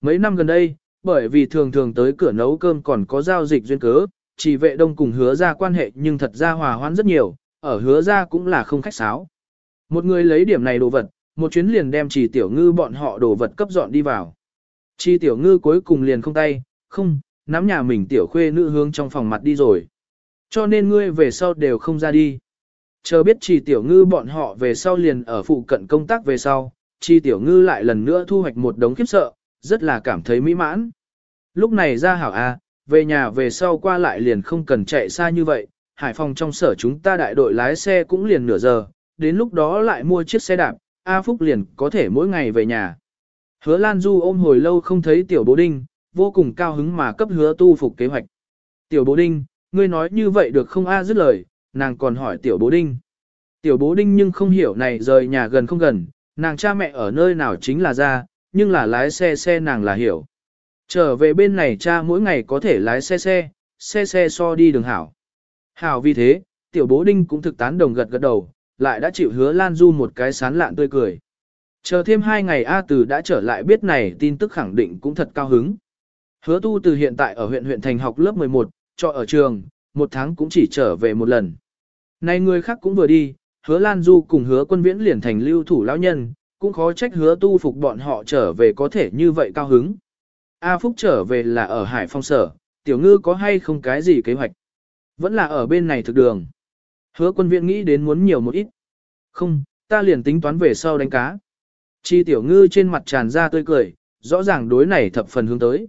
Mấy năm gần đây, bởi vì thường thường tới cửa nấu cơm còn có giao dịch duyên cớ, chỉ vệ đông cùng hứa ra quan hệ nhưng thật ra hòa hoãn rất nhiều, ở hứa ra cũng là không khách sáo. Một người lấy điểm này đồ vật, một chuyến liền đem chỉ tiểu ngư bọn họ đồ vật cấp dọn đi vào. Chi tiểu ngư cuối cùng liền không tay, không, nắm nhà mình tiểu khuê nữ hướng trong phòng mặt đi rồi. Cho nên ngươi về sau đều không ra đi. Chờ biết chi tiểu ngư bọn họ về sau liền ở phụ cận công tác về sau, chi tiểu ngư lại lần nữa thu hoạch một đống khiếp sợ, rất là cảm thấy mỹ mãn. Lúc này ra hảo A, về nhà về sau qua lại liền không cần chạy xa như vậy, Hải Phòng trong sở chúng ta đại đội lái xe cũng liền nửa giờ, đến lúc đó lại mua chiếc xe đạp, A Phúc liền có thể mỗi ngày về nhà. Hứa Lan Du ôm hồi lâu không thấy tiểu bố đinh, vô cùng cao hứng mà cấp hứa tu phục kế hoạch. Tiểu bố đinh, ngươi nói như vậy được không A dứt lời, nàng còn hỏi tiểu bố đinh. Tiểu bố đinh nhưng không hiểu này rời nhà gần không gần, nàng cha mẹ ở nơi nào chính là ra, nhưng là lái xe xe nàng là hiểu. Trở về bên này cha mỗi ngày có thể lái xe xe, xe xe so đi đường hảo. Hảo vì thế, tiểu bố đinh cũng thực tán đồng gật gật đầu, lại đã chịu hứa Lan Du một cái sán lạn tươi cười. Chờ thêm hai ngày A Từ đã trở lại biết này tin tức khẳng định cũng thật cao hứng. Hứa tu từ hiện tại ở huyện huyện thành học lớp 11, cho ở trường, một tháng cũng chỉ trở về một lần. Này người khác cũng vừa đi, hứa Lan Du cùng hứa quân viễn liền thành lưu thủ lão nhân, cũng khó trách hứa tu phục bọn họ trở về có thể như vậy cao hứng. A Phúc trở về là ở Hải Phong sở, tiểu ngư có hay không cái gì kế hoạch? Vẫn là ở bên này thực đường. Hứa quân viện nghĩ đến muốn nhiều một ít. Không, ta liền tính toán về sau đánh cá. Chi tiểu ngư trên mặt tràn ra tươi cười, rõ ràng đối này thập phần hướng tới.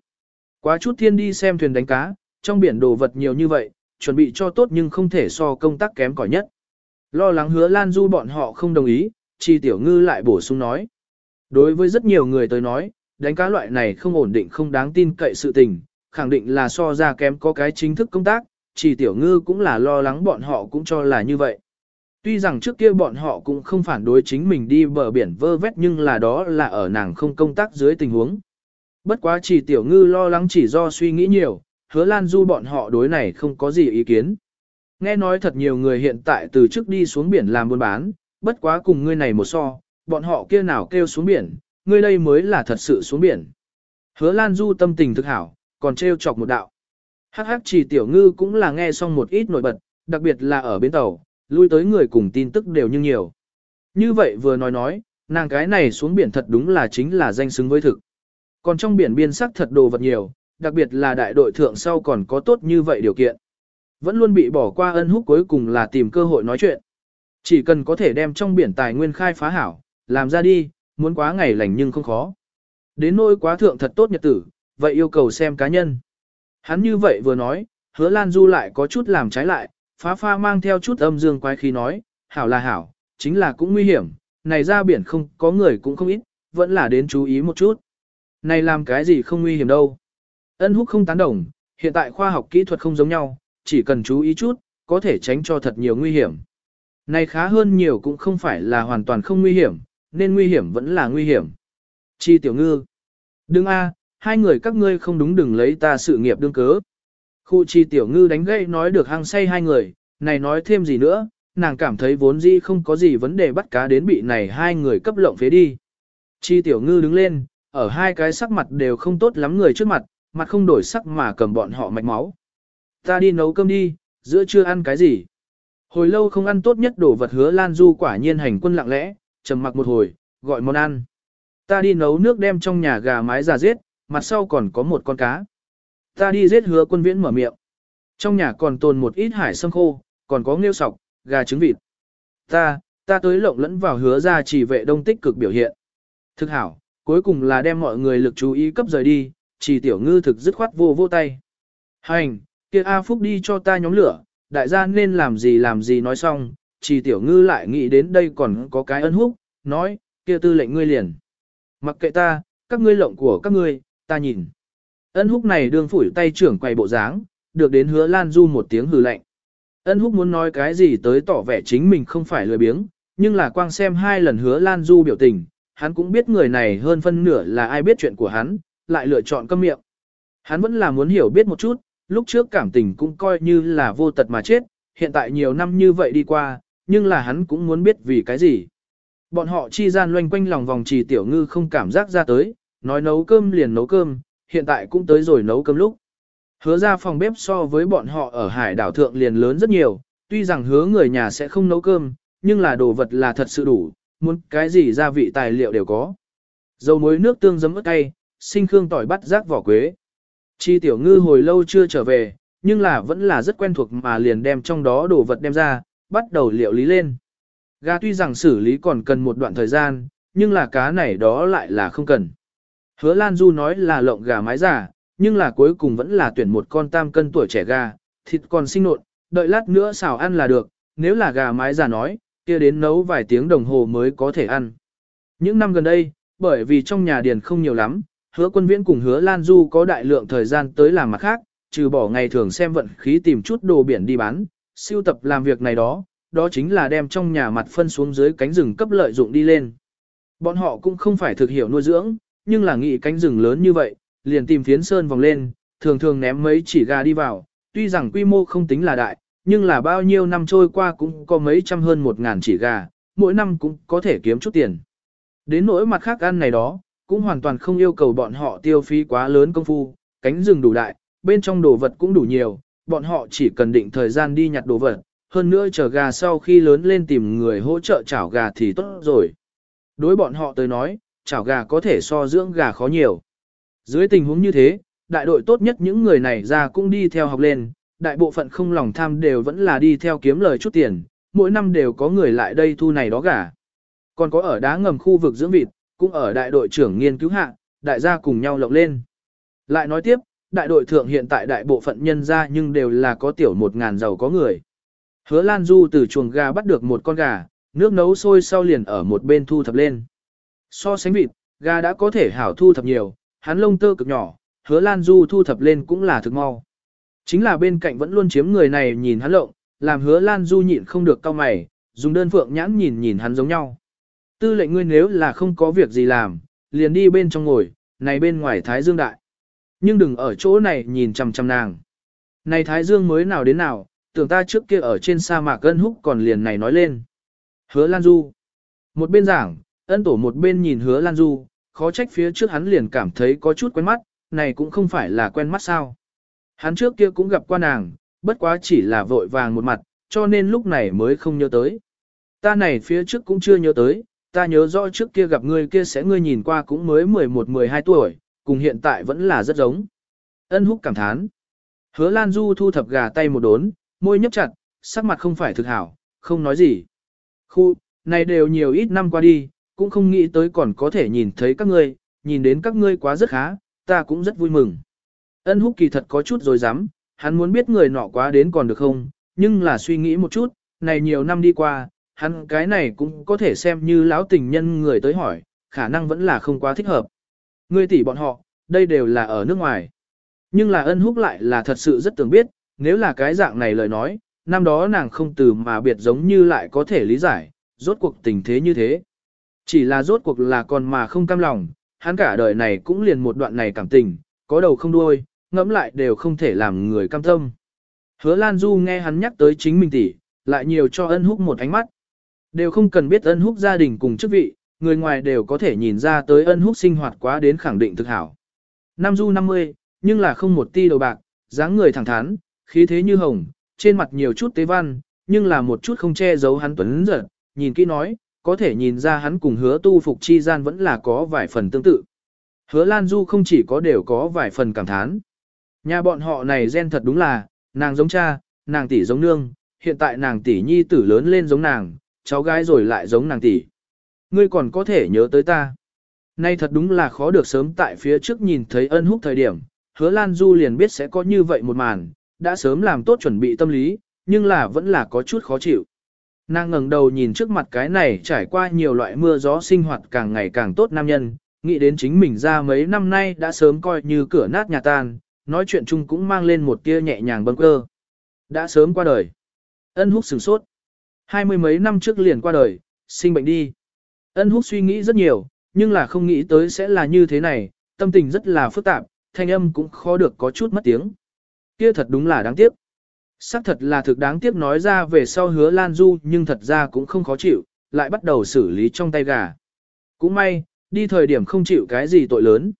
Quá chút thiên đi xem thuyền đánh cá, trong biển đồ vật nhiều như vậy, chuẩn bị cho tốt nhưng không thể so công tác kém cỏi nhất. Lo lắng hứa Lan Du bọn họ không đồng ý, chi tiểu ngư lại bổ sung nói. Đối với rất nhiều người tới nói, đánh cá loại này không ổn định không đáng tin cậy sự tình, khẳng định là so ra kém có cái chính thức công tác, Chi tiểu ngư cũng là lo lắng bọn họ cũng cho là như vậy. Tuy rằng trước kia bọn họ cũng không phản đối chính mình đi bờ biển vơ vét nhưng là đó là ở nàng không công tác dưới tình huống. Bất quá chỉ tiểu ngư lo lắng chỉ do suy nghĩ nhiều, hứa lan du bọn họ đối này không có gì ý kiến. Nghe nói thật nhiều người hiện tại từ trước đi xuống biển làm buôn bán, bất quá cùng ngươi này một so, bọn họ kia nào kêu xuống biển, ngươi đây mới là thật sự xuống biển. Hứa lan du tâm tình thực hảo, còn trêu chọc một đạo. Hắc hắc chỉ tiểu ngư cũng là nghe xong một ít nổi bật, đặc biệt là ở bến tàu, lui tới người cùng tin tức đều như nhiều. Như vậy vừa nói nói, nàng cái này xuống biển thật đúng là chính là danh xứng với thực. Còn trong biển biên sắc thật đồ vật nhiều, đặc biệt là đại đội thượng sau còn có tốt như vậy điều kiện. Vẫn luôn bị bỏ qua ân húc cuối cùng là tìm cơ hội nói chuyện. Chỉ cần có thể đem trong biển tài nguyên khai phá hảo, làm ra đi, muốn quá ngày lành nhưng không khó. Đến nỗi quá thượng thật tốt nhật tử, vậy yêu cầu xem cá nhân. Hắn như vậy vừa nói, hứa Lan Du lại có chút làm trái lại, phá pha mang theo chút âm dương quái khí nói, hảo là hảo, chính là cũng nguy hiểm, này ra biển không có người cũng không ít, vẫn là đến chú ý một chút. Này làm cái gì không nguy hiểm đâu. Ân húc không tán đồng, hiện tại khoa học kỹ thuật không giống nhau, chỉ cần chú ý chút, có thể tránh cho thật nhiều nguy hiểm. Này khá hơn nhiều cũng không phải là hoàn toàn không nguy hiểm, nên nguy hiểm vẫn là nguy hiểm. Chi tiểu ngư. Đừng a, hai người các ngươi không đúng đừng lấy ta sự nghiệp đương cớ. Khu chi tiểu ngư đánh gậy nói được hăng say hai người, này nói thêm gì nữa, nàng cảm thấy vốn dĩ không có gì vấn đề bắt cá đến bị này hai người cấp lộng phế đi. Chi tiểu ngư đứng lên, ở hai cái sắc mặt đều không tốt lắm người trước mặt, mặt không đổi sắc mà cầm bọn họ mạch máu. Ta đi nấu cơm đi, giữa trưa ăn cái gì? Hồi lâu không ăn tốt nhất đổ vật hứa Lan Du quả nhiên hành quân lặng lẽ, trầm mặc một hồi, gọi món ăn. Ta đi nấu nước đem trong nhà gà mái già giết, mặt sau còn có một con cá. Ta đi giết hứa quân viễn mở miệng. Trong nhà còn tồn một ít hải sâm khô, còn có nghêu sọc, gà trứng vịt. Ta, ta tới lộng lẫn vào hứa ra chỉ vệ đông tích cực biểu hiện. Thực hảo, cuối cùng là đem mọi người lực chú ý cấp rời đi, chỉ tiểu ngư thực dứt khoát vô vô tay. Hành, kia A Phúc đi cho ta nhóm lửa, đại gia nên làm gì làm gì nói xong, chỉ tiểu ngư lại nghĩ đến đây còn có cái ân húc, nói, kia tư lệnh ngươi liền. Mặc kệ ta, các ngươi lộng của các ngươi, ta nhìn. Ân húc này đương phủi tay trưởng quay bộ dáng, được đến hứa Lan Du một tiếng hừ lạnh. Ân húc muốn nói cái gì tới tỏ vẻ chính mình không phải lười biếng, nhưng là quang xem hai lần hứa Lan Du biểu tình, hắn cũng biết người này hơn phân nửa là ai biết chuyện của hắn, lại lựa chọn câm miệng. Hắn vẫn là muốn hiểu biết một chút, lúc trước cảm tình cũng coi như là vô tật mà chết, hiện tại nhiều năm như vậy đi qua, nhưng là hắn cũng muốn biết vì cái gì. Bọn họ chi gian loanh quanh lòng vòng trì tiểu ngư không cảm giác ra tới, nói nấu cơm liền nấu cơm, hiện tại cũng tới rồi nấu cơm lúc. Hứa ra phòng bếp so với bọn họ ở hải đảo thượng liền lớn rất nhiều, tuy rằng hứa người nhà sẽ không nấu cơm, nhưng là đồ vật là thật sự đủ, muốn cái gì gia vị tài liệu đều có. Dầu muối nước tương giấm ớt cay, sinh khương tỏi bắt rác vỏ quế. Chi tiểu ngư hồi lâu chưa trở về, nhưng là vẫn là rất quen thuộc mà liền đem trong đó đồ vật đem ra, bắt đầu liệu lý lên. Gà tuy rằng xử lý còn cần một đoạn thời gian, nhưng là cá này đó lại là không cần. Hứa Lan Du nói là lộng gà mái giả, nhưng là cuối cùng vẫn là tuyển một con tam cân tuổi trẻ gà, thịt còn sinh nộn, đợi lát nữa xào ăn là được, nếu là gà mái giả nói, kia đến nấu vài tiếng đồng hồ mới có thể ăn. Những năm gần đây, bởi vì trong nhà điền không nhiều lắm, hứa quân viễn cùng hứa Lan Du có đại lượng thời gian tới làm mặt khác, trừ bỏ ngày thường xem vận khí tìm chút đồ biển đi bán, siêu tập làm việc này đó, đó chính là đem trong nhà mặt phân xuống dưới cánh rừng cấp lợi dụng đi lên. Bọn họ cũng không phải thực hiểu nuôi dưỡng, nhưng là nghĩ cánh rừng lớn như vậy, liền tìm phiến sơn vòng lên, thường thường ném mấy chỉ gà đi vào, tuy rằng quy mô không tính là đại, nhưng là bao nhiêu năm trôi qua cũng có mấy trăm hơn một ngàn chỉ gà, mỗi năm cũng có thể kiếm chút tiền. Đến nỗi mặt khác ăn này đó, cũng hoàn toàn không yêu cầu bọn họ tiêu phí quá lớn công phu, cánh rừng đủ đại, bên trong đồ vật cũng đủ nhiều, bọn họ chỉ cần định thời gian đi nhặt đồ vật, hơn nữa chờ gà sau khi lớn lên tìm người hỗ trợ chảo gà thì tốt rồi. Đối bọn họ tới nói, chảo gà có thể so dưỡng gà khó nhiều. Dưới tình huống như thế, đại đội tốt nhất những người này ra cũng đi theo học lên, đại bộ phận không lòng tham đều vẫn là đi theo kiếm lời chút tiền, mỗi năm đều có người lại đây thu này đó gà. Còn có ở đá ngầm khu vực dưỡng vịt, cũng ở đại đội trưởng nghiên cứu hạ, đại gia cùng nhau lộng lên. Lại nói tiếp, đại đội thượng hiện tại đại bộ phận nhân ra nhưng đều là có tiểu một ngàn giàu có người. Hứa Lan Du từ chuồng gà bắt được một con gà, nước nấu sôi sau liền ở một bên thu thập lên. So sánh vịt, gà đã có thể hảo thu thập nhiều, hắn lông tơ cực nhỏ, hứa Lan Du thu thập lên cũng là thực mau. Chính là bên cạnh vẫn luôn chiếm người này nhìn hắn lộng, làm hứa Lan Du nhịn không được cau mày, dùng đơn phượng nhãn nhìn nhìn hắn giống nhau. Tư lệnh ngươi nếu là không có việc gì làm, liền đi bên trong ngồi, này bên ngoài Thái Dương Đại. Nhưng đừng ở chỗ này nhìn chằm chằm nàng. Này Thái Dương mới nào đến nào, tưởng ta trước kia ở trên sa mạc ân húc còn liền này nói lên. Hứa Lan Du. Một bên giảng, ân tổ một bên nhìn hứa Lan Du, khó trách phía trước hắn liền cảm thấy có chút quen mắt, này cũng không phải là quen mắt sao. Hắn trước kia cũng gặp qua nàng, bất quá chỉ là vội vàng một mặt, cho nên lúc này mới không nhớ tới. Ta này phía trước cũng chưa nhớ tới, ta nhớ rõ trước kia gặp ngươi kia sẽ ngươi nhìn qua cũng mới 11-12 tuổi, cùng hiện tại vẫn là rất giống. Ân húc cảm thán. Hứa Lan Du thu thập gà tay một đốn, môi nhấp chặt, sắc mặt không phải thực hảo, không nói gì. Khu, này đều nhiều ít năm qua đi, cũng không nghĩ tới còn có thể nhìn thấy các ngươi, nhìn đến các ngươi quá rất khá, ta cũng rất vui mừng. Ân húc kỳ thật có chút rồi dám, hắn muốn biết người nọ quá đến còn được không, nhưng là suy nghĩ một chút, này nhiều năm đi qua, hắn cái này cũng có thể xem như lão tình nhân người tới hỏi, khả năng vẫn là không quá thích hợp. Ngươi tỷ bọn họ, đây đều là ở nước ngoài. Nhưng là ân húc lại là thật sự rất tưởng biết, nếu là cái dạng này lời nói, năm đó nàng không từ mà biệt giống như lại có thể lý giải, rốt cuộc tình thế như thế. Chỉ là rốt cuộc là còn mà không cam lòng, hắn cả đời này cũng liền một đoạn này cảm tình, có đầu không đuôi, ngẫm lại đều không thể làm người cam tâm. Hứa Lan Du nghe hắn nhắc tới chính mình tỷ, lại nhiều cho ân húc một ánh mắt. Đều không cần biết ân húc gia đình cùng chức vị, người ngoài đều có thể nhìn ra tới ân húc sinh hoạt quá đến khẳng định thực hảo. Nam Du 50, nhưng là không một ti đầu bạc, dáng người thẳng thắn, khí thế như hồng, trên mặt nhiều chút tế văn, nhưng là một chút không che giấu hắn tuấn giật, nhìn kỹ nói, có thể nhìn ra hắn cùng hứa tu phục chi gian vẫn là có vài phần tương tự. Hứa Lan Du không chỉ có đều có vài phần cảm thán. Nhà bọn họ này gen thật đúng là, nàng giống cha, nàng tỷ giống nương, hiện tại nàng tỷ nhi tử lớn lên giống nàng, cháu gái rồi lại giống nàng tỷ. Ngươi còn có thể nhớ tới ta. Nay thật đúng là khó được sớm tại phía trước nhìn thấy ân húc thời điểm, hứa Lan Du liền biết sẽ có như vậy một màn, đã sớm làm tốt chuẩn bị tâm lý, nhưng là vẫn là có chút khó chịu. Nàng ngẩng đầu nhìn trước mặt cái này trải qua nhiều loại mưa gió sinh hoạt càng ngày càng tốt nam nhân, nghĩ đến chính mình ra mấy năm nay đã sớm coi như cửa nát nhà tan, nói chuyện chung cũng mang lên một tia nhẹ nhàng bâng cơ. Đã sớm qua đời. Ân húc sửng sốt. Hai mươi mấy năm trước liền qua đời, sinh bệnh đi. Ân húc suy nghĩ rất nhiều, nhưng là không nghĩ tới sẽ là như thế này, tâm tình rất là phức tạp, thanh âm cũng khó được có chút mất tiếng. Kia thật đúng là đáng tiếc. Sắc thật là thực đáng tiếc nói ra về sau hứa Lan Du nhưng thật ra cũng không khó chịu, lại bắt đầu xử lý trong tay gà. Cũng may, đi thời điểm không chịu cái gì tội lớn.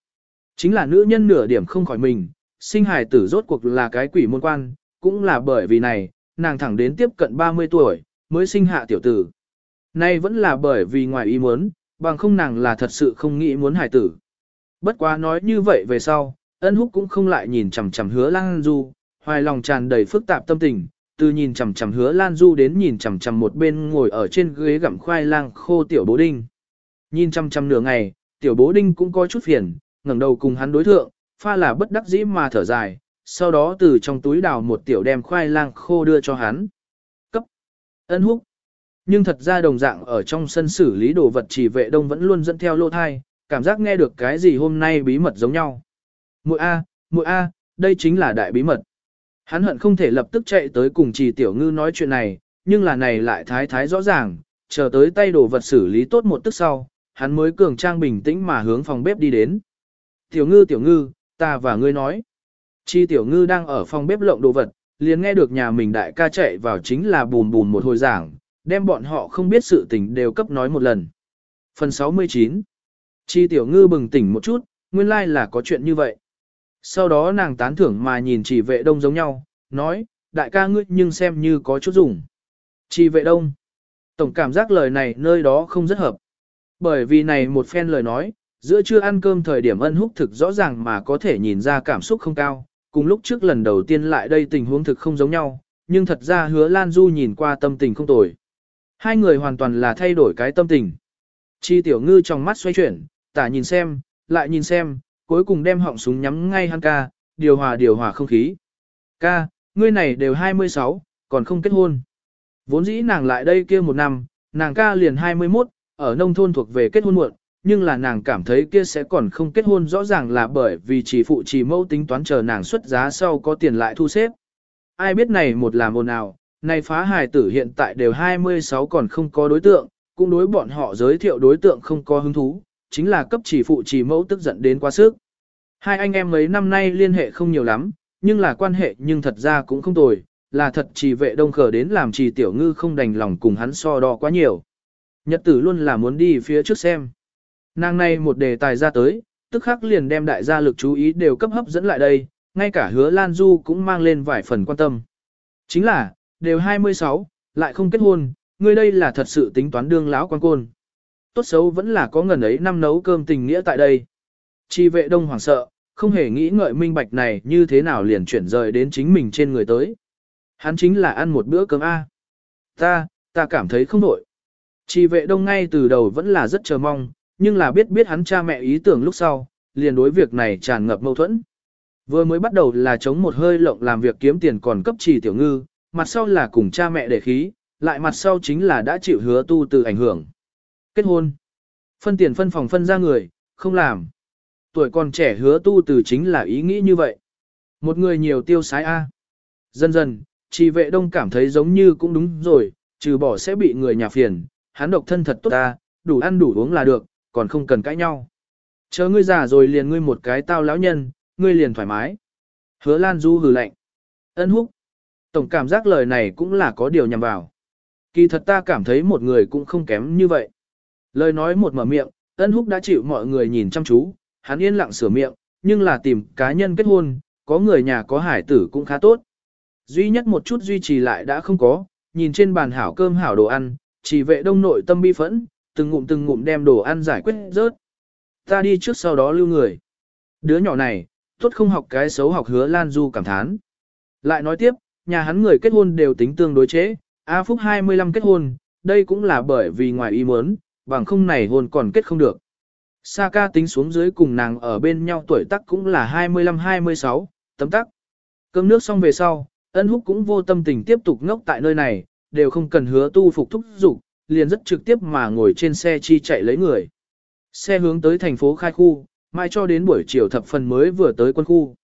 Chính là nữ nhân nửa điểm không khỏi mình, sinh hài tử rốt cuộc là cái quỷ môn quan, cũng là bởi vì này, nàng thẳng đến tiếp cận 30 tuổi, mới sinh hạ tiểu tử. Nay vẫn là bởi vì ngoài ý muốn, bằng không nàng là thật sự không nghĩ muốn hài tử. Bất quá nói như vậy về sau, ân húc cũng không lại nhìn chằm chằm hứa Lan Du, hoài lòng tràn đầy phức tạp tâm tình, từ nhìn chằm chằm hứa Lan Du đến nhìn chằm chằm một bên ngồi ở trên ghế gặm khoai lang khô tiểu bố đinh. Nhìn chằm chằm nửa ngày, tiểu bố đinh cũng có chút phiền, ngẩng đầu cùng hắn đối thượng, pha là bất đắc dĩ mà thở dài, sau đó từ trong túi đào một tiểu đem khoai lang khô đưa cho hắn. Ân húc. Nhưng thật ra đồng dạng ở trong sân xử lý đồ vật chỉ vệ đông vẫn luôn dẫn theo lô thai, cảm giác nghe được cái gì hôm nay bí mật giống nhau. Muội A, muội A, đây chính là đại bí mật. Hắn hận không thể lập tức chạy tới cùng trì tiểu ngư nói chuyện này, nhưng là này lại thái thái rõ ràng, chờ tới tay đồ vật xử lý tốt một tức sau, hắn mới cường trang bình tĩnh mà hướng phòng bếp đi đến. Tiểu ngư tiểu ngư, ta và ngươi nói. Chi tiểu ngư đang ở phòng bếp lộng đồ vật, liền nghe được nhà mình đại ca chạy vào chính là bùn bùn một hồi giảng, đem bọn họ không biết sự tình đều cấp nói một lần. Phần 69 Chi tiểu ngư bừng tỉnh một chút, nguyên lai like là có chuyện như vậy. Sau đó nàng tán thưởng mà nhìn chỉ vệ đông giống nhau, nói, đại ca ngươi nhưng xem như có chút dùng. Chỉ vệ đông. Tổng cảm giác lời này nơi đó không rất hợp. Bởi vì này một phen lời nói, giữa trưa ăn cơm thời điểm ân húc thực rõ ràng mà có thể nhìn ra cảm xúc không cao, cùng lúc trước lần đầu tiên lại đây tình huống thực không giống nhau, nhưng thật ra hứa Lan Du nhìn qua tâm tình không tồi. Hai người hoàn toàn là thay đổi cái tâm tình. Chi tiểu ngư trong mắt xoay chuyển, tả nhìn xem, lại nhìn xem, cuối cùng đem họng súng nhắm ngay hắn ca, điều hòa điều hòa không khí. Ca, ngươi này đều 26, còn không kết hôn. Vốn dĩ nàng lại đây kia một năm, nàng ca liền 21, ở nông thôn thuộc về kết hôn muộn, nhưng là nàng cảm thấy kia sẽ còn không kết hôn rõ ràng là bởi vì chỉ phụ chỉ mẫu tính toán chờ nàng xuất giá sau có tiền lại thu xếp. Ai biết này một làm ồn nào, này phá hài tử hiện tại đều 26 còn không có đối tượng, cũng đối bọn họ giới thiệu đối tượng không có hứng thú, chính là cấp chỉ phụ chỉ mẫu tức giận đến quá sức. Hai anh em mấy năm nay liên hệ không nhiều lắm, nhưng là quan hệ nhưng thật ra cũng không tồi, là thật chỉ vệ đông khờ đến làm chỉ tiểu ngư không đành lòng cùng hắn so đo quá nhiều. Nhật tử luôn là muốn đi phía trước xem. Nàng này một đề tài ra tới, tức khắc liền đem đại gia lực chú ý đều cấp hấp dẫn lại đây, ngay cả hứa Lan Du cũng mang lên vài phần quan tâm. Chính là, đều 26, lại không kết hôn, người đây là thật sự tính toán đương lão quan côn. Tốt xấu vẫn là có ngần ấy năm nấu cơm tình nghĩa tại đây. Chi vệ đông hoàng sợ, không hề nghĩ ngợi minh bạch này như thế nào liền chuyển rời đến chính mình trên người tới. Hắn chính là ăn một bữa cơm A. Ta, ta cảm thấy không nổi. Chi vệ đông ngay từ đầu vẫn là rất chờ mong, nhưng là biết biết hắn cha mẹ ý tưởng lúc sau, liền đối việc này tràn ngập mâu thuẫn. Vừa mới bắt đầu là chống một hơi lộng làm việc kiếm tiền còn cấp trì tiểu ngư, mặt sau là cùng cha mẹ để khí, lại mặt sau chính là đã chịu hứa tu từ ảnh hưởng. Kết hôn. Phân tiền phân phòng phân ra người, không làm. Tuổi còn trẻ hứa tu từ chính là ý nghĩ như vậy. Một người nhiều tiêu sái A. Dần dần, trì vệ đông cảm thấy giống như cũng đúng rồi, trừ bỏ sẽ bị người nhà phiền, hắn độc thân thật tốt ta, đủ ăn đủ uống là được, còn không cần cãi nhau. Chờ ngươi già rồi liền ngươi một cái tao lão nhân, ngươi liền thoải mái. Hứa Lan Du hừ lạnh. Ân húc. Tổng cảm giác lời này cũng là có điều nhằm vào. Kỳ thật ta cảm thấy một người cũng không kém như vậy. Lời nói một mở miệng, ân húc đã chịu mọi người nhìn chăm chú, hắn yên lặng sửa miệng, nhưng là tìm cá nhân kết hôn, có người nhà có hải tử cũng khá tốt. Duy nhất một chút duy trì lại đã không có, nhìn trên bàn hảo cơm hảo đồ ăn, chỉ vệ đông nội tâm bi phẫn, từng ngụm từng ngụm đem đồ ăn giải quyết rớt. Ta đi trước sau đó lưu người. Đứa nhỏ này, tốt không học cái xấu học hứa Lan Du cảm thán. Lại nói tiếp, nhà hắn người kết hôn đều tính tương đối chế, A Phúc 25 kết hôn, đây cũng là bởi vì ngoài ý muốn, bằng không này hôn còn kết không được. Sa ca tính xuống dưới cùng nàng ở bên nhau tuổi tác cũng là 25-26, tấm tắc. Cơm nước xong về sau, ân húc cũng vô tâm tình tiếp tục ngốc tại nơi này, đều không cần hứa tu phục thúc dục liền rất trực tiếp mà ngồi trên xe chi chạy lấy người. Xe hướng tới thành phố khai khu, mai cho đến buổi chiều thập phần mới vừa tới quân khu.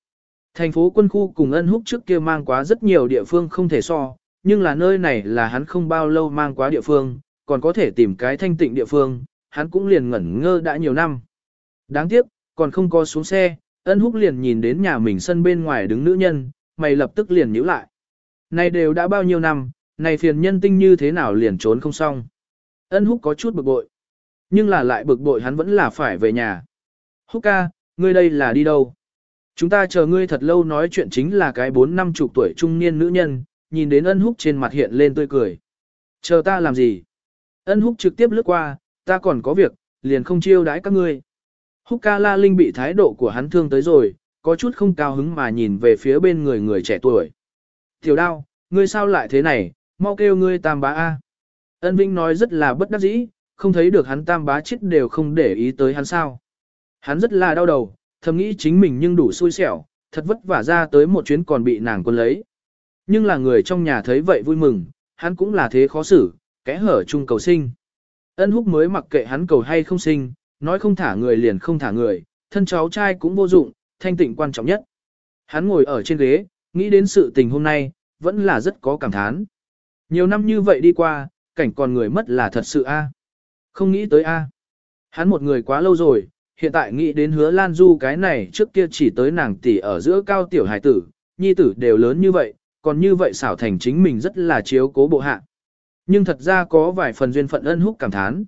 Thành phố quân khu cùng ân húc trước kia mang quá rất nhiều địa phương không thể so, nhưng là nơi này là hắn không bao lâu mang quá địa phương, còn có thể tìm cái thanh tịnh địa phương, hắn cũng liền ngẩn ngơ đã nhiều năm. Đáng tiếc, còn không có xuống xe, ân húc liền nhìn đến nhà mình sân bên ngoài đứng nữ nhân, mày lập tức liền nhíu lại. Này đều đã bao nhiêu năm, này phiền nhân tinh như thế nào liền trốn không xong. Ân húc có chút bực bội. Nhưng là lại bực bội hắn vẫn là phải về nhà. Húc ca, ngươi đây là đi đâu? Chúng ta chờ ngươi thật lâu nói chuyện chính là cái bốn năm chục tuổi trung niên nữ nhân, nhìn đến ân húc trên mặt hiện lên tươi cười. Chờ ta làm gì? Ân húc trực tiếp lướt qua, ta còn có việc, liền không chiêu đãi các ngươi. Húc ca la linh bị thái độ của hắn thương tới rồi, có chút không cao hứng mà nhìn về phía bên người người trẻ tuổi. Tiểu đao, ngươi sao lại thế này, mau kêu ngươi tam bá A. Ân Vinh nói rất là bất đắc dĩ, không thấy được hắn tam bá chết đều không để ý tới hắn sao. Hắn rất là đau đầu, thầm nghĩ chính mình nhưng đủ xui xẻo, thật vất vả ra tới một chuyến còn bị nàng quân lấy. Nhưng là người trong nhà thấy vậy vui mừng, hắn cũng là thế khó xử, kẽ hở chung cầu sinh. Ân húc mới mặc kệ hắn cầu hay không sinh, nói không thả người liền không thả người, thân cháu trai cũng vô dụng, thanh tịnh quan trọng nhất. Hắn ngồi ở trên ghế, nghĩ đến sự tình hôm nay, vẫn là rất có cảm thán. Nhiều năm như vậy đi qua, cảnh còn người mất là thật sự a. Không nghĩ tới a. Hắn một người quá lâu rồi, hiện tại nghĩ đến hứa Lan Du cái này trước kia chỉ tới nàng tỷ ở giữa cao tiểu hải tử, nhi tử đều lớn như vậy, còn như vậy xảo thành chính mình rất là chiếu cố bộ hạ. Nhưng thật ra có vài phần duyên phận ân húc cảm thán.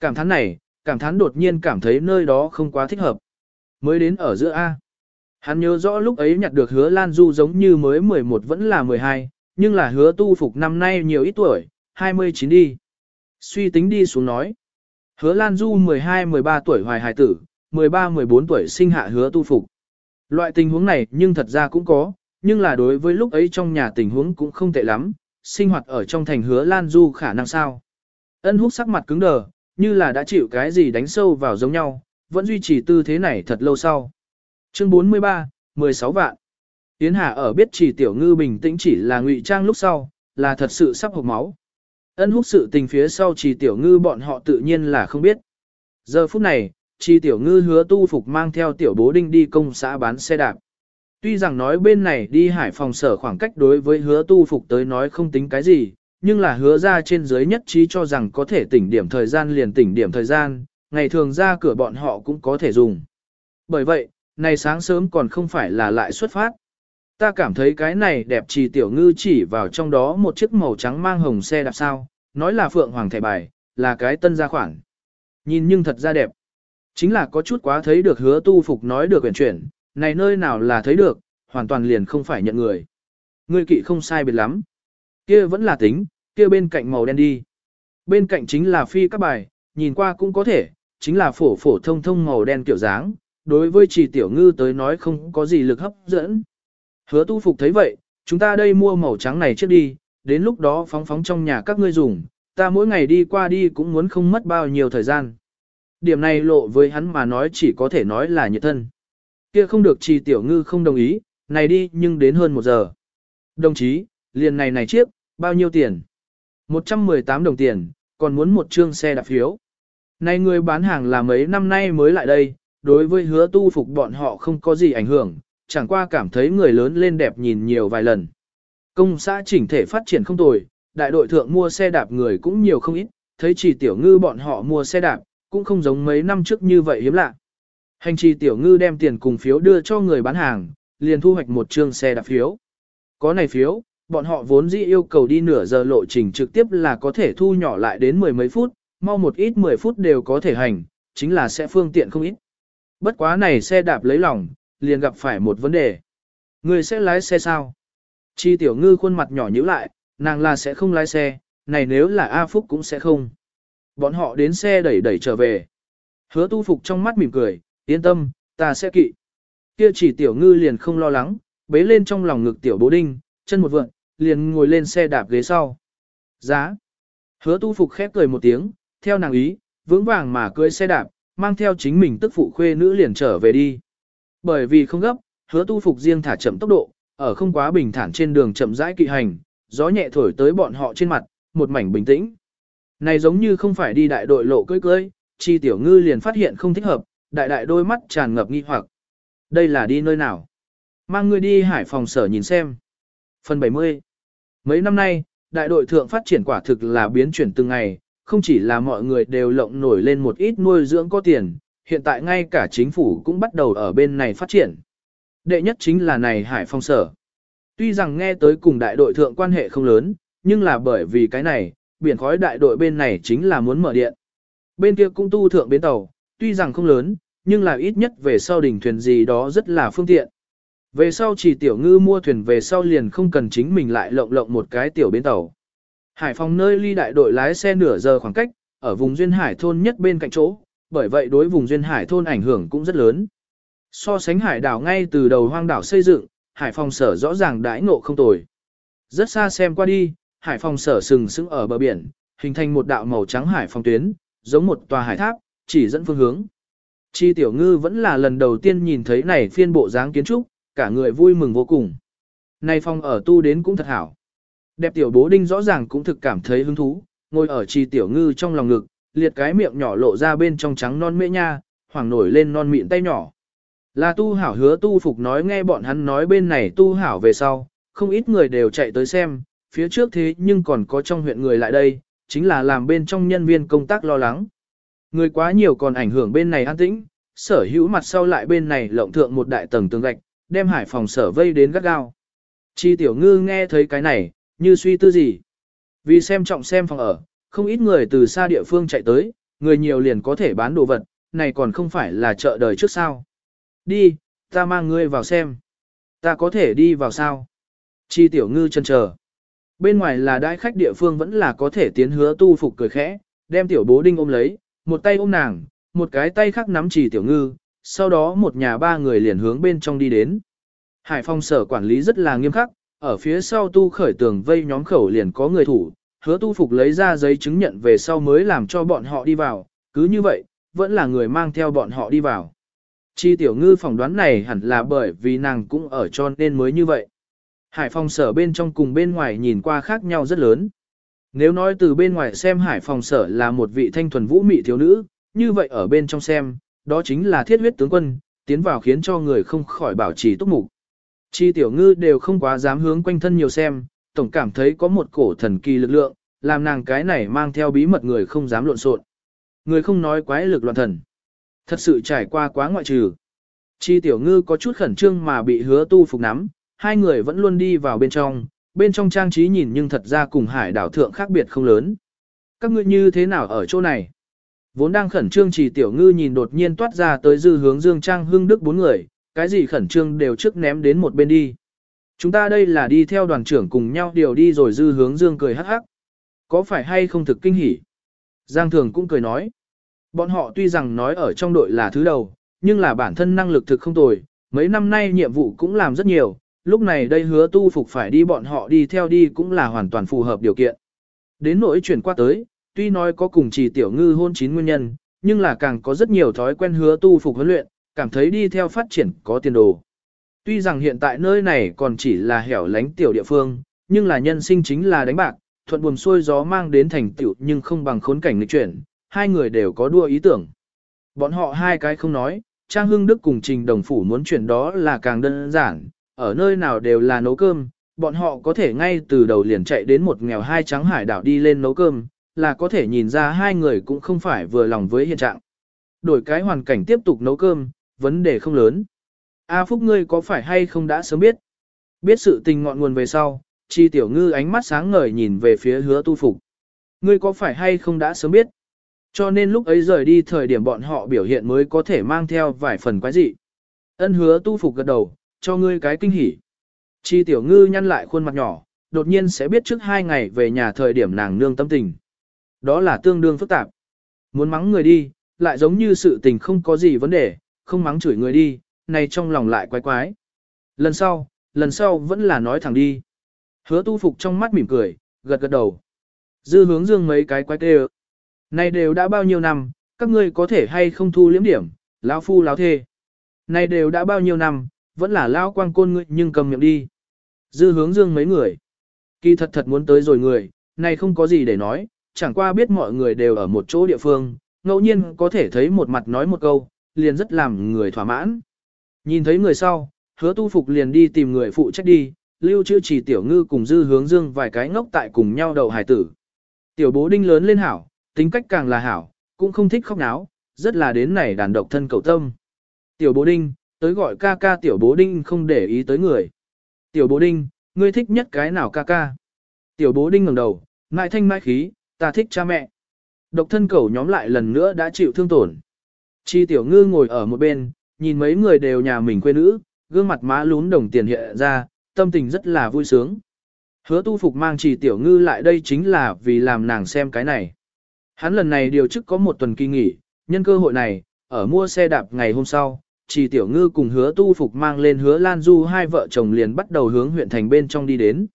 Cảm thán này, cảm thán đột nhiên cảm thấy nơi đó không quá thích hợp. Mới đến ở giữa A. Hắn nhớ rõ lúc ấy nhặt được hứa Lan Du giống như mới 11 vẫn là 12, nhưng là hứa tu phục năm nay nhiều ít tuổi, 29 đi. Suy tính đi xuống nói. Hứa Lan Du 12-13 tuổi hoài hài tử, 13-14 tuổi sinh hạ hứa tu phục. Loại tình huống này nhưng thật ra cũng có, nhưng là đối với lúc ấy trong nhà tình huống cũng không tệ lắm, sinh hoạt ở trong thành hứa Lan Du khả năng sao. Ân húc sắc mặt cứng đờ, như là đã chịu cái gì đánh sâu vào giống nhau, vẫn duy trì tư thế này thật lâu sau. Chương 43, 16 vạn. Yến Hà ở biết chỉ tiểu ngư bình tĩnh chỉ là ngụy trang lúc sau, là thật sự sắp hộc máu. Ân húc sự tình phía sau trì tiểu ngư bọn họ tự nhiên là không biết. Giờ phút này, trì tiểu ngư hứa tu phục mang theo tiểu bố đinh đi công xã bán xe đạp. Tuy rằng nói bên này đi hải phòng sở khoảng cách đối với hứa tu phục tới nói không tính cái gì, nhưng là hứa ra trên dưới nhất trí cho rằng có thể tỉnh điểm thời gian liền tỉnh điểm thời gian, ngày thường ra cửa bọn họ cũng có thể dùng. Bởi vậy, này sáng sớm còn không phải là lại xuất phát. Ta cảm thấy cái này đẹp chỉ tiểu ngư chỉ vào trong đó một chiếc màu trắng mang hồng xe đạp sao, nói là phượng hoàng thẻ bài, là cái tân gia khoản. Nhìn nhưng thật ra đẹp. Chính là có chút quá thấy được hứa tu phục nói được quyển chuyển, này nơi nào là thấy được, hoàn toàn liền không phải nhận người. Ngươi kỵ không sai biệt lắm. Kia vẫn là tính, kia bên cạnh màu đen đi. Bên cạnh chính là phi các bài, nhìn qua cũng có thể, chính là phổ phổ thông thông màu đen kiểu dáng, đối với chỉ tiểu ngư tới nói không có gì lực hấp dẫn. Hứa tu phục thấy vậy, chúng ta đây mua màu trắng này trước đi, đến lúc đó phóng phóng trong nhà các ngươi dùng, ta mỗi ngày đi qua đi cũng muốn không mất bao nhiêu thời gian. Điểm này lộ với hắn mà nói chỉ có thể nói là nhiệt thân. Kia không được trì tiểu ngư không đồng ý, này đi nhưng đến hơn một giờ. Đồng chí, liền này này chiếc, bao nhiêu tiền? 118 đồng tiền, còn muốn một trương xe đạp phiếu. Này người bán hàng là mấy năm nay mới lại đây, đối với hứa tu phục bọn họ không có gì ảnh hưởng, chẳng qua cảm thấy người lớn lên đẹp nhìn nhiều vài lần. Công xã chỉnh thể phát triển không tồi, đại đội thượng mua xe đạp người cũng nhiều không ít, thấy chỉ tiểu ngư bọn họ mua xe đạp, cũng không giống mấy năm trước như vậy hiếm lạ. Hành trì tiểu ngư đem tiền cùng phiếu đưa cho người bán hàng, liền thu hoạch một trương xe đạp phiếu. Có này phiếu, bọn họ vốn dĩ yêu cầu đi nửa giờ lộ trình trực tiếp là có thể thu nhỏ lại đến mười mấy phút, mau một ít 10 phút đều có thể hành, chính là sẽ phương tiện không ít. Bất quá này xe đạp lấy lòng, liền gặp phải một vấn đề. Người sẽ lái xe sao? Chi tiểu ngư khuôn mặt nhỏ nhíu lại, nàng là sẽ không lái xe, này nếu là A Phúc cũng sẽ không. Bọn họ đến xe đẩy đẩy trở về. Hứa tu phục trong mắt mỉm cười, yên tâm, ta sẽ kỵ. Kia chỉ tiểu ngư liền không lo lắng, bế lên trong lòng ngực tiểu bố đinh, chân một vượn, liền ngồi lên xe đạp ghế sau. Giá. Hứa tu phục khép cười một tiếng, theo nàng ý, vững vàng mà cưỡi xe đạp, mang theo chính mình tức phụ khuê nữ liền trở về đi. Bởi vì không gấp, hứa tu phục riêng thả chậm tốc độ, ở không quá bình thản trên đường chậm rãi kỵ hành, gió nhẹ thổi tới bọn họ trên mặt, một mảnh bình tĩnh. Này giống như không phải đi đại đội lộ cưỡi cưỡi, chi tiểu ngư liền phát hiện không thích hợp, đại đại đôi mắt tràn ngập nghi hoặc. Đây là đi nơi nào? Mang người đi hải phòng sở nhìn xem. Phần 70 Mấy năm nay, đại đội thượng phát triển quả thực là biến chuyển từng ngày, không chỉ là mọi người đều lộng nổi lên một ít nuôi dưỡng có tiền, hiện tại ngay cả chính phủ cũng bắt đầu ở bên này phát triển. Đệ nhất chính là này Hải Phong Sở. Tuy rằng nghe tới cùng đại đội thượng quan hệ không lớn, nhưng là bởi vì cái này, biển khói đại đội bên này chính là muốn mở điện. Bên kia cũng tu thượng bến tàu, tuy rằng không lớn, nhưng là ít nhất về sau đỉnh thuyền gì đó rất là phương tiện. Về sau chỉ tiểu ngư mua thuyền về sau liền không cần chính mình lại lộng lộng một cái tiểu bến tàu. Hải phòng nơi ly đại đội lái xe nửa giờ khoảng cách, ở vùng duyên hải thôn nhất bên cạnh chỗ, bởi vậy đối vùng duyên hải thôn ảnh hưởng cũng rất lớn. So sánh hải đảo ngay từ đầu hoang đảo xây dựng, hải phòng sở rõ ràng đãi ngộ không tồi. Rất xa xem qua đi, hải phòng sở sừng sững ở bờ biển, hình thành một đạo màu trắng hải phòng tuyến, giống một tòa hải tháp, chỉ dẫn phương hướng. Chi tiểu ngư vẫn là lần đầu tiên nhìn thấy này phiên bộ dáng kiến trúc, cả người vui mừng vô cùng. Này phòng ở tu đến cũng thật hảo. Đẹp tiểu bố đinh rõ ràng cũng thực cảm thấy hứng thú, ngồi ở chi tiểu ngư trong lòng ngực, liệt cái miệng nhỏ lộ ra bên trong trắng non mễ nha, hoàng nổi lên non mịn tay nhỏ. Là tu hảo hứa tu phục nói nghe bọn hắn nói bên này tu hảo về sau, không ít người đều chạy tới xem, phía trước thế nhưng còn có trong huyện người lại đây, chính là làm bên trong nhân viên công tác lo lắng. Người quá nhiều còn ảnh hưởng bên này an tĩnh, sở hữu mặt sau lại bên này lộng thượng một đại tầng tường gạch, đem hải phòng sở vây đến gắt gao. Chi tiểu ngư nghe thấy cái này, như suy tư gì. Vì xem trọng xem phòng ở, không ít người từ xa địa phương chạy tới, người nhiều liền có thể bán đồ vật, này còn không phải là chợ đời trước sao. Đi, ta mang ngươi vào xem. Ta có thể đi vào sao? Chi tiểu ngư chân chờ. Bên ngoài là đãi khách địa phương vẫn là có thể tiến hứa tu phục cười khẽ, đem tiểu bố đinh ôm lấy, một tay ôm nàng, một cái tay khác nắm chỉ tiểu ngư, sau đó một nhà ba người liền hướng bên trong đi đến. Hải phong sở quản lý rất là nghiêm khắc, ở phía sau tu khởi tường vây nhóm khẩu liền có người thủ, hứa tu phục lấy ra giấy chứng nhận về sau mới làm cho bọn họ đi vào, cứ như vậy, vẫn là người mang theo bọn họ đi vào. Chi tiểu ngư phỏng đoán này hẳn là bởi vì nàng cũng ở cho nên mới như vậy. Hải phòng sở bên trong cùng bên ngoài nhìn qua khác nhau rất lớn. Nếu nói từ bên ngoài xem hải phòng sở là một vị thanh thuần vũ mị thiếu nữ, như vậy ở bên trong xem, đó chính là thiết huyết tướng quân, tiến vào khiến cho người không khỏi bảo trì túc mục. Chi tiểu ngư đều không quá dám hướng quanh thân nhiều xem, tổng cảm thấy có một cổ thần kỳ lực lượng, làm nàng cái này mang theo bí mật người không dám lộn xộn. Người không nói quái lực loạn thần. Thật sự trải qua quá ngoại trừ. Chi tiểu ngư có chút khẩn trương mà bị hứa tu phục nắm, hai người vẫn luôn đi vào bên trong, bên trong trang trí nhìn nhưng thật ra cùng hải đảo thượng khác biệt không lớn. Các ngươi như thế nào ở chỗ này? Vốn đang khẩn trương chỉ tiểu ngư nhìn đột nhiên toát ra tới dư hướng dương trang hưng đức bốn người, cái gì khẩn trương đều trước ném đến một bên đi. Chúng ta đây là đi theo đoàn trưởng cùng nhau điều đi rồi dư hướng dương cười hắc hắc. Có phải hay không thực kinh hỉ? Giang thường cũng cười nói. Bọn họ tuy rằng nói ở trong đội là thứ đầu, nhưng là bản thân năng lực thực không tồi, mấy năm nay nhiệm vụ cũng làm rất nhiều, lúc này đây hứa tu phục phải đi bọn họ đi theo đi cũng là hoàn toàn phù hợp điều kiện. Đến nỗi chuyển qua tới, tuy nói có cùng chỉ tiểu ngư hôn chín nguyên nhân, nhưng là càng có rất nhiều thói quen hứa tu phục huấn luyện, cảm thấy đi theo phát triển có tiền đồ. Tuy rằng hiện tại nơi này còn chỉ là hẻo lánh tiểu địa phương, nhưng là nhân sinh chính là đánh bạc, thuận buồm xuôi gió mang đến thành tựu nhưng không bằng khốn cảnh lịch chuyển, hai người đều có đua ý tưởng. Bọn họ hai cái không nói, Trang Hưng Đức cùng Trình Đồng Phủ muốn chuyển đó là càng đơn giản, ở nơi nào đều là nấu cơm, bọn họ có thể ngay từ đầu liền chạy đến một nghèo hai trắng hải đảo đi lên nấu cơm, là có thể nhìn ra hai người cũng không phải vừa lòng với hiện trạng. Đổi cái hoàn cảnh tiếp tục nấu cơm, vấn đề không lớn. A Phúc ngươi có phải hay không đã sớm biết? Biết sự tình ngọn nguồn về sau, chi tiểu ngư ánh mắt sáng ngời nhìn về phía hứa tu phục. Ngươi có phải hay không đã sớm biết? Cho nên lúc ấy rời đi thời điểm bọn họ biểu hiện mới có thể mang theo vài phần quái dị. Ân hứa tu phục gật đầu, cho ngươi cái kinh hỉ. Chi tiểu ngư nhăn lại khuôn mặt nhỏ, đột nhiên sẽ biết trước hai ngày về nhà thời điểm nàng nương tâm tình. Đó là tương đương phức tạp. Muốn mắng người đi, lại giống như sự tình không có gì vấn đề, không mắng chửi người đi, này trong lòng lại quái quái. Lần sau, lần sau vẫn là nói thẳng đi. Hứa tu phục trong mắt mỉm cười, gật gật đầu. Dư hướng dương mấy cái quái tê Này đều đã bao nhiêu năm, các ngươi có thể hay không thu liếm điểm, lão phu lão thê. Này đều đã bao nhiêu năm, vẫn là lao quang côn ngươi nhưng cầm miệng đi. Dư hướng dương mấy người. Kỳ thật thật muốn tới rồi người, này không có gì để nói, chẳng qua biết mọi người đều ở một chỗ địa phương, ngẫu nhiên có thể thấy một mặt nói một câu, liền rất làm người thỏa mãn. Nhìn thấy người sau, hứa tu phục liền đi tìm người phụ trách đi, lưu chữ chỉ tiểu ngư cùng dư hướng dương vài cái ngốc tại cùng nhau đầu hải tử. Tiểu bố đinh lớn lên hảo, tính cách càng là hảo, cũng không thích khóc náo, rất là đến này đàn độc thân cầu tâm. Tiểu bố đinh, tới gọi ca ca tiểu bố đinh không để ý tới người. Tiểu bố đinh, ngươi thích nhất cái nào ca ca? Tiểu bố đinh ngẩng đầu, ngại thanh mai khí, ta thích cha mẹ. Độc thân cầu nhóm lại lần nữa đã chịu thương tổn. Chi tiểu ngư ngồi ở một bên, nhìn mấy người đều nhà mình quê nữ, gương mặt má lún đồng tiền hiện ra, tâm tình rất là vui sướng. Hứa tu phục mang chỉ tiểu ngư lại đây chính là vì làm nàng xem cái này. Hắn lần này điều chức có một tuần kỳ nghỉ, nhân cơ hội này, ở mua xe đạp ngày hôm sau, chỉ tiểu ngư cùng hứa tu phục mang lên hứa Lan Du hai vợ chồng liền bắt đầu hướng huyện thành bên trong đi đến.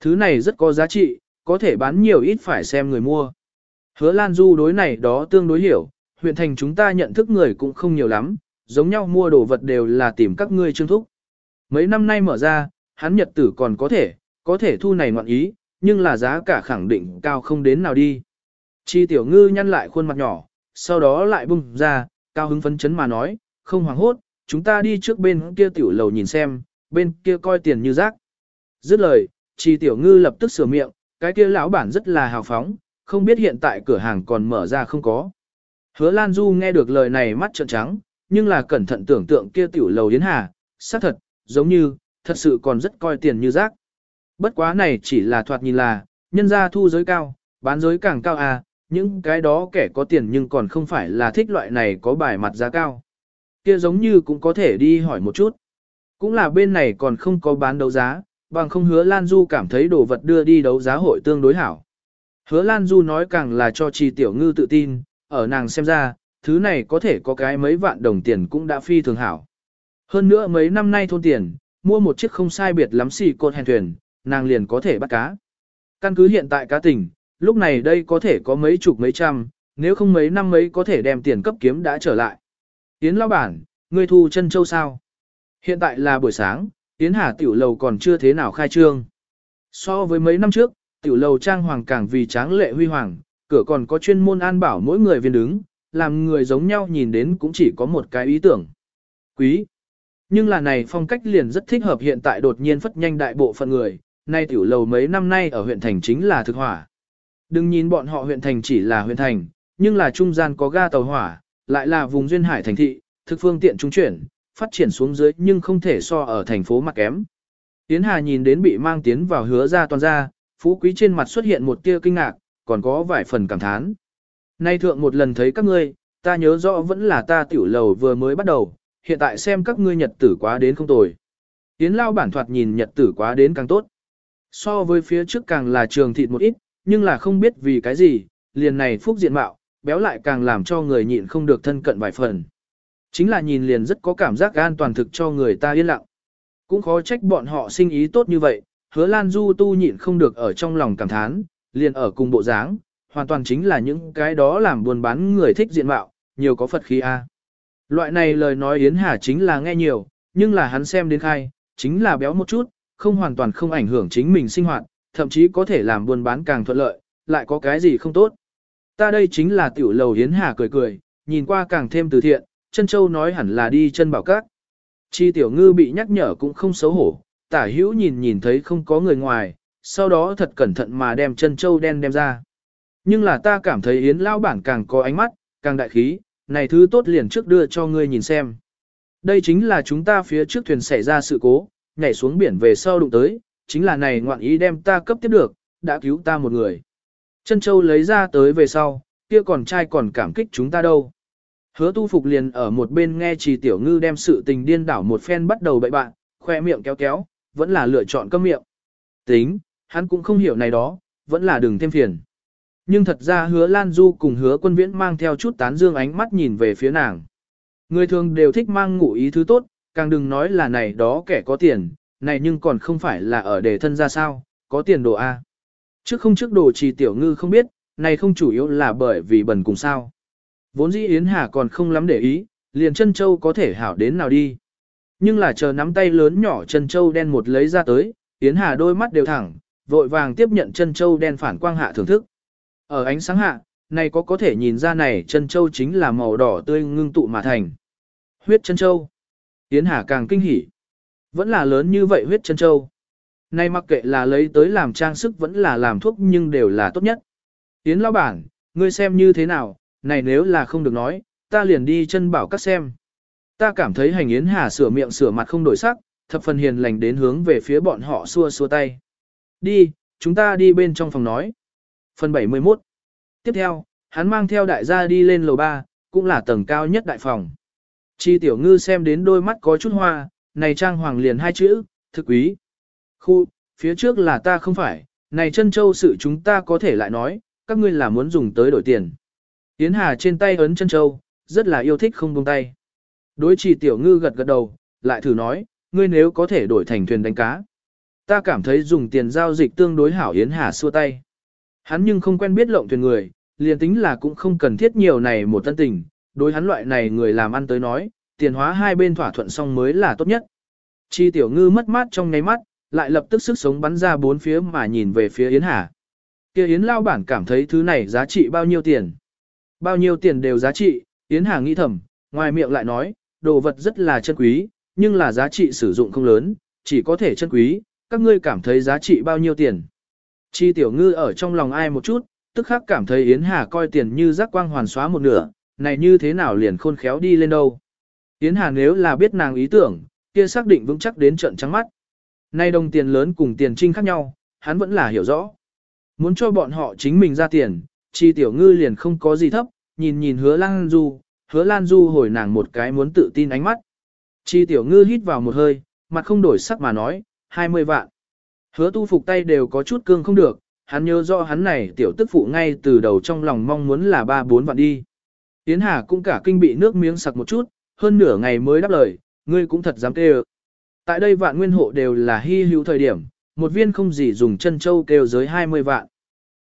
Thứ này rất có giá trị, có thể bán nhiều ít phải xem người mua. Hứa Lan Du đối này đó tương đối hiểu, huyện thành chúng ta nhận thức người cũng không nhiều lắm, giống nhau mua đồ vật đều là tìm các ngươi trương thúc. Mấy năm nay mở ra, hắn nhật tử còn có thể, có thể thu này ngoạn ý, nhưng là giá cả khẳng định cao không đến nào đi. Chi tiểu ngư nhăn lại khuôn mặt nhỏ, sau đó lại bung ra, cao hứng phấn chấn mà nói, không hoảng hốt, chúng ta đi trước bên kia tiểu lầu nhìn xem, bên kia coi tiền như rác. Dứt lời, chi tiểu ngư lập tức sửa miệng, cái kia lão bản rất là hào phóng, không biết hiện tại cửa hàng còn mở ra không có. Hứa Lan Du nghe được lời này mắt trợn trắng, nhưng là cẩn thận tưởng tượng kia tiểu lầu yến hà, xác thật, giống như, thật sự còn rất coi tiền như rác. Bất quá này chỉ là thoạt nhìn là, nhân ra thu giới cao, bán giới càng cao à, những cái đó kẻ có tiền nhưng còn không phải là thích loại này có bài mặt giá cao. Kia giống như cũng có thể đi hỏi một chút. Cũng là bên này còn không có bán đấu giá, bằng không hứa Lan Du cảm thấy đồ vật đưa đi đấu giá hội tương đối hảo. Hứa Lan Du nói càng là cho trì tiểu ngư tự tin, ở nàng xem ra, thứ này có thể có cái mấy vạn đồng tiền cũng đã phi thường hảo. Hơn nữa mấy năm nay thôn tiền, mua một chiếc không sai biệt lắm xì cột hèn thuyền, nàng liền có thể bắt cá. Căn cứ hiện tại cá tỉnh, lúc này đây có thể có mấy chục mấy trăm, nếu không mấy năm mấy có thể đem tiền cấp kiếm đã trở lại. Yến lão bản, ngươi thu chân châu sao? Hiện tại là buổi sáng, Yến Hà tiểu lầu còn chưa thế nào khai trương. So với mấy năm trước, tiểu lầu trang hoàng càng vì tráng lệ huy hoàng, cửa còn có chuyên môn an bảo mỗi người viên đứng, làm người giống nhau nhìn đến cũng chỉ có một cái ý tưởng. Quý. Nhưng là này phong cách liền rất thích hợp hiện tại đột nhiên phất nhanh đại bộ phận người, nay tiểu lầu mấy năm nay ở huyện thành chính là thực hỏa. Đừng nhìn bọn họ huyện thành chỉ là huyện thành, nhưng là trung gian có ga tàu hỏa, lại là vùng duyên hải thành thị, thực phương tiện trung chuyển, phát triển xuống dưới nhưng không thể so ở thành phố mặt kém. Tiến Hà nhìn đến bị mang tiến vào hứa ra toàn ra, phú quý trên mặt xuất hiện một tia kinh ngạc, còn có vài phần cảm thán. Nay thượng một lần thấy các ngươi, ta nhớ rõ vẫn là ta tiểu lầu vừa mới bắt đầu, hiện tại xem các ngươi nhật tử quá đến không tồi. Yến lao bản thoạt nhìn nhật tử quá đến càng tốt. So với phía trước càng là trường thịt một ít, nhưng là không biết vì cái gì, liền này phúc diện mạo, béo lại càng làm cho người nhịn không được thân cận vài phần. Chính là nhìn liền rất có cảm giác an toàn thực cho người ta yên lặng. Cũng khó trách bọn họ sinh ý tốt như vậy, hứa Lan Du tu nhịn không được ở trong lòng cảm thán, liền ở cùng bộ dáng, hoàn toàn chính là những cái đó làm buôn bán người thích diện mạo, nhiều có Phật khí a. Loại này lời nói Yến Hà chính là nghe nhiều, nhưng là hắn xem đến khai, chính là béo một chút, không hoàn toàn không ảnh hưởng chính mình sinh hoạt, thậm chí có thể làm buôn bán càng thuận lợi, lại có cái gì không tốt. Ta đây chính là tiểu lầu Yến Hà cười cười, nhìn qua càng thêm từ thiện, chân châu nói hẳn là đi chân bảo các. Chi tiểu ngư bị nhắc nhở cũng không xấu hổ, tả hữu nhìn nhìn thấy không có người ngoài, sau đó thật cẩn thận mà đem chân châu đen đem ra. Nhưng là ta cảm thấy Yến lao bản càng có ánh mắt, càng đại khí, này thứ tốt liền trước đưa cho ngươi nhìn xem. Đây chính là chúng ta phía trước thuyền xảy ra sự cố, nhảy xuống biển về sau đụng tới, chính là này ngoạn ý đem ta cấp tiếp được, đã cứu ta một người. Chân châu lấy ra tới về sau, kia còn trai còn cảm kích chúng ta đâu. Hứa tu phục liền ở một bên nghe trì tiểu ngư đem sự tình điên đảo một phen bắt đầu bậy bạn, khoe miệng kéo kéo, vẫn là lựa chọn câm miệng. Tính, hắn cũng không hiểu này đó, vẫn là đừng thêm phiền. Nhưng thật ra hứa Lan Du cùng hứa quân viễn mang theo chút tán dương ánh mắt nhìn về phía nàng. Người thường đều thích mang ngụ ý thứ tốt, càng đừng nói là này đó kẻ có tiền, này nhưng còn không phải là ở đề thân ra sao, có tiền đồ A. Trước không trước đồ trì tiểu ngư không biết, này không chủ yếu là bởi vì bần cùng sao. Vốn dĩ Yến Hà còn không lắm để ý, liền chân châu có thể hảo đến nào đi. Nhưng là chờ nắm tay lớn nhỏ chân châu đen một lấy ra tới, Yến Hà đôi mắt đều thẳng, vội vàng tiếp nhận chân châu đen phản quang hạ thưởng thức. Ở ánh sáng hạ, này có có thể nhìn ra này chân châu chính là màu đỏ tươi ngưng tụ mà thành. Huyết chân châu. Yến Hà càng kinh hỉ. Vẫn là lớn như vậy huyết chân châu. nay mặc kệ là lấy tới làm trang sức vẫn là làm thuốc nhưng đều là tốt nhất. Yến lão bản, ngươi xem như thế nào, này nếu là không được nói, ta liền đi chân bảo các xem. Ta cảm thấy hành Yến Hà sửa miệng sửa mặt không đổi sắc, thập phần hiền lành đến hướng về phía bọn họ xua xua tay. Đi, chúng ta đi bên trong phòng nói. Phần 71 Tiếp theo, hắn mang theo đại gia đi lên lầu 3, cũng là tầng cao nhất đại phòng. Chi tiểu ngư xem đến đôi mắt có chút hoa, này trang hoàng liền hai chữ, thực quý. Khu, phía trước là ta không phải, này chân châu sự chúng ta có thể lại nói, các ngươi là muốn dùng tới đổi tiền. Yến Hà trên tay ấn chân châu, rất là yêu thích không buông tay. Đối trì tiểu ngư gật gật đầu, lại thử nói, ngươi nếu có thể đổi thành thuyền đánh cá. Ta cảm thấy dùng tiền giao dịch tương đối hảo Yến Hà xua tay. Hắn nhưng không quen biết lộng thuyền người, liền tính là cũng không cần thiết nhiều này một tân tình, đối hắn loại này người làm ăn tới nói, tiền hóa hai bên thỏa thuận xong mới là tốt nhất. Chi tiểu ngư mất mát trong ngay mắt, lại lập tức sức sống bắn ra bốn phía mà nhìn về phía Yến Hà. Kia Yến lao bản cảm thấy thứ này giá trị bao nhiêu tiền. Bao nhiêu tiền đều giá trị, Yến Hà nghĩ thầm, ngoài miệng lại nói, đồ vật rất là chân quý, nhưng là giá trị sử dụng không lớn, chỉ có thể chân quý, các ngươi cảm thấy giá trị bao nhiêu tiền. Chi tiểu ngư ở trong lòng ai một chút, tức khắc cảm thấy Yến Hà coi tiền như giác quang hoàn xóa một nửa, này như thế nào liền khôn khéo đi lên đâu. Yến Hà nếu là biết nàng ý tưởng, kia xác định vững chắc đến trận trắng mắt. Nay đồng tiền lớn cùng tiền trinh khác nhau, hắn vẫn là hiểu rõ. Muốn cho bọn họ chính mình ra tiền, chi tiểu ngư liền không có gì thấp, nhìn nhìn hứa Lan Du, hứa Lan Du hồi nàng một cái muốn tự tin ánh mắt. Chi tiểu ngư hít vào một hơi, mặt không đổi sắc mà nói, 20 vạn. Hứa tu phục tay đều có chút cương không được, hắn nhớ rõ hắn này tiểu tức phụ ngay từ đầu trong lòng mong muốn là 3-4 vạn đi. tiến Hà cũng cả kinh bị nước miếng sặc một chút, hơn nửa ngày mới đáp lời, ngươi cũng thật dám kêu. Tại đây vạn nguyên hộ đều là hy hữu thời điểm, một viên không gì dùng chân châu kêu giới 20 vạn.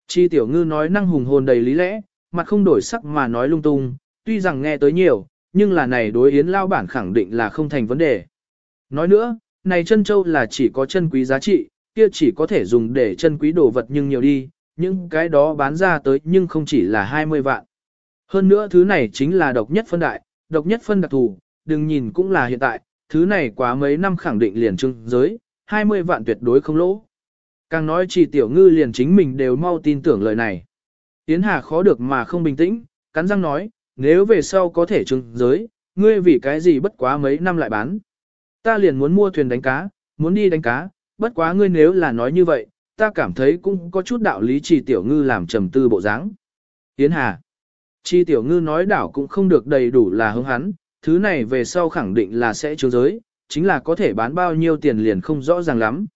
Chi tiểu ngư nói năng hùng hồn đầy lý lẽ, mặt không đổi sắc mà nói lung tung, tuy rằng nghe tới nhiều, nhưng là này đối yến lao bản khẳng định là không thành vấn đề. Nói nữa, này chân châu là chỉ có chân quý giá trị, kia chỉ có thể dùng để chân quý đồ vật nhưng nhiều đi, những cái đó bán ra tới nhưng không chỉ là 20 vạn. Hơn nữa thứ này chính là độc nhất phân đại, độc nhất phân đặc thù, đừng nhìn cũng là hiện tại, thứ này quá mấy năm khẳng định liền trưng giới, 20 vạn tuyệt đối không lỗ. Càng nói chỉ tiểu ngư liền chính mình đều mau tin tưởng lời này. tiến Hà khó được mà không bình tĩnh, cắn răng nói, nếu về sau có thể trưng giới, ngươi vì cái gì bất quá mấy năm lại bán. Ta liền muốn mua thuyền đánh cá, muốn đi đánh cá, bất quá ngươi nếu là nói như vậy, ta cảm thấy cũng có chút đạo lý trì tiểu ngư làm trầm tư bộ dáng. Yến Hà. Chi tiểu ngư nói đảo cũng không được đầy đủ là hứng hắn, thứ này về sau khẳng định là sẽ trướng giới, chính là có thể bán bao nhiêu tiền liền không rõ ràng lắm.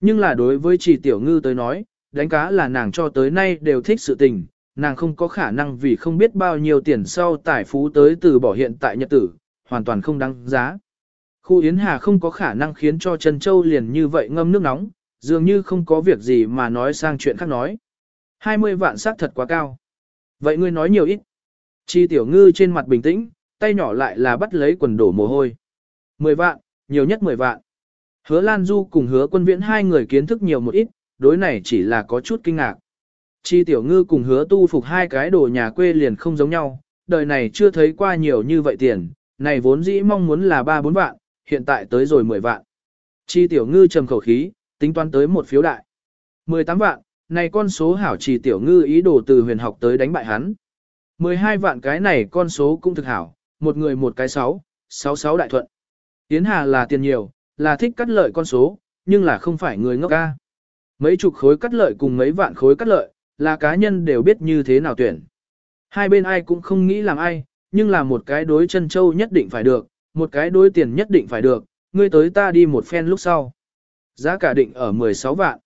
Nhưng là đối với chỉ tiểu ngư tới nói, đánh cá là nàng cho tới nay đều thích sự tình, nàng không có khả năng vì không biết bao nhiêu tiền sau tài phú tới từ bỏ hiện tại nhật tử, hoàn toàn không đáng giá. Khu Yến Hà không có khả năng khiến cho Trần Châu liền như vậy ngâm nước nóng, dường như không có việc gì mà nói sang chuyện khác nói. 20 vạn xác thật quá cao. Vậy ngươi nói nhiều ít. Chi tiểu ngư trên mặt bình tĩnh, tay nhỏ lại là bắt lấy quần đổ mồ hôi. 10 vạn, nhiều nhất 10 vạn. Hứa Lan Du cùng hứa quân viễn hai người kiến thức nhiều một ít, đối này chỉ là có chút kinh ngạc. Chi tiểu ngư cùng hứa tu phục hai cái đồ nhà quê liền không giống nhau, đời này chưa thấy qua nhiều như vậy tiền, này vốn dĩ mong muốn là 3-4 vạn, hiện tại tới rồi 10 vạn. Chi tiểu ngư trầm khẩu khí, tính toán tới một phiếu đại. 18 vạn, này con số hảo chi tiểu ngư ý đồ từ huyền học tới đánh bại hắn. 12 vạn cái này con số cũng thực hảo, một người một cái 6, 66 đại thuận. Tiến Hà là tiền nhiều, là thích cắt lợi con số, nhưng là không phải người ngốc ca. Mấy chục khối cắt lợi cùng mấy vạn khối cắt lợi, là cá nhân đều biết như thế nào tuyển. Hai bên ai cũng không nghĩ làm ai, nhưng là một cái đối chân châu nhất định phải được, một cái đối tiền nhất định phải được, ngươi tới ta đi một phen lúc sau. Giá cả định ở 16 vạn.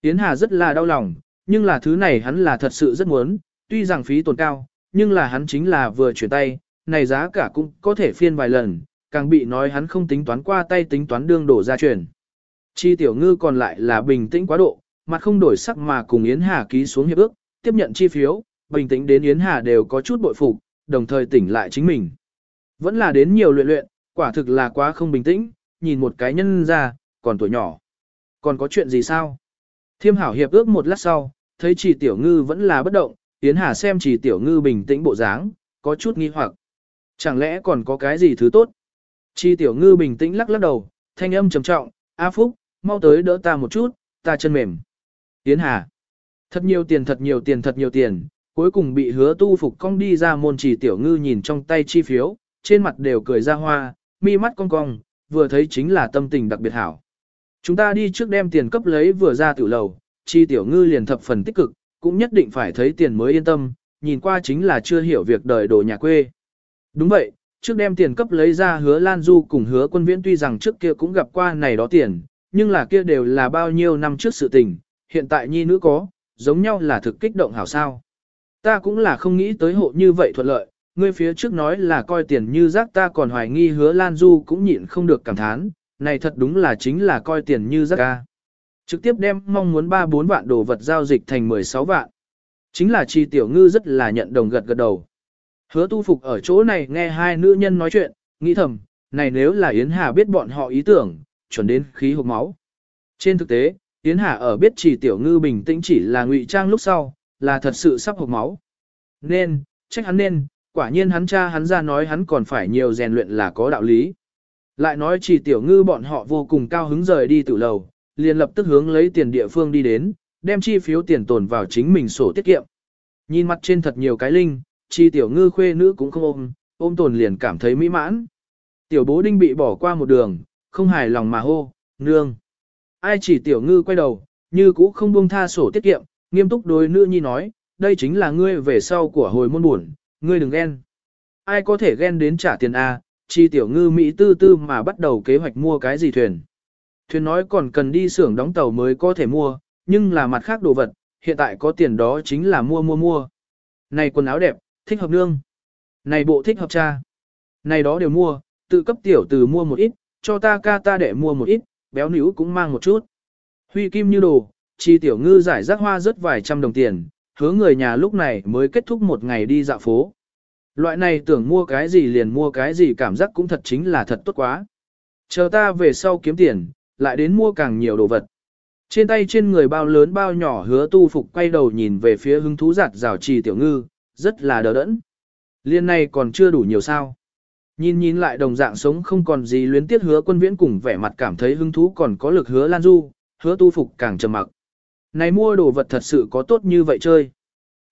Yến Hà rất là đau lòng, nhưng là thứ này hắn là thật sự rất muốn, tuy rằng phí tổn cao, nhưng là hắn chính là vừa chuyển tay, này giá cả cũng có thể phiên vài lần, càng bị nói hắn không tính toán qua tay tính toán đương đổ ra chuyển. Chi tiểu ngư còn lại là bình tĩnh quá độ, mặt không đổi sắc mà cùng Yến Hà ký xuống hiệp ước, tiếp nhận chi phiếu, bình tĩnh đến Yến Hà đều có chút bội phục, đồng thời tỉnh lại chính mình. Vẫn là đến nhiều luyện luyện, quả thực là quá không bình tĩnh, nhìn một cái nhân ra, còn tuổi nhỏ. Còn có chuyện gì sao? Thiêm hảo hiệp ước một lát sau, thấy chỉ tiểu ngư vẫn là bất động, Yến Hà xem chỉ tiểu ngư bình tĩnh bộ dáng, có chút nghi hoặc. Chẳng lẽ còn có cái gì thứ tốt? Chi tiểu ngư bình tĩnh lắc lắc đầu, thanh âm trầm trọng, A Phúc, mau tới đỡ ta một chút, ta chân mềm. Yến Hà. Thật nhiều tiền thật nhiều tiền thật nhiều tiền, cuối cùng bị hứa tu phục cong đi ra môn chỉ tiểu ngư nhìn trong tay chi phiếu, trên mặt đều cười ra hoa, mi mắt cong cong, vừa thấy chính là tâm tình đặc biệt hảo. Chúng ta đi trước đem tiền cấp lấy vừa ra tiểu lầu, chi tiểu ngư liền thập phần tích cực, cũng nhất định phải thấy tiền mới yên tâm, nhìn qua chính là chưa hiểu việc đời đồ nhà quê. Đúng vậy, trước đem tiền cấp lấy ra hứa Lan Du cùng hứa quân viễn tuy rằng trước kia cũng gặp qua này đó tiền, nhưng là kia đều là bao nhiêu năm trước sự tình, hiện tại nhi nữ có, giống nhau là thực kích động hảo sao. Ta cũng là không nghĩ tới hộ như vậy thuận lợi, ngươi phía trước nói là coi tiền như rác ta còn hoài nghi hứa Lan Du cũng nhịn không được cảm thán, này thật đúng là chính là coi tiền như rác ca. Trực tiếp đem mong muốn 3-4 vạn đồ vật giao dịch thành 16 vạn. Chính là chi tiểu ngư rất là nhận đồng gật gật đầu. Hứa tu phục ở chỗ này nghe hai nữ nhân nói chuyện, nghĩ thầm, này nếu là Yến Hà biết bọn họ ý tưởng, chuẩn đến khí hộp máu. Trên thực tế, Yến Hà ở biết chỉ tiểu ngư bình tĩnh chỉ là ngụy trang lúc sau, là thật sự sắp hộp máu. Nên, trách hắn nên, quả nhiên hắn cha hắn ra nói hắn còn phải nhiều rèn luyện là có đạo lý. Lại nói chỉ tiểu ngư bọn họ vô cùng cao hứng rời đi từ lầu, liền lập tức hướng lấy tiền địa phương đi đến, đem chi phiếu tiền tồn vào chính mình sổ tiết kiệm. Nhìn mặt trên thật nhiều cái linh, chi tiểu ngư khuê nữ cũng không ôm, ôm tồn liền cảm thấy mỹ mãn. Tiểu bố đinh bị bỏ qua một đường, không hài lòng mà hô, nương. Ai chỉ tiểu ngư quay đầu, như cũ không buông tha sổ tiết kiệm, nghiêm túc đối nữ nhi nói, đây chính là ngươi về sau của hồi môn buồn, ngươi đừng ghen. Ai có thể ghen đến trả tiền A, chi tiểu ngư Mỹ tư tư mà bắt đầu kế hoạch mua cái gì thuyền. Thuyền nói còn cần đi xưởng đóng tàu mới có thể mua, nhưng là mặt khác đồ vật, hiện tại có tiền đó chính là mua mua mua. Này quần áo đẹp, thích hợp nương. Này bộ thích hợp cha. Này đó đều mua, tự cấp tiểu từ mua một ít, cho ta ca ta để mua một ít, béo nữ cũng mang một chút. Huy kim như đồ, chi tiểu ngư giải rác hoa rất vài trăm đồng tiền, hứa người nhà lúc này mới kết thúc một ngày đi dạo phố. Loại này tưởng mua cái gì liền mua cái gì cảm giác cũng thật chính là thật tốt quá. Chờ ta về sau kiếm tiền, lại đến mua càng nhiều đồ vật. Trên tay trên người bao lớn bao nhỏ hứa tu phục quay đầu nhìn về phía hứng thú giặt rào trì tiểu ngư, rất là đờ đẫn. Liên này còn chưa đủ nhiều sao. Nhìn nhìn lại đồng dạng sống không còn gì luyến tiếc hứa quân viễn cùng vẻ mặt cảm thấy hứng thú còn có lực hứa lan du, hứa tu phục càng trầm mặc. Này mua đồ vật thật sự có tốt như vậy chơi.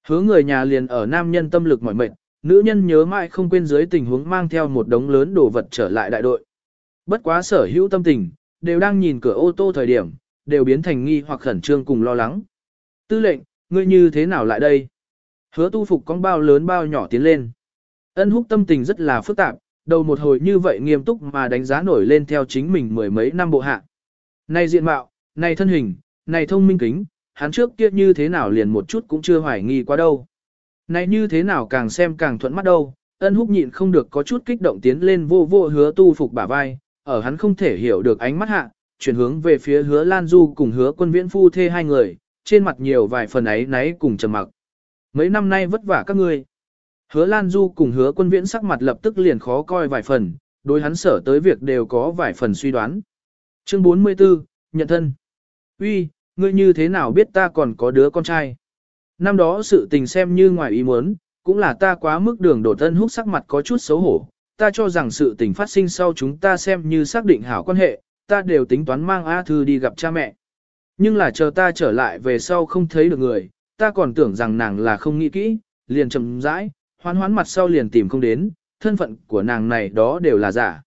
Hứa người nhà liền ở nam nhân tâm lực mỏi mệt, nữ nhân nhớ mãi không quên dưới tình huống mang theo một đống lớn đồ vật trở lại đại đội. Bất quá sở hữu tâm tình, đều đang nhìn cửa ô tô thời điểm, đều biến thành nghi hoặc khẩn trương cùng lo lắng. Tư lệnh, ngươi như thế nào lại đây? Hứa tu phục con bao lớn bao nhỏ tiến lên. Ân húc tâm tình rất là phức tạp, đầu một hồi như vậy nghiêm túc mà đánh giá nổi lên theo chính mình mười mấy năm bộ hạ. Này diện mạo, này thân hình, này thông minh kính, hắn trước kia như thế nào liền một chút cũng chưa hoài nghi quá đâu. Này như thế nào càng xem càng thuận mắt đâu, ân húc nhịn không được có chút kích động tiến lên vô vô hứa tu phục bả vai, ở hắn không thể hiểu được ánh mắt hạ, chuyển hướng về phía hứa Lan Du cùng hứa quân viễn phu thê hai người, trên mặt nhiều vài phần ấy náy cùng trầm mặc. Mấy năm nay vất vả các ngươi. Hứa Lan Du cùng hứa quân viễn sắc mặt lập tức liền khó coi vài phần, đối hắn sở tới việc đều có vài phần suy đoán. Chương 44, nhận thân. Uy, ngươi như thế nào biết ta còn có đứa con trai? Năm đó sự tình xem như ngoài ý muốn, cũng là ta quá mức đường đổ thân hút sắc mặt có chút xấu hổ. Ta cho rằng sự tình phát sinh sau chúng ta xem như xác định hảo quan hệ, ta đều tính toán mang A Thư đi gặp cha mẹ. Nhưng là chờ ta trở lại về sau không thấy được người, ta còn tưởng rằng nàng là không nghĩ kỹ, liền chậm rãi, hoán hoán mặt sau liền tìm không đến, thân phận của nàng này đó đều là giả.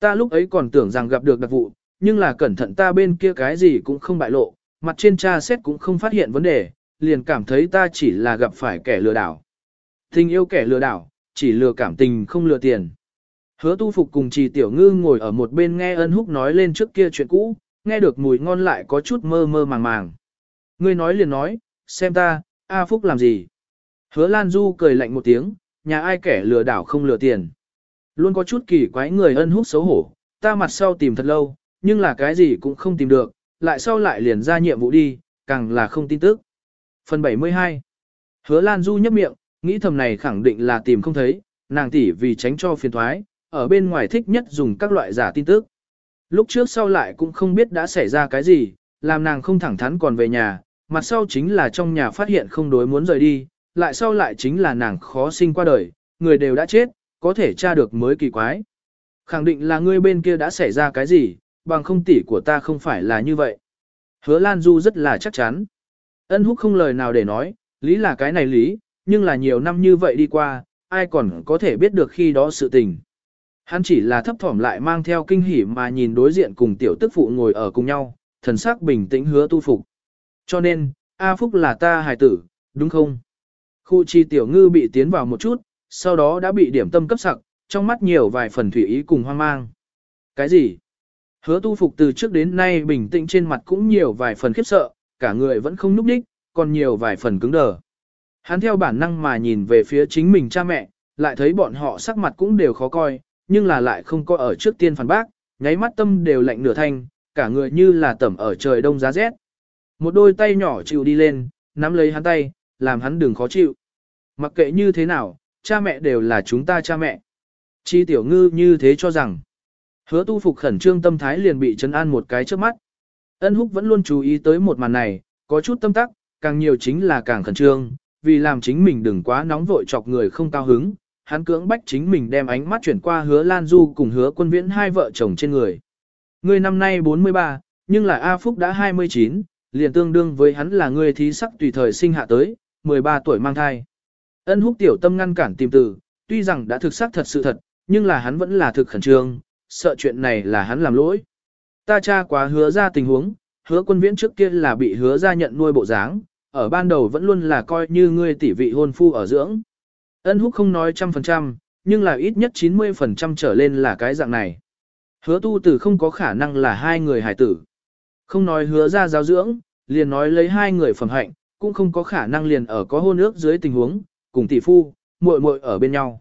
Ta lúc ấy còn tưởng rằng gặp được đặc vụ, nhưng là cẩn thận ta bên kia cái gì cũng không bại lộ, mặt trên tra xét cũng không phát hiện vấn đề, liền cảm thấy ta chỉ là gặp phải kẻ lừa đảo. Tình yêu kẻ lừa đảo, chỉ lừa cảm tình không lừa tiền. Hứa tu phục cùng trì tiểu ngư ngồi ở một bên nghe ân húc nói lên trước kia chuyện cũ, nghe được mùi ngon lại có chút mơ mơ màng màng. Ngươi nói liền nói, xem ta, A Phúc làm gì? Hứa Lan Du cười lạnh một tiếng, nhà ai kẻ lừa đảo không lừa tiền. Luôn có chút kỳ quái người ân húc xấu hổ, ta mặt sau tìm thật lâu, nhưng là cái gì cũng không tìm được, lại sau lại liền ra nhiệm vụ đi, càng là không tin tức. Phần 72 Hứa Lan Du nhấp miệng, nghĩ thầm này khẳng định là tìm không thấy, nàng tỷ vì tránh cho phiền thoái, ở bên ngoài thích nhất dùng các loại giả tin tức. Lúc trước sau lại cũng không biết đã xảy ra cái gì, làm nàng không thẳng thắn còn về nhà, mặt sau chính là trong nhà phát hiện không đối muốn rời đi, lại sau lại chính là nàng khó sinh qua đời, người đều đã chết, có thể tra được mới kỳ quái. Khẳng định là ngươi bên kia đã xảy ra cái gì, bằng không tỷ của ta không phải là như vậy. Hứa Lan Du rất là chắc chắn. Ân húc không lời nào để nói, lý là cái này lý, nhưng là nhiều năm như vậy đi qua, ai còn có thể biết được khi đó sự tình. Hắn chỉ là thấp thỏm lại mang theo kinh hỉ mà nhìn đối diện cùng tiểu tức phụ ngồi ở cùng nhau, thần sắc bình tĩnh hứa tu phục. Cho nên, A Phúc là ta hài tử, đúng không? Khu chi tiểu ngư bị tiến vào một chút, sau đó đã bị điểm tâm cấp sặc, trong mắt nhiều vài phần thủy ý cùng hoang mang. Cái gì? Hứa tu phục từ trước đến nay bình tĩnh trên mặt cũng nhiều vài phần khiếp sợ, cả người vẫn không núp đích, còn nhiều vài phần cứng đờ. Hắn theo bản năng mà nhìn về phía chính mình cha mẹ, lại thấy bọn họ sắc mặt cũng đều khó coi, nhưng là lại không có ở trước tiên phản bác, nháy mắt tâm đều lạnh nửa thanh, cả người như là tẩm ở trời đông giá rét. Một đôi tay nhỏ chịu đi lên, nắm lấy hắn tay, làm hắn đừng khó chịu. Mặc kệ như thế nào, cha mẹ đều là chúng ta cha mẹ. Chi tiểu ngư như thế cho rằng, hứa tu phục khẩn trương tâm thái liền bị chấn an một cái trước mắt. Ân húc vẫn luôn chú ý tới một màn này, có chút tâm tắc, càng nhiều chính là càng khẩn trương, vì làm chính mình đừng quá nóng vội chọc người không cao hứng, hắn cưỡng bách chính mình đem ánh mắt chuyển qua hứa Lan Du cùng hứa quân viễn hai vợ chồng trên người. Người năm nay 43, nhưng là A Phúc đã 29, liền tương đương với hắn là người thí sắc tùy thời sinh hạ tới, 13 tuổi mang thai. Ân húc tiểu tâm ngăn cản tìm từ, tuy rằng đã thực sắc thật sự thật, nhưng là hắn vẫn là thực khẩn trương, sợ chuyện này là hắn làm lỗi. Ta cha quá hứa ra tình huống, hứa quân viễn trước kia là bị hứa ra nhận nuôi bộ dáng, ở ban đầu vẫn luôn là coi như ngươi tỷ vị hôn phu ở dưỡng. Ân húc không nói trăm phần trăm, nhưng là ít nhất 90% trở lên là cái dạng này. Hứa tu tử không có khả năng là hai người hài tử. Không nói hứa ra giáo dưỡng, liền nói lấy hai người phẩm hạnh, cũng không có khả năng liền ở có hôn ước dưới tình huống, cùng tỷ phu, muội muội ở bên nhau.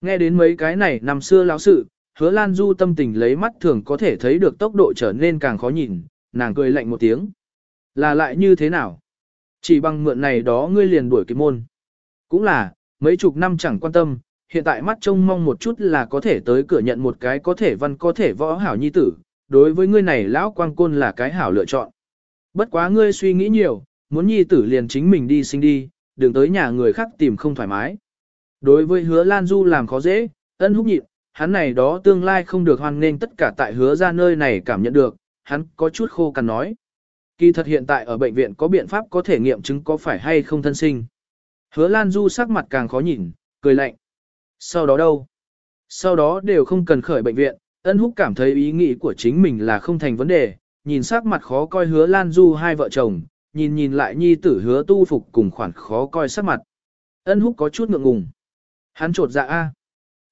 Nghe đến mấy cái này năm xưa lão sự, hứa Lan Du tâm tình lấy mắt thường có thể thấy được tốc độ trở nên càng khó nhìn, nàng cười lạnh một tiếng. Là lại như thế nào? Chỉ bằng mượn này đó ngươi liền đuổi kịp môn. Cũng là, mấy chục năm chẳng quan tâm, hiện tại mắt trông mong một chút là có thể tới cửa nhận một cái có thể văn có thể võ hảo nhi tử, đối với ngươi này lão quang côn là cái hảo lựa chọn. Bất quá ngươi suy nghĩ nhiều, muốn nhi tử liền chính mình đi sinh đi, đừng tới nhà người khác tìm không thoải mái. Đối với hứa Lan Du làm khó dễ, ân húc nhịn, hắn này đó tương lai không được hoan nghênh tất cả tại hứa ra nơi này cảm nhận được, hắn có chút khô cằn nói. Kỳ thật hiện tại ở bệnh viện có biện pháp có thể nghiệm chứng có phải hay không thân sinh. Hứa Lan Du sắc mặt càng khó nhìn, cười lạnh. Sau đó đâu? Sau đó đều không cần khởi bệnh viện, ân húc cảm thấy ý nghĩ của chính mình là không thành vấn đề, nhìn sắc mặt khó coi hứa Lan Du hai vợ chồng, nhìn nhìn lại nhi tử hứa tu phục cùng khoản khó coi sắc mặt. Ân húc có chút ngượng ngùng. Hắn trột dạ a.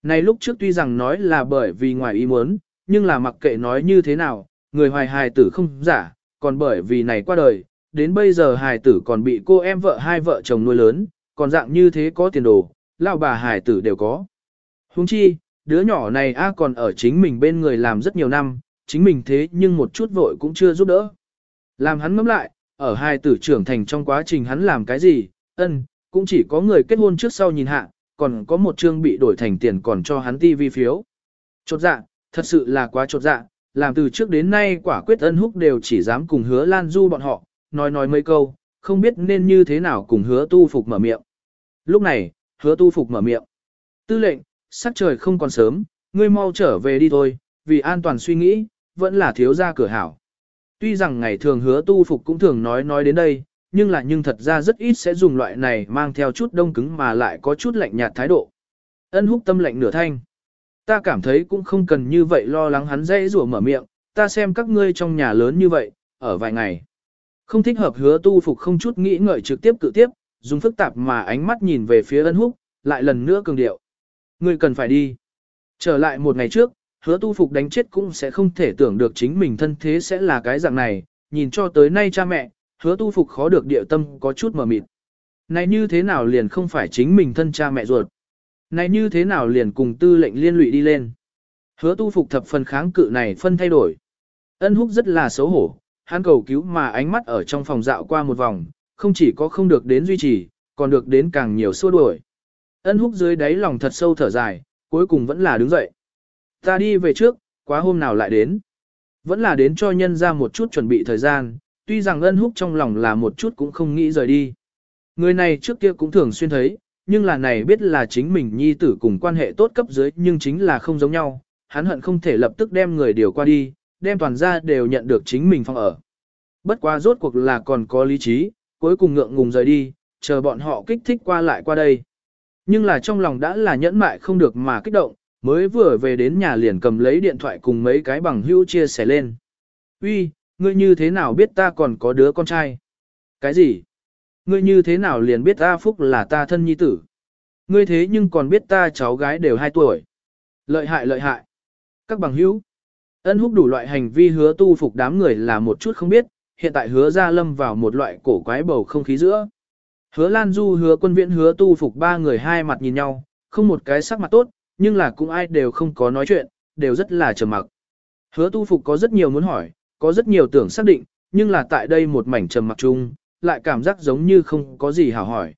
Này lúc trước tuy rằng nói là bởi vì ngoài ý muốn, nhưng là mặc kệ nói như thế nào, người hoài hài tử không giả, còn bởi vì này qua đời, đến bây giờ hài tử còn bị cô em vợ hai vợ chồng nuôi lớn, còn dạng như thế có tiền đồ, lão bà hài tử đều có. Huống chi, đứa nhỏ này a còn ở chính mình bên người làm rất nhiều năm, chính mình thế nhưng một chút vội cũng chưa giúp đỡ. Làm hắn ngẫm lại, ở hai tử trưởng thành trong quá trình hắn làm cái gì, ân, cũng chỉ có người kết hôn trước sau nhìn hạ, còn có một chương bị đổi thành tiền còn cho hắn ti vi phiếu. Chột dạ, thật sự là quá chột dạ, làm từ trước đến nay quả quyết ân húc đều chỉ dám cùng hứa Lan Du bọn họ, nói nói mấy câu, không biết nên như thế nào cùng hứa tu phục mở miệng. Lúc này, hứa tu phục mở miệng. Tư lệnh, sắc trời không còn sớm, ngươi mau trở về đi thôi, vì an toàn suy nghĩ, vẫn là thiếu ra cửa hảo. Tuy rằng ngày thường hứa tu phục cũng thường nói nói đến đây, nhưng là nhưng thật ra rất ít sẽ dùng loại này mang theo chút đông cứng mà lại có chút lạnh nhạt thái độ. Ân húc tâm lạnh nửa thanh. Ta cảm thấy cũng không cần như vậy lo lắng hắn dễ rủa mở miệng, ta xem các ngươi trong nhà lớn như vậy, ở vài ngày. Không thích hợp hứa tu phục không chút nghĩ ngợi trực tiếp cự tiếp, dùng phức tạp mà ánh mắt nhìn về phía ân húc, lại lần nữa cường điệu. Ngươi cần phải đi. Trở lại một ngày trước, hứa tu phục đánh chết cũng sẽ không thể tưởng được chính mình thân thế sẽ là cái dạng này, nhìn cho tới nay cha mẹ, hứa tu phục khó được địa tâm có chút mờ mịt. Này như thế nào liền không phải chính mình thân cha mẹ ruột. Này như thế nào liền cùng tư lệnh liên lụy đi lên. Hứa tu phục thập phần kháng cự này phân thay đổi. Ân húc rất là xấu hổ, hắn cầu cứu mà ánh mắt ở trong phòng dạo qua một vòng, không chỉ có không được đến duy trì, còn được đến càng nhiều xua đuổi. Ân húc dưới đáy lòng thật sâu thở dài, cuối cùng vẫn là đứng dậy. Ta đi về trước, quá hôm nào lại đến. Vẫn là đến cho nhân ra một chút chuẩn bị thời gian, tuy rằng ân húc trong lòng là một chút cũng không nghĩ rời đi. Người này trước kia cũng thường xuyên thấy, nhưng là này biết là chính mình nhi tử cùng quan hệ tốt cấp dưới nhưng chính là không giống nhau, hắn hận không thể lập tức đem người điều qua đi, đem toàn ra đều nhận được chính mình phong ở. Bất quá rốt cuộc là còn có lý trí, cuối cùng ngượng ngùng rời đi, chờ bọn họ kích thích qua lại qua đây. Nhưng là trong lòng đã là nhẫn mại không được mà kích động, mới vừa về đến nhà liền cầm lấy điện thoại cùng mấy cái bằng hữu chia sẻ lên. Uy, ngươi như thế nào biết ta còn có đứa con trai? Cái gì? Ngươi như thế nào liền biết ta Phúc là ta thân nhi tử? Ngươi thế nhưng còn biết ta cháu gái đều 2 tuổi. Lợi hại lợi hại. Các bằng hữu. Ân húc đủ loại hành vi hứa tu phục đám người là một chút không biết, hiện tại hứa ra lâm vào một loại cổ quái bầu không khí giữa. Hứa Lan Du hứa quân viện, hứa tu phục ba người hai mặt nhìn nhau, không một cái sắc mặt tốt, nhưng là cũng ai đều không có nói chuyện, đều rất là trầm mặc. Hứa tu phục có rất nhiều muốn hỏi, có rất nhiều tưởng xác định, nhưng là tại đây một mảnh trầm mặc chung, lại cảm giác giống như không có gì hảo hỏi.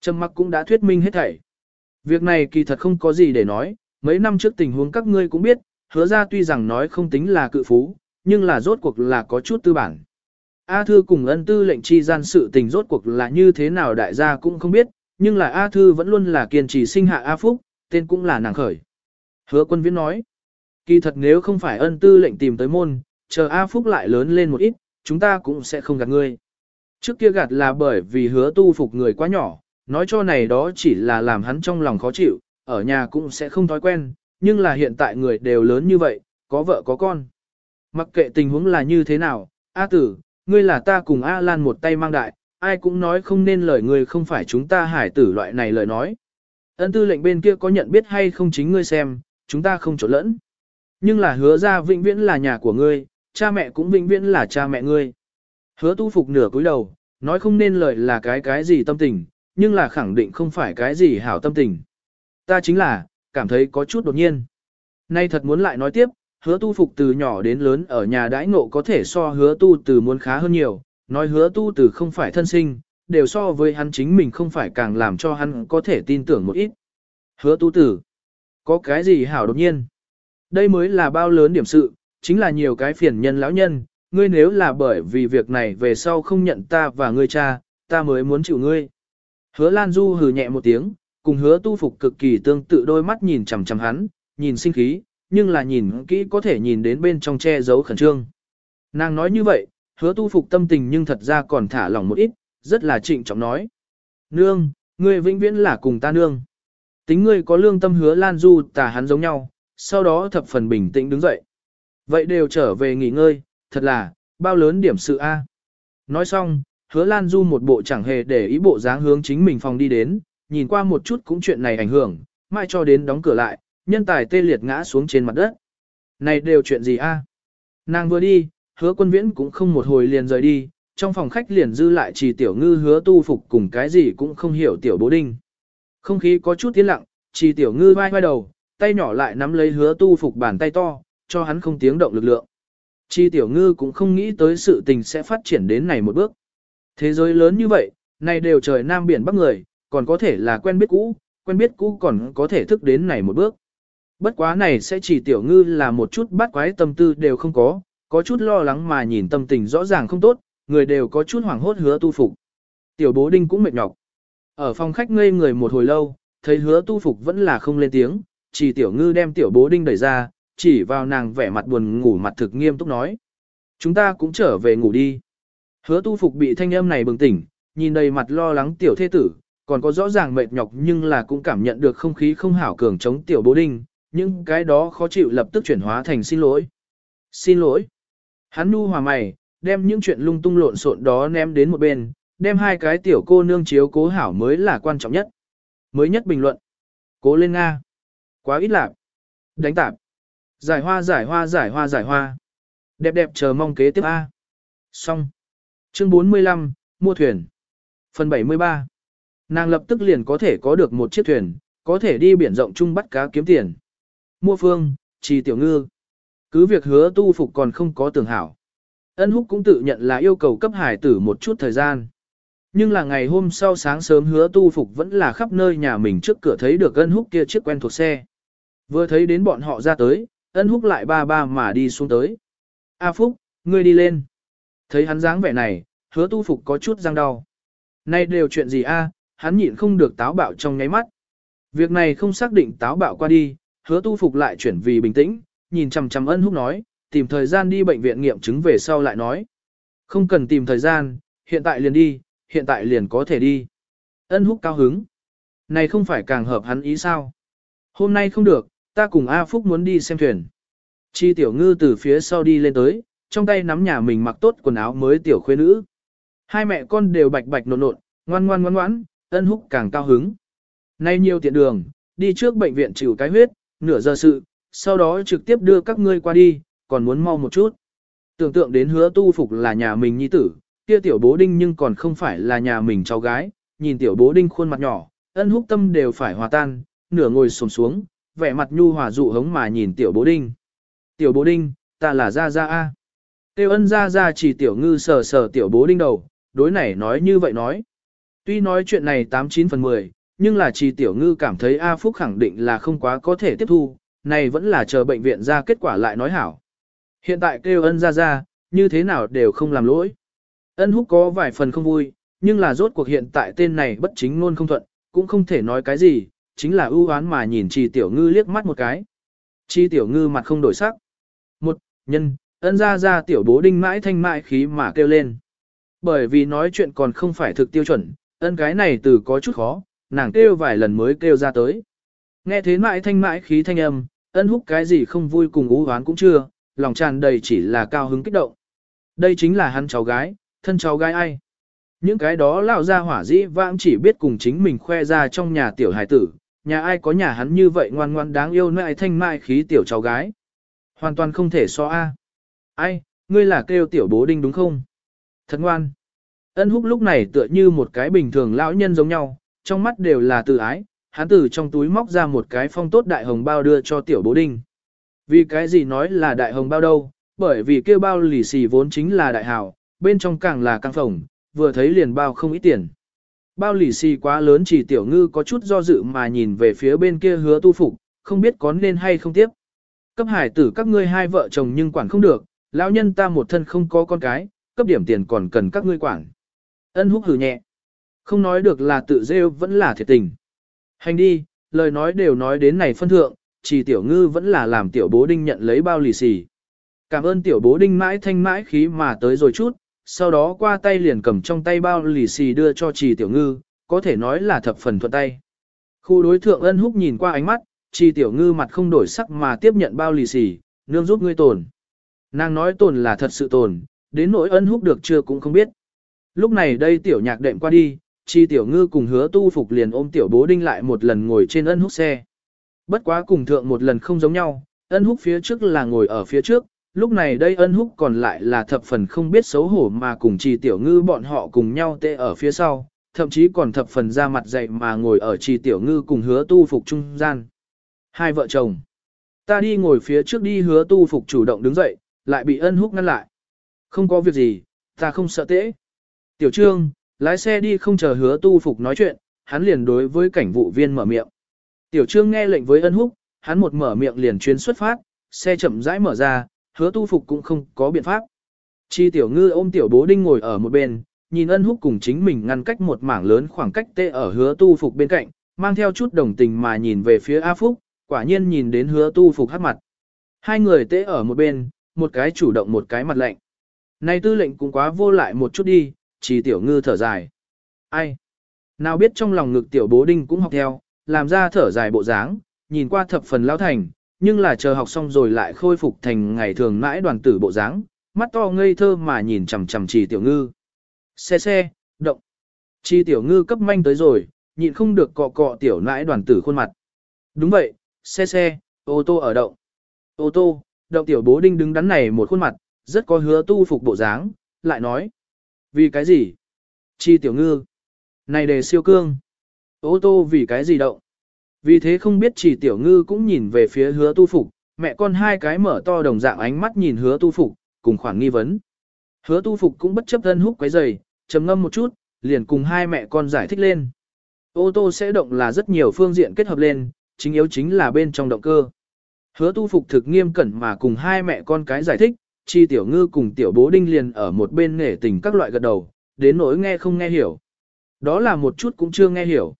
Trầm mặc cũng đã thuyết minh hết thảy. Việc này kỳ thật không có gì để nói, mấy năm trước tình huống các ngươi cũng biết, hứa ra tuy rằng nói không tính là cự phú, nhưng là rốt cuộc là có chút tư bản. A Thư cùng ân tư lệnh chi gian sự tình rốt cuộc là như thế nào đại gia cũng không biết, nhưng là A Thư vẫn luôn là kiên trì sinh hạ A Phúc, tên cũng là nàng khởi. Hứa quân viễn nói, kỳ thật nếu không phải ân tư lệnh tìm tới môn, chờ A Phúc lại lớn lên một ít, chúng ta cũng sẽ không gạt ngươi. Trước kia gạt là bởi vì hứa tu phục người quá nhỏ, nói cho này đó chỉ là làm hắn trong lòng khó chịu, ở nhà cũng sẽ không thói quen, nhưng là hiện tại người đều lớn như vậy, có vợ có con. Mặc kệ tình huống là như thế nào, A tử, ngươi là ta cùng A Lan một tay mang đại, ai cũng nói không nên lời ngươi không phải chúng ta hải tử loại này lời nói. Ân tư lệnh bên kia có nhận biết hay không chính ngươi xem, chúng ta không trộn lẫn. Nhưng là hứa ra vĩnh viễn là nhà của ngươi, cha mẹ cũng vĩnh viễn là cha mẹ ngươi. Hứa tu phục nửa cúi đầu, nói không nên lời là cái cái gì tâm tình, nhưng là khẳng định không phải cái gì hảo tâm tình. Ta chính là, cảm thấy có chút đột nhiên. Nay thật muốn lại nói tiếp, hứa tu phục từ nhỏ đến lớn ở nhà đãi ngộ có thể so hứa tu từ muốn khá hơn nhiều, nói hứa tu từ không phải thân sinh, đều so với hắn chính mình không phải càng làm cho hắn có thể tin tưởng một ít. Hứa tu tử, có cái gì hảo đột nhiên? Đây mới là bao lớn điểm sự, chính là nhiều cái phiền nhân lão nhân, ngươi nếu là bởi vì việc này về sau không nhận ta và ngươi cha, ta mới muốn chịu ngươi. Hứa Lan Du hừ nhẹ một tiếng, cùng hứa tu phục cực kỳ tương tự đôi mắt nhìn chằm chằm hắn, nhìn sinh khí, nhưng là nhìn kỹ có thể nhìn đến bên trong che giấu khẩn trương. Nàng nói như vậy, hứa tu phục tâm tình nhưng thật ra còn thả lỏng một ít, rất là trịnh trọng nói. Nương, ngươi vĩnh viễn là cùng ta nương. Tính ngươi có lương tâm hứa Lan Du tà hắn giống nhau, sau đó thập phần bình tĩnh đứng dậy. Vậy đều trở về nghỉ ngơi, thật là, bao lớn điểm sự A. Nói xong, hứa Lan Du một bộ chẳng hề để ý bộ dáng hướng chính mình phòng đi đến, nhìn qua một chút cũng chuyện này ảnh hưởng, mai cho đến đóng cửa lại, nhân tài tê liệt ngã xuống trên mặt đất. Này đều chuyện gì a? Nàng vừa đi, hứa quân viễn cũng không một hồi liền rời đi, trong phòng khách liền dư lại chỉ tiểu ngư hứa tu phục cùng cái gì cũng không hiểu tiểu bố đinh. Không khí có chút tiến lặng, chỉ tiểu ngư vai vai đầu, tay nhỏ lại nắm lấy hứa tu phục bàn tay to, cho hắn không tiếng động lực lượng. Chi tiểu ngư cũng không nghĩ tới sự tình sẽ phát triển đến này một bước. Thế giới lớn như vậy, này đều trời nam biển bắc người, còn có thể là quen biết cũ, quen biết cũ còn có thể thức đến này một bước. Bất quá này sẽ chỉ tiểu ngư là một chút bắt quái tâm tư đều không có, có chút lo lắng mà nhìn tâm tình rõ ràng không tốt, người đều có chút hoảng hốt hứa tu phục. Tiểu bố đinh cũng mệt nhọc. Ở phòng khách ngây người một hồi lâu, thấy hứa tu phục vẫn là không lên tiếng, chỉ tiểu ngư đem tiểu bố đinh đẩy ra, chỉ vào nàng vẻ mặt buồn ngủ mặt thực nghiêm túc nói. Chúng ta cũng trở về ngủ đi. Hứa tu phục bị thanh âm này bừng tỉnh, nhìn đầy mặt lo lắng tiểu thế tử, còn có rõ ràng mệt nhọc nhưng là cũng cảm nhận được không khí không hảo cường chống tiểu bố đinh, những cái đó khó chịu lập tức chuyển hóa thành xin lỗi. Xin lỗi. Hắn nu hòa mày, đem những chuyện lung tung lộn xộn đó ném đến một bên, đem hai cái tiểu cô nương chiếu cố hảo mới là quan trọng nhất. Mới nhất bình luận. Cố lên Nga. Quá ít lạc. Đánh tạp. Giải hoa giải hoa giải hoa giải hoa. Đẹp đẹp chờ mong kế tiếp A. Xong. Chương 45, mua thuyền. Phần 73. Nàng lập tức liền có thể có được một chiếc thuyền, có thể đi biển rộng chung bắt cá kiếm tiền. Mua phương, trì tiểu ngư. Cứ việc hứa tu phục còn không có tưởng hảo. Ân húc cũng tự nhận là yêu cầu cấp hải tử một chút thời gian. Nhưng là ngày hôm sau sáng sớm hứa tu phục vẫn là khắp nơi nhà mình trước cửa thấy được ân húc kia chiếc quen thuộc xe. Vừa thấy đến bọn họ ra tới, ân húc lại ba ba mà đi xuống tới. A Phúc, ngươi đi lên. Thấy hắn dáng vẻ này, hứa tu phục có chút răng đau. Nay đều chuyện gì a? À, hắn nhịn không được táo bạo trong nháy mắt. Việc này không xác định táo bạo qua đi, hứa tu phục lại chuyển vì bình tĩnh, nhìn chằm chằm ân húc nói, tìm thời gian đi bệnh viện nghiệm chứng về sau lại nói. Không cần tìm thời gian, hiện tại liền đi, hiện tại liền có thể đi. Ân húc cao hứng. Này không phải càng hợp hắn ý sao? Hôm nay không được, ta cùng A Phúc muốn đi xem thuyền. Chi tiểu ngư từ phía sau đi lên tới, trong tay nắm nhà mình mặc tốt quần áo mới tiểu khuê nữ. Hai mẹ con đều bạch bạch nộn nộn, ngoan ngoan ngoan ngoãn, ân húc càng cao hứng. Nay nhiều tiện đường, đi trước bệnh viện chịu cái huyết, nửa giờ sự, sau đó trực tiếp đưa các ngươi qua đi, còn muốn mau một chút. Tưởng tượng đến hứa tu phục là nhà mình nhi tử, kia tiểu bố đinh nhưng còn không phải là nhà mình cháu gái, nhìn tiểu bố đinh khuôn mặt nhỏ, ân húc tâm đều phải hòa tan, nửa ngồi xổm xuống, vẻ mặt nhu hòa dụ hống mà nhìn tiểu bố đinh. Tiểu bố đinh, ta là Gia Gia A. Tiêu ân Gia Gia chỉ tiểu ngư sờ sờ tiểu bố đinh đầu, đối này nói như vậy nói. Tuy nói chuyện này 89 phần 10, nhưng là chỉ tiểu ngư cảm thấy A Phúc khẳng định là không quá có thể tiếp thu, này vẫn là chờ bệnh viện ra kết quả lại nói hảo. Hiện tại kêu ân Gia Gia, như thế nào đều không làm lỗi. Ân húc có vài phần không vui, nhưng là rốt cuộc hiện tại tên này bất chính luôn không thuận, cũng không thể nói cái gì, chính là ưu oán mà nhìn Trì Tiểu Ngư liếc mắt một cái. Chi Tiểu Ngư mặt không đổi sắc. Một, nhân, ân ra ra Tiểu Bố Đinh mãi thanh mãi khí mà kêu lên. Bởi vì nói chuyện còn không phải thực tiêu chuẩn, ân cái này từ có chút khó, nàng kêu vài lần mới kêu ra tới. Nghe thế mãi thanh mãi khí thanh âm, ân húc cái gì không vui cùng ưu hoán cũng chưa, lòng tràn đầy chỉ là cao hứng kích động. Đây chính là hắn cháu gái, thân cháu gái ai. Những cái đó lão ra hỏa dĩ vãng chỉ biết cùng chính mình khoe ra trong nhà tiểu hài tử, nhà ai có nhà hắn như vậy ngoan ngoan đáng yêu nại thanh mai khí tiểu cháu gái. Hoàn toàn không thể so a. Ai, ngươi là kêu tiểu bố đinh đúng không? Thật ngoan. Ân húc lúc này tựa như một cái bình thường lão nhân giống nhau, trong mắt đều là tự ái, hắn từ trong túi móc ra một cái phong tốt đại hồng bao đưa cho tiểu bố đinh. Vì cái gì nói là đại hồng bao đâu, bởi vì kêu bao lì xì vốn chính là đại hào, bên trong càng là căng phồng, vừa thấy liền bao không ít tiền. Bao lì xì quá lớn chỉ tiểu ngư có chút do dự mà nhìn về phía bên kia hứa tu phục, không biết có nên hay không tiếp. Cấp hải tử các ngươi hai vợ chồng nhưng quản không được, lão nhân ta một thân không có con cái, cấp điểm tiền còn cần các ngươi quản. Ân húc hử nhẹ. Không nói được là tự rêu vẫn là thiệt tình. Hành đi, lời nói đều nói đến này phân thượng, chỉ tiểu ngư vẫn là làm tiểu bố đinh nhận lấy bao lì xì. Cảm ơn tiểu bố đinh mãi thanh mãi khí mà tới rồi chút, sau đó qua tay liền cầm trong tay bao lì xì đưa cho trì tiểu ngư, có thể nói là thập phần thuận tay. Khu đối thượng ân húc nhìn qua ánh mắt, trì tiểu ngư mặt không đổi sắc mà tiếp nhận bao lì xì, nương giúp ngươi tồn. Nàng nói tồn là thật sự tồn, đến nỗi ân húc được chưa cũng không biết. Lúc này đây tiểu nhạc đệm qua đi, chi tiểu ngư cùng hứa tu phục liền ôm tiểu bố đinh lại một lần ngồi trên ân húc xe. Bất quá cùng thượng một lần không giống nhau, ân húc phía trước là ngồi ở phía trước, lúc này đây ân húc còn lại là thập phần không biết xấu hổ mà cùng trì tiểu ngư bọn họ cùng nhau tê ở phía sau, thậm chí còn thập phần ra mặt dậy mà ngồi ở trì tiểu ngư cùng hứa tu phục trung gian. Hai vợ chồng. Ta đi ngồi phía trước đi hứa tu phục chủ động đứng dậy, lại bị ân húc ngăn lại. Không có việc gì, ta không sợ tễ. Tiểu trương, lái xe đi không chờ hứa tu phục nói chuyện, hắn liền đối với cảnh vụ viên mở miệng. Tiểu trương nghe lệnh với ân húc, hắn một mở miệng liền chuyến xuất phát, xe chậm rãi mở ra, hứa tu phục cũng không có biện pháp. Chi tiểu ngư ôm tiểu bố đinh ngồi ở một bên, nhìn ân húc cùng chính mình ngăn cách một mảng lớn khoảng cách tê ở hứa tu phục bên cạnh, mang theo chút đồng tình mà nhìn về phía A Phúc, quả nhiên nhìn đến hứa tu phục hát mặt. Hai người tê ở một bên, một cái chủ động một cái mặt lạnh. Này tư lệnh cũng quá vô lại một chút đi, chỉ tiểu ngư thở dài. Ai? Nào biết trong lòng ngực tiểu bố đinh cũng học theo, làm ra thở dài bộ dáng, nhìn qua thập phần lao thành, nhưng là chờ học xong rồi lại khôi phục thành ngày thường mãi đoàn tử bộ dáng, mắt to ngây thơ mà nhìn chằm chằm trì tiểu ngư. Xe xe, động. Chi tiểu ngư cấp manh tới rồi, nhịn không được cọ cọ tiểu nãi đoàn tử khuôn mặt. Đúng vậy, xe xe, ô tô ở động. Ô tô, động tiểu bố đinh đứng đắn này một khuôn mặt, rất có hứa tu phục bộ dáng, lại nói. Vì cái gì? Chi tiểu ngư. Này đề siêu cương. Ô tô vì cái gì động? Vì thế không biết chỉ tiểu ngư cũng nhìn về phía hứa tu phục, mẹ con hai cái mở to đồng dạng ánh mắt nhìn hứa tu phục, cùng khoản nghi vấn. Hứa tu phục cũng bất chấp thân húc quấy giày, trầm ngâm một chút, liền cùng hai mẹ con giải thích lên. Ô tô sẽ động là rất nhiều phương diện kết hợp lên, chính yếu chính là bên trong động cơ. Hứa tu phục thực nghiêm cẩn mà cùng hai mẹ con cái giải thích, chi tiểu ngư cùng tiểu bố đinh liền ở một bên nể tình các loại gật đầu, đến nỗi nghe không nghe hiểu. Đó là một chút cũng chưa nghe hiểu.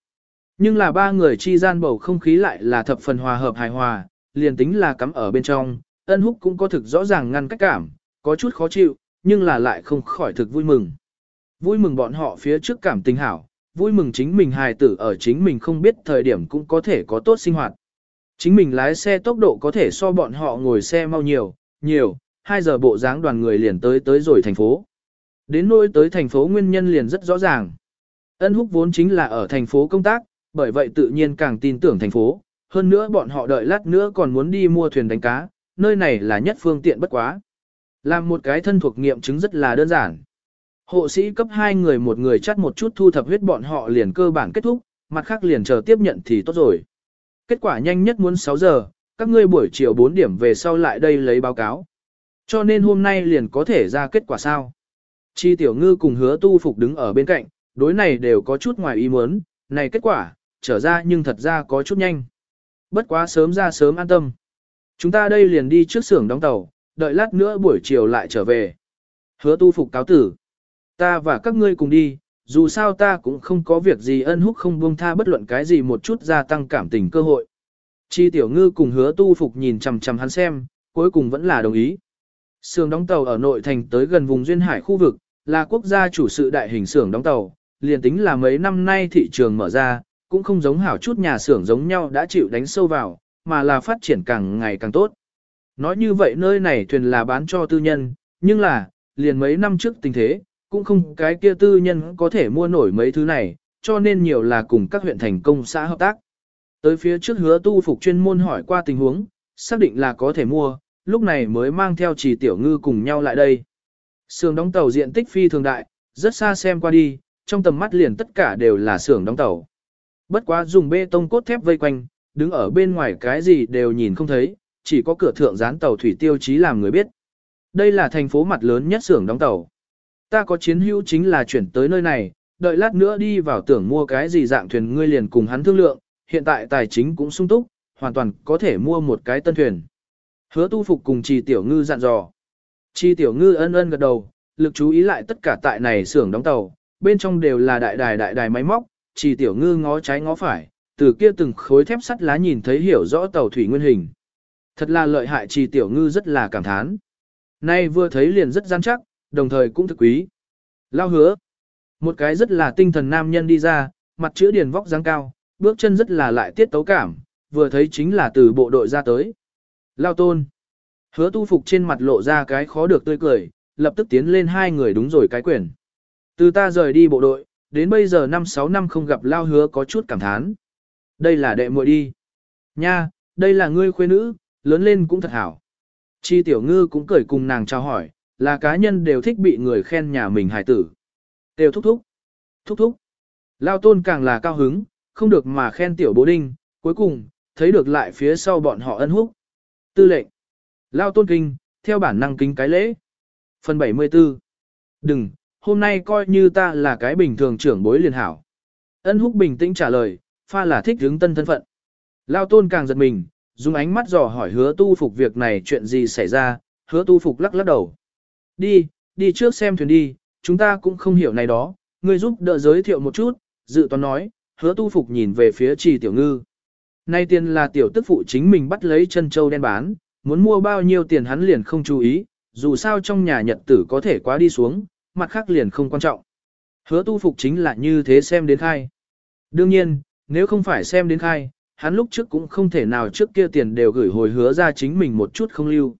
Nhưng là ba người chi gian bầu không khí lại là thập phần hòa hợp hài hòa, liền tính là cắm ở bên trong, ân húc cũng có thực rõ ràng ngăn cách cảm, có chút khó chịu, nhưng là lại không khỏi thực vui mừng. Vui mừng bọn họ phía trước cảm tình hảo, vui mừng chính mình hài tử ở chính mình không biết thời điểm cũng có thể có tốt sinh hoạt. Chính mình lái xe tốc độ có thể so bọn họ ngồi xe mau nhiều, nhiều, 2 giờ bộ dáng đoàn người liền tới tới rồi thành phố. Đến nỗi tới thành phố nguyên nhân liền rất rõ ràng. Ân húc vốn chính là ở thành phố công tác, bởi vậy tự nhiên càng tin tưởng thành phố, hơn nữa bọn họ đợi lát nữa còn muốn đi mua thuyền đánh cá, nơi này là nhất phương tiện bất quá. Làm một cái thân thuộc nghiệm chứng rất là đơn giản. Hộ sĩ cấp hai người một người chắt một chút thu thập huyết bọn họ liền cơ bản kết thúc, mặt khác liền chờ tiếp nhận thì tốt rồi. Kết quả nhanh nhất muốn 6 giờ, các ngươi buổi chiều 4 điểm về sau lại đây lấy báo cáo. Cho nên hôm nay liền có thể ra kết quả sao. Chi tiểu ngư cùng hứa tu phục đứng ở bên cạnh, đối này đều có chút ngoài ý muốn, này kết quả, trở ra nhưng thật ra có chút nhanh. Bất quá sớm ra sớm an tâm. Chúng ta đây liền đi trước xưởng đóng tàu, đợi lát nữa buổi chiều lại trở về. Hứa tu phục cáo tử. Ta và các ngươi cùng đi, dù sao ta cũng không có việc gì ân húc không buông tha bất luận cái gì một chút gia tăng cảm tình cơ hội. Chi tiểu ngư cùng hứa tu phục nhìn chằm chằm hắn xem, cuối cùng vẫn là đồng ý. Sưởng đóng tàu ở nội thành tới gần vùng duyên hải khu vực, là quốc gia chủ sự đại hình xưởng đóng tàu, liền tính là mấy năm nay thị trường mở ra, cũng không giống hảo chút nhà xưởng giống nhau đã chịu đánh sâu vào, mà là phát triển càng ngày càng tốt. Nói như vậy nơi này thuyền là bán cho tư nhân, nhưng là, liền mấy năm trước tình thế, cũng không cái kia tư nhân có thể mua nổi mấy thứ này, cho nên nhiều là cùng các huyện thành công xã hợp tác. Tới phía trước hứa tu phục chuyên môn hỏi qua tình huống, xác định là có thể mua, lúc này mới mang theo chỉ tiểu ngư cùng nhau lại đây. Sưởng đóng tàu diện tích phi thường đại, rất xa xem qua đi, trong tầm mắt liền tất cả đều là xưởng đóng tàu. Bất quá dùng bê tông cốt thép vây quanh, đứng ở bên ngoài cái gì đều nhìn không thấy, chỉ có cửa thượng dán tàu thủy tiêu chí làm người biết. Đây là thành phố mặt lớn nhất xưởng đóng tàu. Ta có chiến hữu chính là chuyển tới nơi này, đợi lát nữa đi vào tưởng mua cái gì dạng thuyền ngươi liền cùng hắn thương lượng, hiện tại tài chính cũng sung túc, hoàn toàn có thể mua một cái tân thuyền. Hứa tu phục cùng trì tiểu ngư dặn dò. Trì tiểu ngư ân ân gật đầu, lực chú ý lại tất cả tại này xưởng đóng tàu, bên trong đều là đại đài đại đài máy móc, chỉ tiểu ngư ngó trái ngó phải, từ kia từng khối thép sắt lá nhìn thấy hiểu rõ tàu thủy nguyên hình. Thật là lợi hại chỉ tiểu ngư rất là cảm thán. Nay vừa thấy liền rất gian chắc, đồng thời cũng thực quý. Lao hứa. Một cái rất là tinh thần nam nhân đi ra, mặt chữ điền vóc dáng cao, bước chân rất là lại tiết tấu cảm, vừa thấy chính là từ bộ đội ra tới. Lao tôn. Hứa tu phục trên mặt lộ ra cái khó được tươi cười, lập tức tiến lên hai người đúng rồi cái quyền. Từ ta rời đi bộ đội, đến bây giờ 5-6 năm không gặp lao hứa có chút cảm thán. Đây là đệ muội đi. Nha, đây là ngươi khuê nữ, lớn lên cũng thật hảo. Chi tiểu ngư cũng cười cùng nàng chào hỏi, là cá nhân đều thích bị người khen nhà mình hài tử. Đều thúc thúc. Thúc thúc. Lao tôn càng là cao hứng, không được mà khen tiểu bố đinh, cuối cùng, thấy được lại phía sau bọn họ ân húc. Tư lệnh. Lao tôn kinh, theo bản năng kính cái lễ. Phần 74. Đừng, hôm nay coi như ta là cái bình thường trưởng bối liền hảo. Ân húc bình tĩnh trả lời, pha là thích hướng tân thân phận. Lao tôn càng giật mình, dùng ánh mắt dò hỏi hứa tu phục việc này chuyện gì xảy ra, hứa tu phục lắc lắc đầu. Đi, đi trước xem thuyền đi, chúng ta cũng không hiểu này đó, ngươi giúp đỡ giới thiệu một chút, dự toán nói, hứa tu phục nhìn về phía trì tiểu ngư. Nay tiền là tiểu tức phụ chính mình bắt lấy chân châu đen bán, muốn mua bao nhiêu tiền hắn liền không chú ý, dù sao trong nhà nhật tử có thể quá đi xuống, mặt khác liền không quan trọng. Hứa tu phục chính là như thế xem đến khai. Đương nhiên, nếu không phải xem đến khai, hắn lúc trước cũng không thể nào trước kia tiền đều gửi hồi hứa ra chính mình một chút không lưu.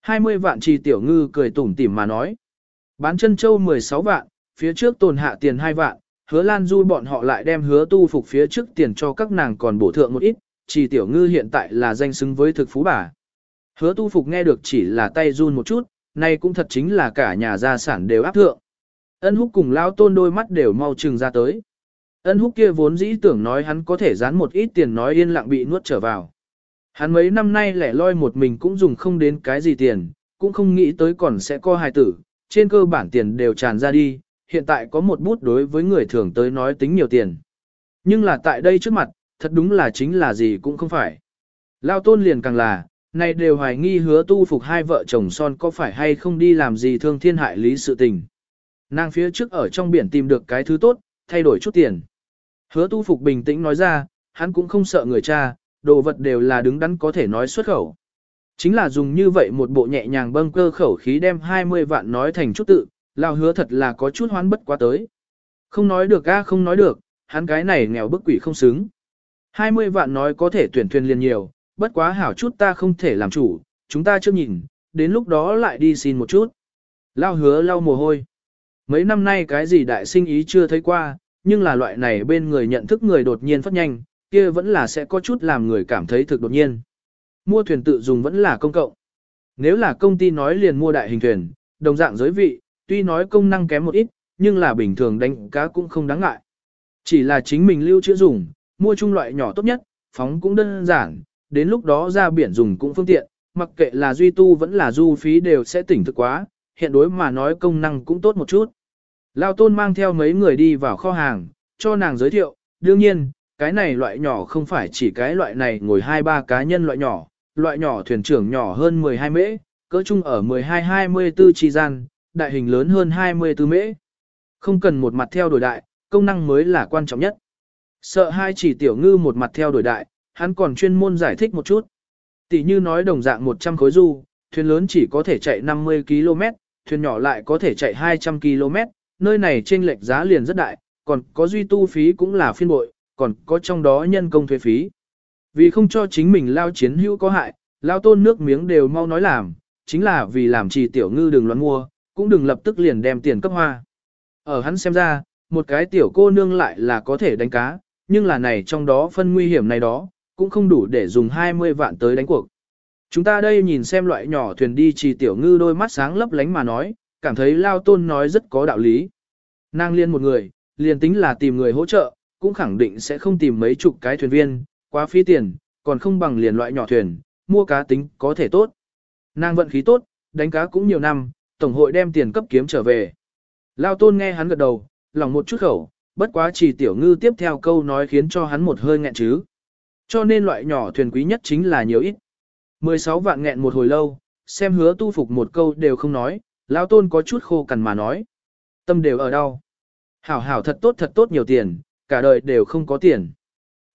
20 vạn trì tiểu ngư cười tủm tỉm mà nói. Bán chân châu 16 vạn, phía trước tồn hạ tiền 2 vạn, hứa lan du bọn họ lại đem hứa tu phục phía trước tiền cho các nàng còn bổ thượng một ít, trì tiểu ngư hiện tại là danh xứng với thực phú bà. Hứa tu phục nghe được chỉ là tay run một chút, nay cũng thật chính là cả nhà gia sản đều áp thượng. Ân húc cùng lao tôn đôi mắt đều mau trừng ra tới. Ân húc kia vốn dĩ tưởng nói hắn có thể dán một ít tiền nói yên lặng bị nuốt trở vào. Hắn mấy năm nay lẻ loi một mình cũng dùng không đến cái gì tiền, cũng không nghĩ tới còn sẽ co hài tử, trên cơ bản tiền đều tràn ra đi, hiện tại có một bút đối với người thường tới nói tính nhiều tiền. Nhưng là tại đây trước mặt, thật đúng là chính là gì cũng không phải. Lao tôn liền càng là, này đều hoài nghi hứa tu phục hai vợ chồng son có phải hay không đi làm gì thương thiên hại lý sự tình. Nàng phía trước ở trong biển tìm được cái thứ tốt, thay đổi chút tiền. Hứa tu phục bình tĩnh nói ra, hắn cũng không sợ người cha, đồ vật đều là đứng đắn có thể nói xuất khẩu. Chính là dùng như vậy một bộ nhẹ nhàng bâng cơ khẩu khí đem 20 vạn nói thành chút tự, lao hứa thật là có chút hoán bất quá tới. Không nói được a không nói được, hắn cái này nghèo bức quỷ không xứng. 20 vạn nói có thể tuyển thuyền liền nhiều, bất quá hảo chút ta không thể làm chủ, chúng ta chưa nhìn, đến lúc đó lại đi xin một chút. Lao hứa lau mồ hôi. Mấy năm nay cái gì đại sinh ý chưa thấy qua, nhưng là loại này bên người nhận thức người đột nhiên phát nhanh, kia vẫn là sẽ có chút làm người cảm thấy thực đột nhiên. Mua thuyền tự dùng vẫn là công cộng. Nếu là công ty nói liền mua đại hình thuyền, đồng dạng giới vị, tuy nói công năng kém một ít, nhưng là bình thường đánh cá cũng không đáng ngại. Chỉ là chính mình lưu trữ dùng, mua chung loại nhỏ tốt nhất, phóng cũng đơn giản, đến lúc đó ra biển dùng cũng phương tiện, mặc kệ là duy tu vẫn là du phí đều sẽ tỉnh thực quá, hiện đối mà nói công năng cũng tốt một chút. Lao tôn mang theo mấy người đi vào kho hàng, cho nàng giới thiệu, đương nhiên, cái này loại nhỏ không phải chỉ cái loại này ngồi hai ba cá nhân loại nhỏ, loại nhỏ thuyền trưởng nhỏ hơn 12 mễ, cỡ chung ở 12-24 chi gian, đại hình lớn hơn 24 mễ. Không cần một mặt theo đổi đại, công năng mới là quan trọng nhất. Sợ hai chỉ tiểu ngư một mặt theo đổi đại, hắn còn chuyên môn giải thích một chút. Tỷ như nói đồng dạng 100 khối du, thuyền lớn chỉ có thể chạy 50 km, thuyền nhỏ lại có thể chạy 200 km, nơi này trên lệch giá liền rất đại, còn có duy tu phí cũng là phiên bội, còn có trong đó nhân công thuế phí. Vì không cho chính mình lao chiến hữu có hại, lao tôn nước miếng đều mau nói làm, chính là vì làm trì tiểu ngư đừng loạn mua, cũng đừng lập tức liền đem tiền cấp hoa. Ở hắn xem ra, một cái tiểu cô nương lại là có thể đánh cá, nhưng là này trong đó phân nguy hiểm này đó, cũng không đủ để dùng 20 vạn tới đánh cuộc. Chúng ta đây nhìn xem loại nhỏ thuyền đi trì tiểu ngư đôi mắt sáng lấp lánh mà nói, cảm thấy lao tôn nói rất có đạo lý. Nàng liên một người, liền tính là tìm người hỗ trợ, cũng khẳng định sẽ không tìm mấy chục cái thuyền viên, quá phí tiền, còn không bằng liền loại nhỏ thuyền, mua cá tính có thể tốt. Nàng vận khí tốt, đánh cá cũng nhiều năm, tổng hội đem tiền cấp kiếm trở về. Lao tôn nghe hắn gật đầu, lòng một chút khẩu, bất quá chỉ tiểu ngư tiếp theo câu nói khiến cho hắn một hơi nghẹn chứ. Cho nên loại nhỏ thuyền quý nhất chính là nhiều ít. 16 vạn nghẹn một hồi lâu, xem hứa tu phục một câu đều không nói, lão tôn có chút khô cằn mà nói. Tâm đều ở đâu. Hảo hảo thật tốt thật tốt nhiều tiền, cả đời đều không có tiền.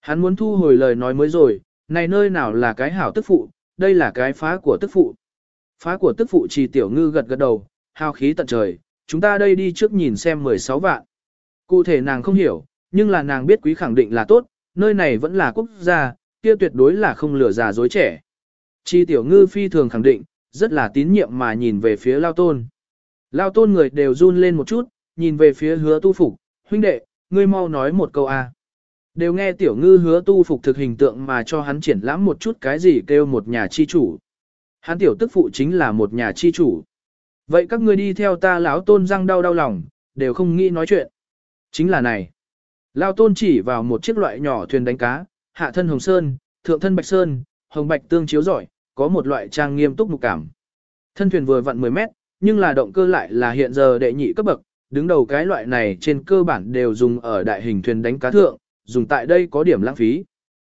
Hắn muốn thu hồi lời nói mới rồi, này nơi nào là cái hảo tức phụ, đây là cái phá của tức phụ. Phá của tức phụ trì tiểu ngư gật gật đầu, hào khí tận trời, chúng ta đây đi trước nhìn xem 16 vạn. Cụ thể nàng không hiểu, nhưng là nàng biết quý khẳng định là tốt, nơi này vẫn là quốc gia, kia tuyệt đối là không lừa già dối trẻ. Chi tiểu ngư phi thường khẳng định, rất là tín nhiệm mà nhìn về phía lao tôn. Lao tôn người đều run lên một chút, nhìn về phía hứa tu phục, huynh đệ, ngươi mau nói một câu a. Đều nghe tiểu ngư hứa tu phục thực hình tượng mà cho hắn triển lãm một chút cái gì kêu một nhà chi chủ. Hắn tiểu tức phụ chính là một nhà chi chủ. Vậy các ngươi đi theo ta lão tôn răng đau đau lòng, đều không nghĩ nói chuyện. Chính là này. Lao tôn chỉ vào một chiếc loại nhỏ thuyền đánh cá, hạ thân hồng sơn, thượng thân bạch sơn, hồng bạch tương chiếu giỏi, có một loại trang nghiêm túc mục cảm. Thân thuyền vừa vặn 10 mét, nhưng là động cơ lại là hiện giờ đệ nhị cấp bậc, đứng đầu cái loại này trên cơ bản đều dùng ở đại hình thuyền đánh cá thượng, dùng tại đây có điểm lãng phí.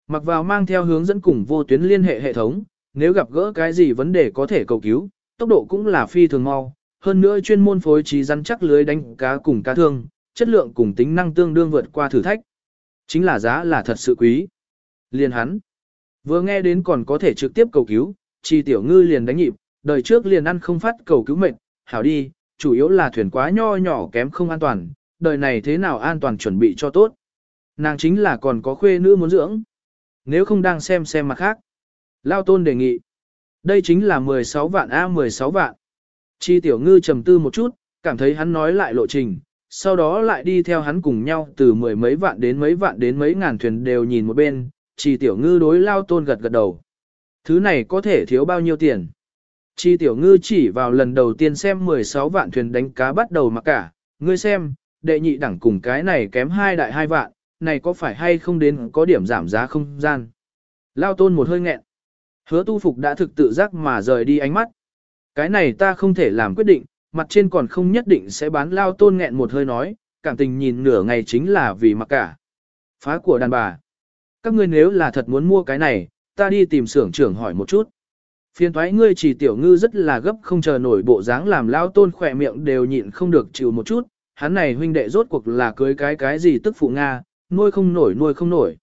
Mặc vào mang theo hướng dẫn cùng vô tuyến liên hệ hệ thống, nếu gặp gỡ cái gì vấn đề có thể cầu cứu, tốc độ cũng là phi thường mau, hơn nữa chuyên môn phối trí rắn chắc lưới đánh cá cùng cá thương, chất lượng cùng tính năng tương đương vượt qua thử thách. Chính là giá là thật sự quý. Liền hắn, vừa nghe đến còn có thể trực tiếp cầu cứu, chi tiểu ngư liền đánh nhịp, đời trước liền ăn không phát cầu cứu mệnh, hảo đi, chủ yếu là thuyền quá nho nhỏ kém không an toàn, đời này thế nào an toàn chuẩn bị cho tốt. Nàng chính là còn có khuê nữ muốn dưỡng. Nếu không đang xem xem mặt khác. Lao tôn đề nghị. Đây chính là 16 vạn A 16 vạn. Chi tiểu ngư trầm tư một chút, cảm thấy hắn nói lại lộ trình, sau đó lại đi theo hắn cùng nhau từ mười mấy vạn đến mấy vạn đến mấy ngàn thuyền đều nhìn một bên, chỉ tiểu ngư đối lao tôn gật gật đầu. Thứ này có thể thiếu bao nhiêu tiền? Chi tiểu ngư chỉ vào lần đầu tiên xem 16 vạn thuyền đánh cá bắt đầu mà cả, ngươi xem, đệ nhị đẳng cùng cái này kém hai đại hai vạn, này có phải hay không đến có điểm giảm giá không gian. Lao tôn một hơi nghẹn. Hứa tu phục đã thực tự giác mà rời đi ánh mắt. Cái này ta không thể làm quyết định, mặt trên còn không nhất định sẽ bán lao tôn nghẹn một hơi nói, cảm tình nhìn nửa ngày chính là vì mặc cả. Phá của đàn bà. Các ngươi nếu là thật muốn mua cái này, ta đi tìm xưởng trưởng hỏi một chút. Phiên thoái ngươi chỉ tiểu ngư rất là gấp không chờ nổi bộ dáng làm lao tôn khỏe miệng đều nhịn không được chịu một chút, hắn này huynh đệ rốt cuộc là cưới cái cái gì tức phụ Nga, nuôi không nổi nuôi không nổi.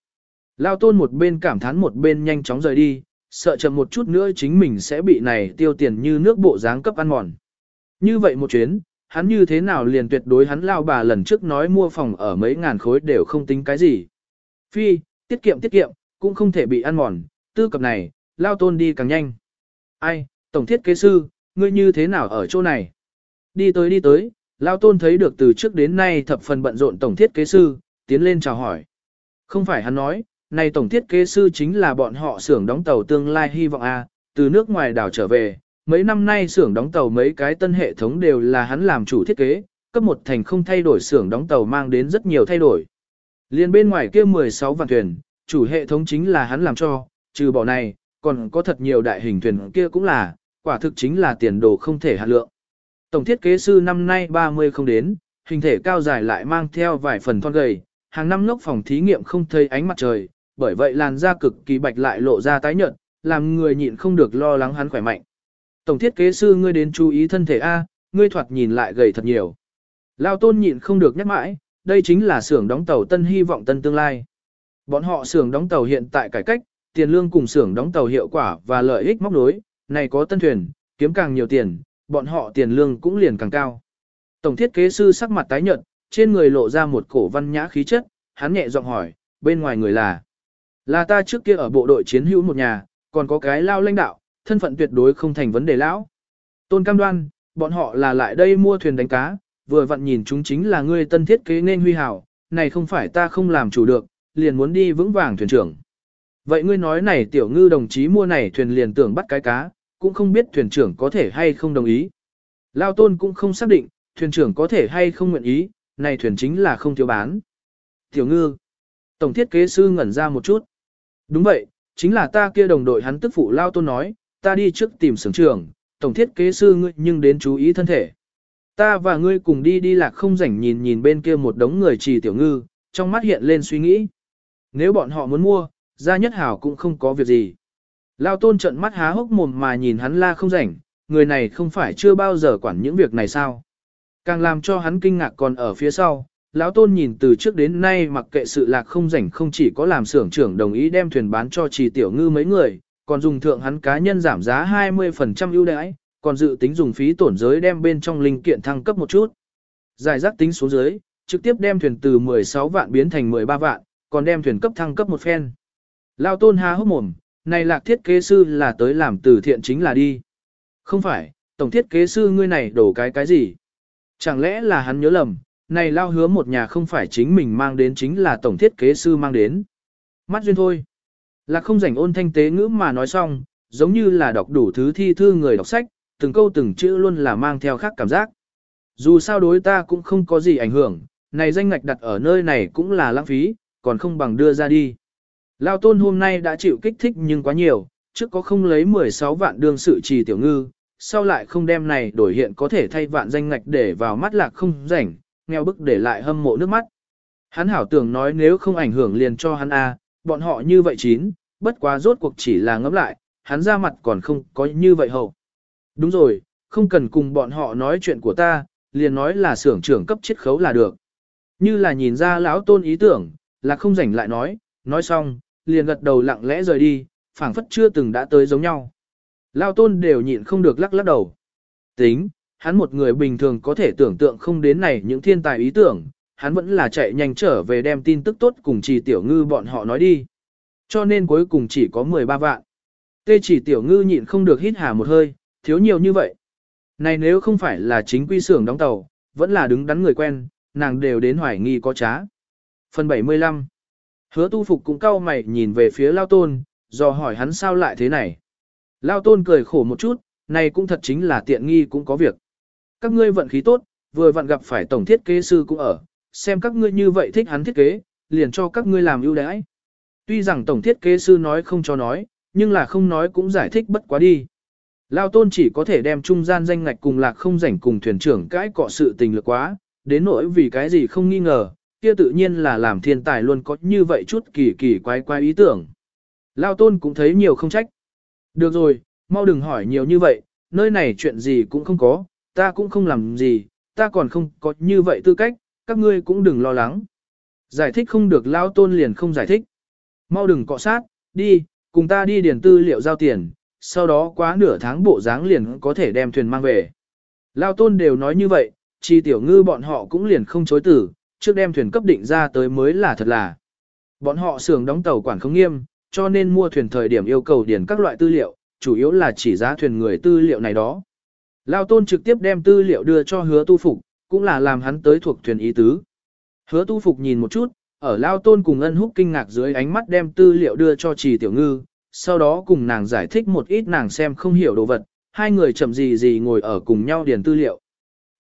Lao tôn một bên cảm thán một bên nhanh chóng rời đi, sợ chậm một chút nữa chính mình sẽ bị này tiêu tiền như nước bộ dáng cấp ăn mòn. Như vậy một chuyến, hắn như thế nào liền tuyệt đối hắn lao bà lần trước nói mua phòng ở mấy ngàn khối đều không tính cái gì. Phi, tiết kiệm tiết kiệm, cũng không thể bị ăn mòn, tư cập này, lao tôn đi càng nhanh. Ai, tổng thiết kế sư, ngươi như thế nào ở chỗ này? Đi tới đi tới, lao tôn thấy được từ trước đến nay thập phần bận rộn tổng thiết kế sư, tiến lên chào hỏi. Không phải hắn nói, Này tổng thiết kế sư chính là bọn họ xưởng đóng tàu tương lai hy vọng A, từ nước ngoài đảo trở về, mấy năm nay xưởng đóng tàu mấy cái tân hệ thống đều là hắn làm chủ thiết kế, cấp một thành không thay đổi xưởng đóng tàu mang đến rất nhiều thay đổi. Liên bên ngoài kia 16 vạn thuyền, chủ hệ thống chính là hắn làm cho, trừ bỏ này, còn có thật nhiều đại hình thuyền kia cũng là, quả thực chính là tiền đồ không thể hạt lượng. Tổng thiết kế sư năm nay 30 không đến, hình thể cao dài lại mang theo vài phần thon gầy, hàng năm lốc phòng thí nghiệm không thấy ánh mặt trời, bởi vậy làn da cực kỳ bạch lại lộ ra tái nhợt, làm người nhịn không được lo lắng hắn khỏe mạnh. Tổng thiết kế sư ngươi đến chú ý thân thể A, ngươi thoạt nhìn lại gầy thật nhiều. Lao tôn nhịn không được nhắc mãi, đây chính là xưởng đóng tàu tân hy vọng tân tương lai. Bọn họ xưởng đóng tàu hiện tại cải cách, tiền lương cùng xưởng đóng tàu hiệu quả và lợi ích móc nối, này có tân thuyền, kiếm càng nhiều tiền, bọn họ tiền lương cũng liền càng cao. Tổng thiết kế sư sắc mặt tái nhợt, trên người lộ ra một cổ văn nhã khí chất, hắn nhẹ giọng hỏi, bên ngoài người là là ta trước kia ở bộ đội chiến hữu một nhà, còn có cái lao lãnh đạo, thân phận tuyệt đối không thành vấn đề lão. Tôn cam đoan, bọn họ là lại đây mua thuyền đánh cá, vừa vặn nhìn chúng chính là ngươi tân thiết kế nên huy hảo, này không phải ta không làm chủ được, liền muốn đi vững vàng thuyền trưởng. Vậy ngươi nói này tiểu ngư đồng chí mua này thuyền liền tưởng bắt cái cá, cũng không biết thuyền trưởng có thể hay không đồng ý. Lao tôn cũng không xác định, thuyền trưởng có thể hay không nguyện ý, này thuyền chính là không thiếu bán. Tiểu ngư, tổng thiết kế sư ngẩn ra một chút. Đúng vậy, chính là ta kia đồng đội hắn tức phụ Lao tôn nói, ta đi trước tìm sưởng trưởng, tổng thiết kế sư ngươi nhưng đến chú ý thân thể. Ta và ngươi cùng đi đi lạc không rảnh nhìn nhìn bên kia một đống người trì tiểu ngư, trong mắt hiện lên suy nghĩ. Nếu bọn họ muốn mua, gia nhất hảo cũng không có việc gì. Lao tôn trận mắt há hốc mồm mà nhìn hắn la không rảnh, người này không phải chưa bao giờ quản những việc này sao. Càng làm cho hắn kinh ngạc còn ở phía sau, lão tôn nhìn từ trước đến nay mặc kệ sự lạc không rảnh không chỉ có làm xưởng trưởng đồng ý đem thuyền bán cho trì tiểu ngư mấy người, còn dùng thượng hắn cá nhân giảm giá 20% ưu đãi, còn dự tính dùng phí tổn giới đem bên trong linh kiện thăng cấp một chút. Giải rác tính số dưới, trực tiếp đem thuyền từ 16 vạn biến thành 13 vạn, còn đem thuyền cấp thăng cấp một phen. Lao tôn há hốc mồm, này lạc thiết kế sư là tới làm từ thiện chính là đi. Không phải, tổng thiết kế sư ngươi này đổ cái cái gì? Chẳng lẽ là hắn nhớ lầm, này lao hứa một nhà không phải chính mình mang đến chính là tổng thiết kế sư mang đến. Mắt duyên thôi là không rảnh ôn thanh tế ngữ mà nói xong, giống như là đọc đủ thứ thi thư người đọc sách, từng câu từng chữ luôn là mang theo khác cảm giác. Dù sao đối ta cũng không có gì ảnh hưởng, này danh ngạch đặt ở nơi này cũng là lãng phí, còn không bằng đưa ra đi. Lao tôn hôm nay đã chịu kích thích nhưng quá nhiều, trước có không lấy 16 vạn đương sự trì tiểu ngư, sau lại không đem này đổi hiện có thể thay vạn danh ngạch để vào mắt lạc không rảnh, nghèo bức để lại hâm mộ nước mắt. Hắn hảo tưởng nói nếu không ảnh hưởng liền cho hắn A, bọn họ như vậy chín, bất quá rốt cuộc chỉ là ngẫm lại, hắn ra mặt còn không có như vậy hậu. Đúng rồi, không cần cùng bọn họ nói chuyện của ta, liền nói là xưởng trưởng cấp chiết khấu là được. Như là nhìn ra lão tôn ý tưởng, là không rảnh lại nói, nói xong, liền gật đầu lặng lẽ rời đi, phảng phất chưa từng đã tới giống nhau. Lão tôn đều nhịn không được lắc lắc đầu. Tính, hắn một người bình thường có thể tưởng tượng không đến này những thiên tài ý tưởng, hắn vẫn là chạy nhanh trở về đem tin tức tốt cùng trì tiểu ngư bọn họ nói đi. Cho nên cuối cùng chỉ có 13 vạn. Tê chỉ tiểu ngư nhịn không được hít hà một hơi, thiếu nhiều như vậy. Này nếu không phải là chính quy xưởng đóng tàu, vẫn là đứng đắn người quen, nàng đều đến hoài nghi có trá. Phần 75 Hứa tu phục cũng cau mày nhìn về phía Lao Tôn, dò hỏi hắn sao lại thế này. Lao Tôn cười khổ một chút, này cũng thật chính là tiện nghi cũng có việc. Các ngươi vận khí tốt, vừa vặn gặp phải tổng thiết kế sư cũng ở, xem các ngươi như vậy thích hắn thiết kế, liền cho các ngươi làm ưu đãi. Tuy rằng tổng thiết kế sư nói không cho nói, nhưng là không nói cũng giải thích bất quá đi. Lao tôn chỉ có thể đem trung gian danh ngạch cùng lạc không rảnh cùng thuyền trưởng cãi cọ sự tình lực quá, đến nỗi vì cái gì không nghi ngờ, kia tự nhiên là làm thiên tài luôn có như vậy chút kỳ kỳ quái quái ý tưởng. Lao tôn cũng thấy nhiều không trách. Được rồi, mau đừng hỏi nhiều như vậy, nơi này chuyện gì cũng không có, ta cũng không làm gì, ta còn không có như vậy tư cách, các ngươi cũng đừng lo lắng. Giải thích không được Lao tôn liền không giải thích. Mau đừng cọ sát, đi, cùng ta đi điền tư liệu giao tiền, sau đó quá nửa tháng bộ dáng liền có thể đem thuyền mang về. Lao tôn đều nói như vậy, chi tiểu ngư bọn họ cũng liền không chối tử, trước đem thuyền cấp định ra tới mới là thật là. Bọn họ xưởng đóng tàu quản không nghiêm, cho nên mua thuyền thời điểm yêu cầu điền các loại tư liệu, chủ yếu là chỉ giá thuyền người tư liệu này đó. Lao tôn trực tiếp đem tư liệu đưa cho hứa tu phục, cũng là làm hắn tới thuộc thuyền ý tứ. Hứa tu phục nhìn một chút, ở Lao Tôn cùng ân húc kinh ngạc dưới ánh mắt đem tư liệu đưa cho trì tiểu ngư, sau đó cùng nàng giải thích một ít nàng xem không hiểu đồ vật, hai người chậm gì gì ngồi ở cùng nhau điền tư liệu.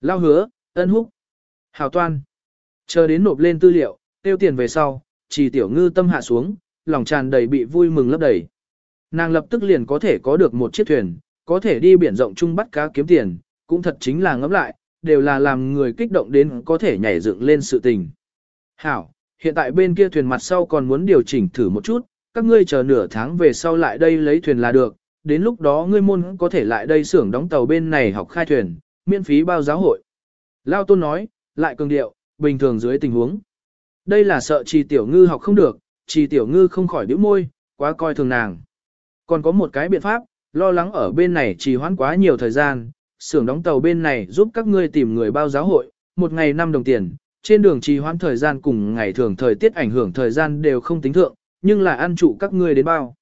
Lao hứa, ân húc, hào toan. Chờ đến nộp lên tư liệu, tiêu tiền về sau, trì tiểu ngư tâm hạ xuống, lòng tràn đầy bị vui mừng lấp đầy. Nàng lập tức liền có thể có được một chiếc thuyền, có thể đi biển rộng chung bắt cá kiếm tiền, cũng thật chính là ngẫm lại, đều là làm người kích động đến có thể nhảy dựng lên sự tình. Hảo, hiện tại bên kia thuyền mặt sau còn muốn điều chỉnh thử một chút, các ngươi chờ nửa tháng về sau lại đây lấy thuyền là được, đến lúc đó ngươi môn có thể lại đây xưởng đóng tàu bên này học khai thuyền, miễn phí bao giáo hội. Lao Tôn nói, lại cường điệu, bình thường dưới tình huống. Đây là sợ trì tiểu ngư học không được, trì tiểu ngư không khỏi đứa môi, quá coi thường nàng. Còn có một cái biện pháp, lo lắng ở bên này trì hoãn quá nhiều thời gian, xưởng đóng tàu bên này giúp các ngươi tìm người bao giáo hội, một ngày 5 đồng tiền, trên đường trì hoãn thời gian cùng ngày thường thời tiết ảnh hưởng thời gian đều không tính thượng, nhưng là ăn trụ các ngươi đến bao.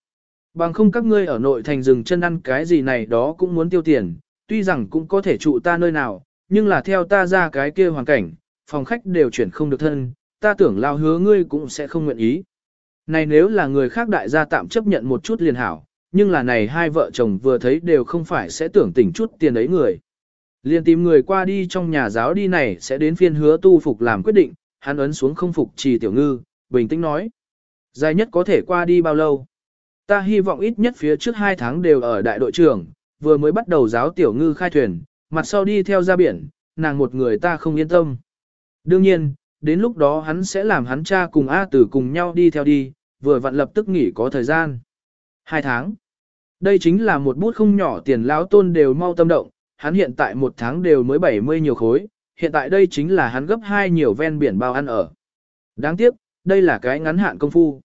Bằng không các ngươi ở nội thành rừng chân ăn cái gì này đó cũng muốn tiêu tiền, tuy rằng cũng có thể trụ ta nơi nào, nhưng là theo ta ra cái kia hoàn cảnh, phòng khách đều chuyển không được thân, ta tưởng lao hứa ngươi cũng sẽ không nguyện ý. Này nếu là người khác đại gia tạm chấp nhận một chút liền hảo, nhưng là này hai vợ chồng vừa thấy đều không phải sẽ tưởng tỉnh chút tiền ấy người. Liền tìm người qua đi trong nhà giáo đi này sẽ đến phiên hứa tu phục làm quyết định, hắn ấn xuống không phục trì tiểu ngư, bình tĩnh nói. Dài nhất có thể qua đi bao lâu? Ta hy vọng ít nhất phía trước hai tháng đều ở đại đội trưởng, vừa mới bắt đầu giáo tiểu ngư khai thuyền, mặt sau đi theo ra biển, nàng một người ta không yên tâm. Đương nhiên, đến lúc đó hắn sẽ làm hắn cha cùng A tử cùng nhau đi theo đi, vừa vặn lập tức nghỉ có thời gian. Hai tháng. Đây chính là một bút không nhỏ tiền lão tôn đều mau tâm động, hắn hiện tại một tháng đều mới 70 nhiều khối, hiện tại đây chính là hắn gấp hai nhiều ven biển bao ăn ở. Đáng tiếc, đây là cái ngắn hạn công phu.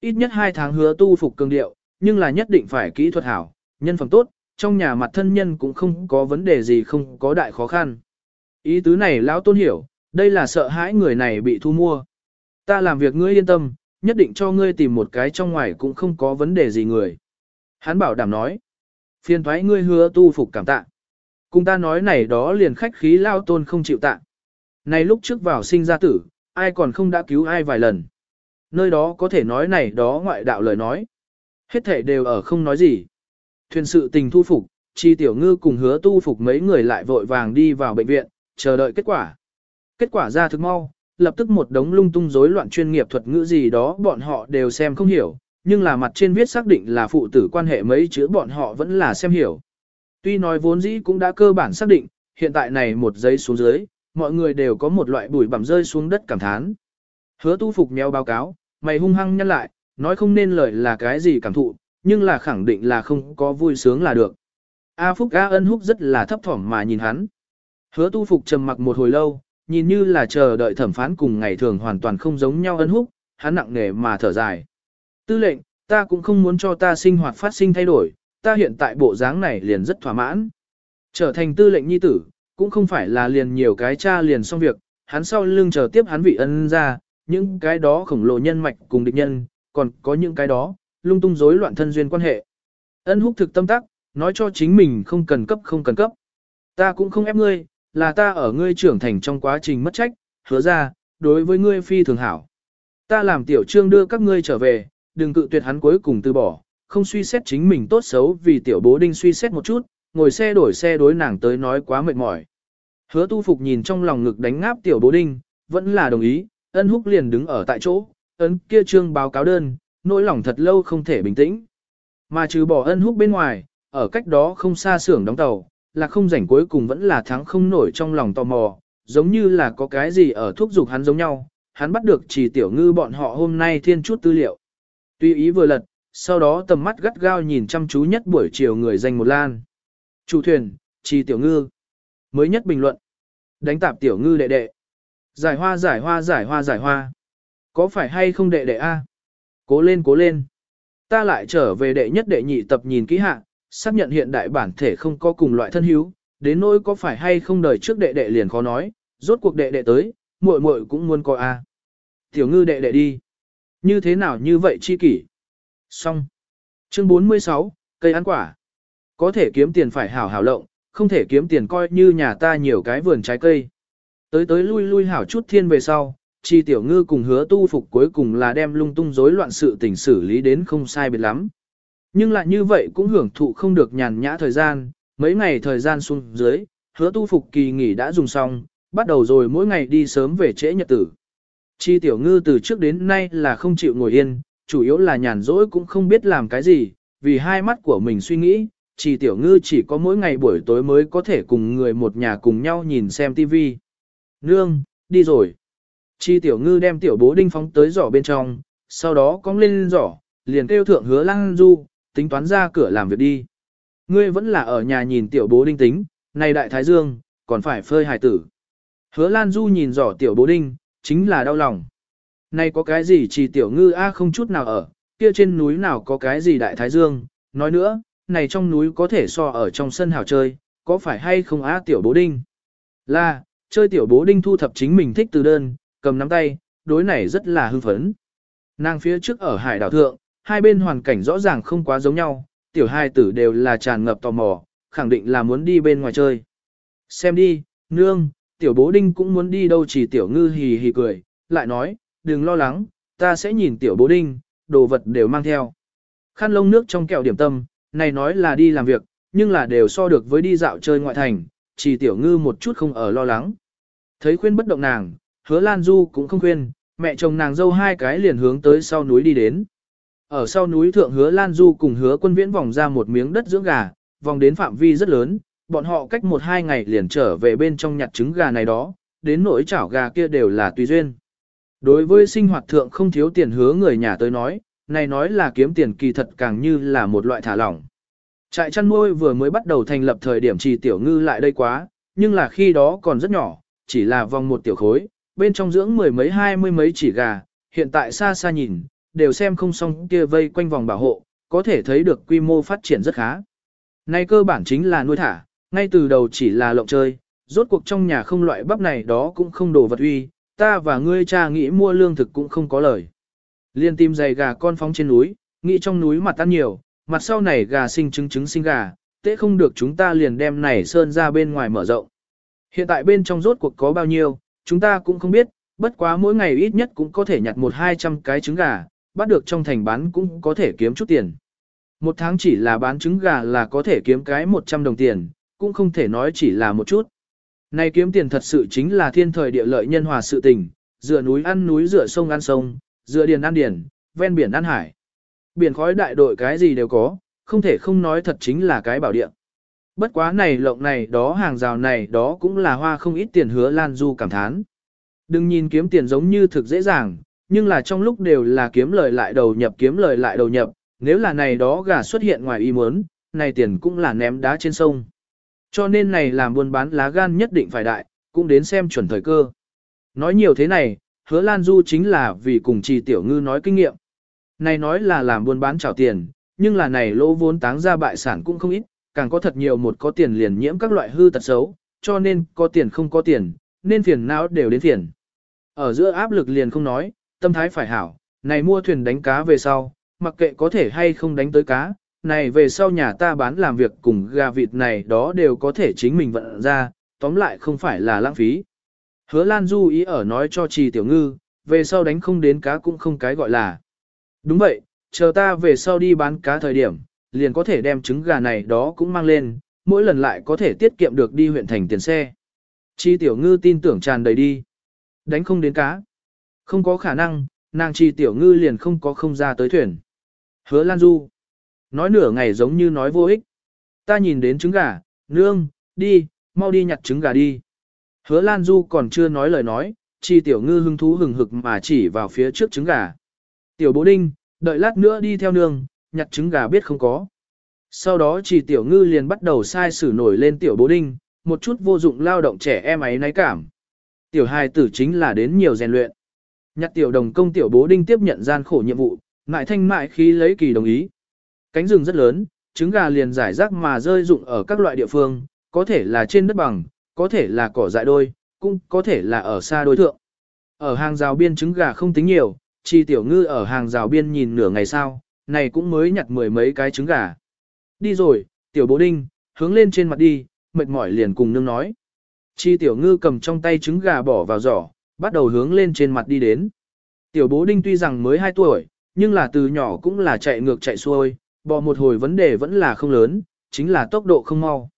Ít nhất hai tháng hứa tu phục cường điệu, nhưng là nhất định phải kỹ thuật hảo, nhân phẩm tốt, trong nhà mặt thân nhân cũng không có vấn đề gì không có đại khó khăn. Ý tứ này lão tôn hiểu, đây là sợ hãi người này bị thu mua. Ta làm việc ngươi yên tâm, nhất định cho ngươi tìm một cái trong ngoài cũng không có vấn đề gì người. Hắn bảo đảm nói. Phiền thoái ngươi hứa tu phục cảm tạ. Cùng ta nói này đó liền khách khí lao tôn không chịu tạ. Này lúc trước vào sinh ra tử, ai còn không đã cứu ai vài lần. Nơi đó có thể nói này đó ngoại đạo lời nói. Hết thể đều ở không nói gì. Thuyền sự tình thu phục, chi tiểu ngư cùng hứa tu phục mấy người lại vội vàng đi vào bệnh viện, chờ đợi kết quả. Kết quả ra thực mau, lập tức một đống lung tung rối loạn chuyên nghiệp thuật ngữ gì đó bọn họ đều xem không hiểu, nhưng là mặt trên viết xác định là phụ tử quan hệ mấy chữ bọn họ vẫn là xem hiểu. Tuy nói vốn dĩ cũng đã cơ bản xác định, hiện tại này một giấy xuống dưới, mọi người đều có một loại bụi bặm rơi xuống đất cảm thán. Hứa tu phục mèo báo cáo, mày hung hăng nhăn lại, nói không nên lời là cái gì cảm thụ, nhưng là khẳng định là không có vui sướng là được. A Phúc A ân húc rất là thấp thỏm mà nhìn hắn. Hứa tu phục trầm mặc một hồi lâu, nhìn như là chờ đợi thẩm phán cùng ngày thường hoàn toàn không giống nhau ân húc, hắn nặng nề mà thở dài. Tư lệnh, ta cũng không muốn cho ta sinh hoạt phát sinh thay đổi, ta hiện tại bộ dáng này liền rất thỏa mãn. Trở thành tư lệnh nhi tử, cũng không phải là liền nhiều cái cha liền xong việc, hắn sau lưng chờ tiếp hắn vị ân ra, những cái đó khổng lồ nhân mạch cùng địch nhân, còn có những cái đó, lung tung rối loạn thân duyên quan hệ. Ân húc thực tâm tắc, nói cho chính mình không cần cấp không cần cấp. Ta cũng không ép ngươi, là ta ở ngươi trưởng thành trong quá trình mất trách, hứa ra, đối với ngươi phi thường hảo. Ta làm tiểu trương đưa các ngươi trở về, đừng cự tuyệt hắn cuối cùng từ bỏ, không suy xét chính mình tốt xấu vì tiểu bố đinh suy xét một chút, ngồi xe đổi xe đối nàng tới nói quá mệt mỏi. Hứa tu phục nhìn trong lòng ngực đánh ngáp tiểu bố đinh, vẫn là đồng ý, ân húc liền đứng ở tại chỗ, ấn kia trương báo cáo đơn, nỗi lòng thật lâu không thể bình tĩnh. Mà trừ bỏ ân húc bên ngoài, ở cách đó không xa xưởng đóng tàu, là không rảnh cuối cùng vẫn là thắng không nổi trong lòng tò mò, giống như là có cái gì ở thuốc dục hắn giống nhau, hắn bắt được chỉ tiểu ngư bọn họ hôm nay thiên chút tư liệu. Tuy ý vừa lật, sau đó tầm mắt gắt gao nhìn chăm chú nhất buổi chiều người danh một lan. Chủ thuyền, trì tiểu ngư. Mới nhất bình luận. Đánh tạp tiểu ngư đệ đệ. Giải hoa giải hoa giải hoa giải hoa. Có phải hay không đệ đệ a? Cố lên cố lên. Ta lại trở về đệ nhất đệ nhị tập nhìn kỹ hạ, xác nhận hiện đại bản thể không có cùng loại thân hữu, đến nỗi có phải hay không đời trước đệ đệ liền khó nói, rốt cuộc đệ đệ tới, muội muội cũng muốn coi a. Tiểu ngư đệ đệ đi. Như thế nào như vậy chi kỷ? Xong. Chương 46, cây ăn quả. Có thể kiếm tiền phải hảo hảo lộng, không thể kiếm tiền coi như nhà ta nhiều cái vườn trái cây. Tới tới lui lui hảo chút thiên về sau, chi tiểu ngư cùng hứa tu phục cuối cùng là đem lung tung rối loạn sự tình xử lý đến không sai biệt lắm. Nhưng lại như vậy cũng hưởng thụ không được nhàn nhã thời gian, mấy ngày thời gian xuống dưới, hứa tu phục kỳ nghỉ đã dùng xong, bắt đầu rồi mỗi ngày đi sớm về trễ nhật tử. Chi tiểu ngư từ trước đến nay là không chịu ngồi yên, chủ yếu là nhàn rỗi cũng không biết làm cái gì, vì hai mắt của mình suy nghĩ, chi tiểu ngư chỉ có mỗi ngày buổi tối mới có thể cùng người một nhà cùng nhau nhìn xem tivi. Nương, đi rồi. Chi tiểu ngư đem tiểu bố đinh phóng tới giỏ bên trong, sau đó cong lên giỏ, liền kêu thượng hứa lăng du, tính toán ra cửa làm việc đi. Ngươi vẫn là ở nhà nhìn tiểu bố đinh tính, này đại thái dương, còn phải phơi hài tử. Hứa Lan Du nhìn giỏ tiểu bố đinh, chính là đau lòng. Này có cái gì chỉ tiểu ngư A không chút nào ở, kia trên núi nào có cái gì đại thái dương, nói nữa, này trong núi có thể so ở trong sân hào chơi, có phải hay không A tiểu bố đinh? Là, chơi tiểu bố đinh thu thập chính mình thích từ đơn, cầm nắm tay, đối này rất là hưng phấn. Nàng phía trước ở hải đảo thượng, hai bên hoàn cảnh rõ ràng không quá giống nhau, tiểu hai tử đều là tràn ngập tò mò, khẳng định là muốn đi bên ngoài chơi. Xem đi, nương, tiểu bố đinh cũng muốn đi đâu chỉ tiểu ngư hì hì cười, lại nói, đừng lo lắng, ta sẽ nhìn tiểu bố đinh, đồ vật đều mang theo. Khăn lông nước trong kẹo điểm tâm, này nói là đi làm việc, nhưng là đều so được với đi dạo chơi ngoại thành, chỉ tiểu ngư một chút không ở lo lắng. Thấy khuyên bất động nàng, hứa Lan Du cũng không khuyên, mẹ chồng nàng dâu hai cái liền hướng tới sau núi đi đến. Ở sau núi thượng hứa Lan Du cùng hứa quân viễn vòng ra một miếng đất dưỡng gà, vòng đến phạm vi rất lớn, bọn họ cách một hai ngày liền trở về bên trong nhặt trứng gà này đó, đến nỗi chảo gà kia đều là tùy duyên. Đối với sinh hoạt thượng không thiếu tiền hứa người nhà tới nói, này nói là kiếm tiền kỳ thật càng như là một loại thả lỏng. Trại chăn nuôi vừa mới bắt đầu thành lập thời điểm trì tiểu ngư lại đây quá, nhưng là khi đó còn rất nhỏ, chỉ là vòng một tiểu khối, bên trong dưỡng mười mấy hai mươi mấy chỉ gà, hiện tại xa xa nhìn, đều xem không xong kia vây quanh vòng bảo hộ, có thể thấy được quy mô phát triển rất khá. Này cơ bản chính là nuôi thả, ngay từ đầu chỉ là lộng chơi, rốt cuộc trong nhà không loại bắp này đó cũng không đồ vật uy, ta và ngươi cha nghĩ mua lương thực cũng không có lời. Liên tìm giày gà con phóng trên núi, nghĩ trong núi mặt ăn nhiều, mặt sau này gà sinh trứng trứng sinh gà, tế không được chúng ta liền đem này sơn ra bên ngoài mở rộng. Hiện tại bên trong rốt cuộc có bao nhiêu, chúng ta cũng không biết, bất quá mỗi ngày ít nhất cũng có thể nhặt một hai trăm cái trứng gà, bắt được trong thành bán cũng có thể kiếm chút tiền. Một tháng chỉ là bán trứng gà là có thể kiếm cái 100 đồng tiền, cũng không thể nói chỉ là một chút. Này kiếm tiền thật sự chính là thiên thời địa lợi nhân hòa sự tình, dựa núi ăn núi dựa sông ăn sông, dựa điền ăn điền, ven biển ăn hải. Biển khói đại đội cái gì đều có, không thể không nói thật chính là cái bảo địa. Bất quá này lộng này đó hàng rào này đó cũng là hoa không ít tiền hứa Lan Du cảm thán. Đừng nhìn kiếm tiền giống như thực dễ dàng, nhưng là trong lúc đều là kiếm lời lại đầu nhập kiếm lời lại đầu nhập, nếu là này đó gà xuất hiện ngoài ý muốn, này tiền cũng là ném đá trên sông. Cho nên này làm buôn bán lá gan nhất định phải đại, cũng đến xem chuẩn thời cơ. Nói nhiều thế này, hứa Lan Du chính là vì cùng trì tiểu ngư nói kinh nghiệm. Này nói là làm buôn bán trả tiền, nhưng là này lỗ vốn táng ra bại sản cũng không ít, càng có thật nhiều một có tiền liền nhiễm các loại hư tật xấu, cho nên có tiền không có tiền, nên phiền não đều đến phiền. Ở giữa áp lực liền không nói, tâm thái phải hảo, này mua thuyền đánh cá về sau, mặc kệ có thể hay không đánh tới cá, này về sau nhà ta bán làm việc cùng gà vịt này đó đều có thể chính mình vận ra, tóm lại không phải là lãng phí. Hứa Lan Du ý ở nói cho trì tiểu ngư, về sau đánh không đến cá cũng không cái gọi là. Đúng vậy, chờ ta về sau đi bán cá thời điểm, liền có thể đem trứng gà này đó cũng mang lên, mỗi lần lại có thể tiết kiệm được đi huyện thành tiền xe. Chi tiểu ngư tin tưởng tràn đầy đi. Đánh không đến cá. Không có khả năng, nàng chi tiểu ngư liền không có không ra tới thuyền. Hứa Lan Du. Nói nửa ngày giống như nói vô ích. Ta nhìn đến trứng gà, nương, đi, mau đi nhặt trứng gà đi. Hứa Lan Du còn chưa nói lời nói, chi tiểu ngư hưng thú hừng hực mà chỉ vào phía trước trứng gà. Tiểu bố đinh, đợi lát nữa đi theo nương, nhặt trứng gà biết không có. Sau đó chỉ tiểu ngư liền bắt đầu sai sử nổi lên tiểu bố đinh, một chút vô dụng lao động trẻ em ấy náy cảm. Tiểu hài tử chính là đến nhiều rèn luyện. Nhặt tiểu đồng công tiểu bố đinh tiếp nhận gian khổ nhiệm vụ, mại thanh mại khi lấy kỳ đồng ý. Cánh rừng rất lớn, trứng gà liền giải rác mà rơi rụng ở các loại địa phương, có thể là trên đất bằng, có thể là cỏ dại đôi, cũng có thể là ở xa đối thượng. Ở hàng rào biên trứng gà không tính nhiều, chi tiểu ngư ở hàng rào biên nhìn nửa ngày sau, này cũng mới nhặt mười mấy cái trứng gà. Đi rồi, tiểu bố đinh, hướng lên trên mặt đi, mệt mỏi liền cùng nương nói. Chi tiểu ngư cầm trong tay trứng gà bỏ vào giỏ, bắt đầu hướng lên trên mặt đi đến. Tiểu bố đinh tuy rằng mới 2 tuổi, nhưng là từ nhỏ cũng là chạy ngược chạy xuôi, bỏ một hồi vấn đề vẫn là không lớn, chính là tốc độ không mau.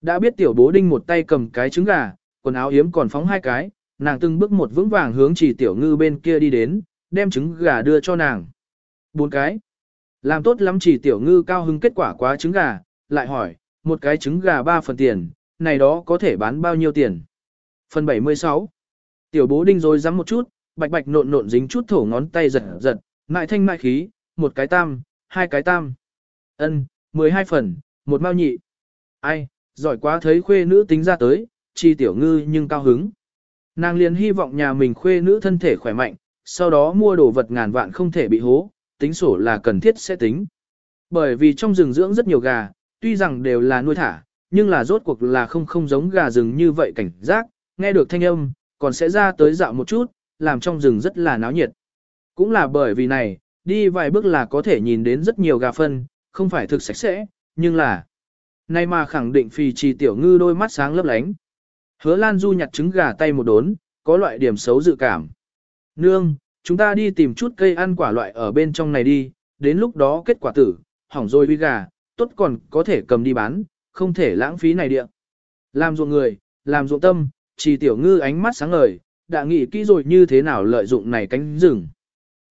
Đã biết tiểu bố đinh một tay cầm cái trứng gà, quần áo yếm còn phóng hai cái, nàng từng bước một vững vàng hướng chỉ tiểu ngư bên kia đi đến, đem trứng gà đưa cho nàng. Bốn cái. Làm tốt lắm chỉ tiểu ngư cao hứng kết quả quá trứng gà, lại hỏi, một cái trứng gà ba phần tiền, này đó có thể bán bao nhiêu tiền? Phần 76. Tiểu bố đinh rồi rắm một chút, bạch bạch nộn nộn dính chút thổ ngón tay giật giật, mại thanh mại khí, một cái tam, hai cái tam ân 12 phần, một mao nhị. Ai, giỏi quá thấy khuê nữ tính ra tới, chi tiểu ngư nhưng cao hứng. Nàng liền hy vọng nhà mình khuê nữ thân thể khỏe mạnh, sau đó mua đồ vật ngàn vạn không thể bị hố, tính sổ là cần thiết sẽ tính. Bởi vì trong rừng dưỡng rất nhiều gà, tuy rằng đều là nuôi thả, nhưng là rốt cuộc là không không giống gà rừng như vậy cảnh giác, nghe được thanh âm, còn sẽ ra tới dạo một chút, làm trong rừng rất là náo nhiệt. Cũng là bởi vì này, đi vài bước là có thể nhìn đến rất nhiều gà phân, không phải thực sạch sẽ, nhưng là... Nay mà khẳng định phì trì tiểu ngư đôi mắt sáng lấp lánh. Hứa Lan Du nhặt trứng gà tay một đốn, có loại điểm xấu dự cảm. Nương, chúng ta đi tìm chút cây ăn quả loại ở bên trong này đi, đến lúc đó kết quả tử, hỏng rồi uy gà, tốt còn có thể cầm đi bán, không thể lãng phí này địa. Làm ruộng người, làm ruộng tâm, chỉ tiểu ngư ánh mắt sáng ngời, đã nghĩ kỹ rồi như thế nào lợi dụng này cánh rừng.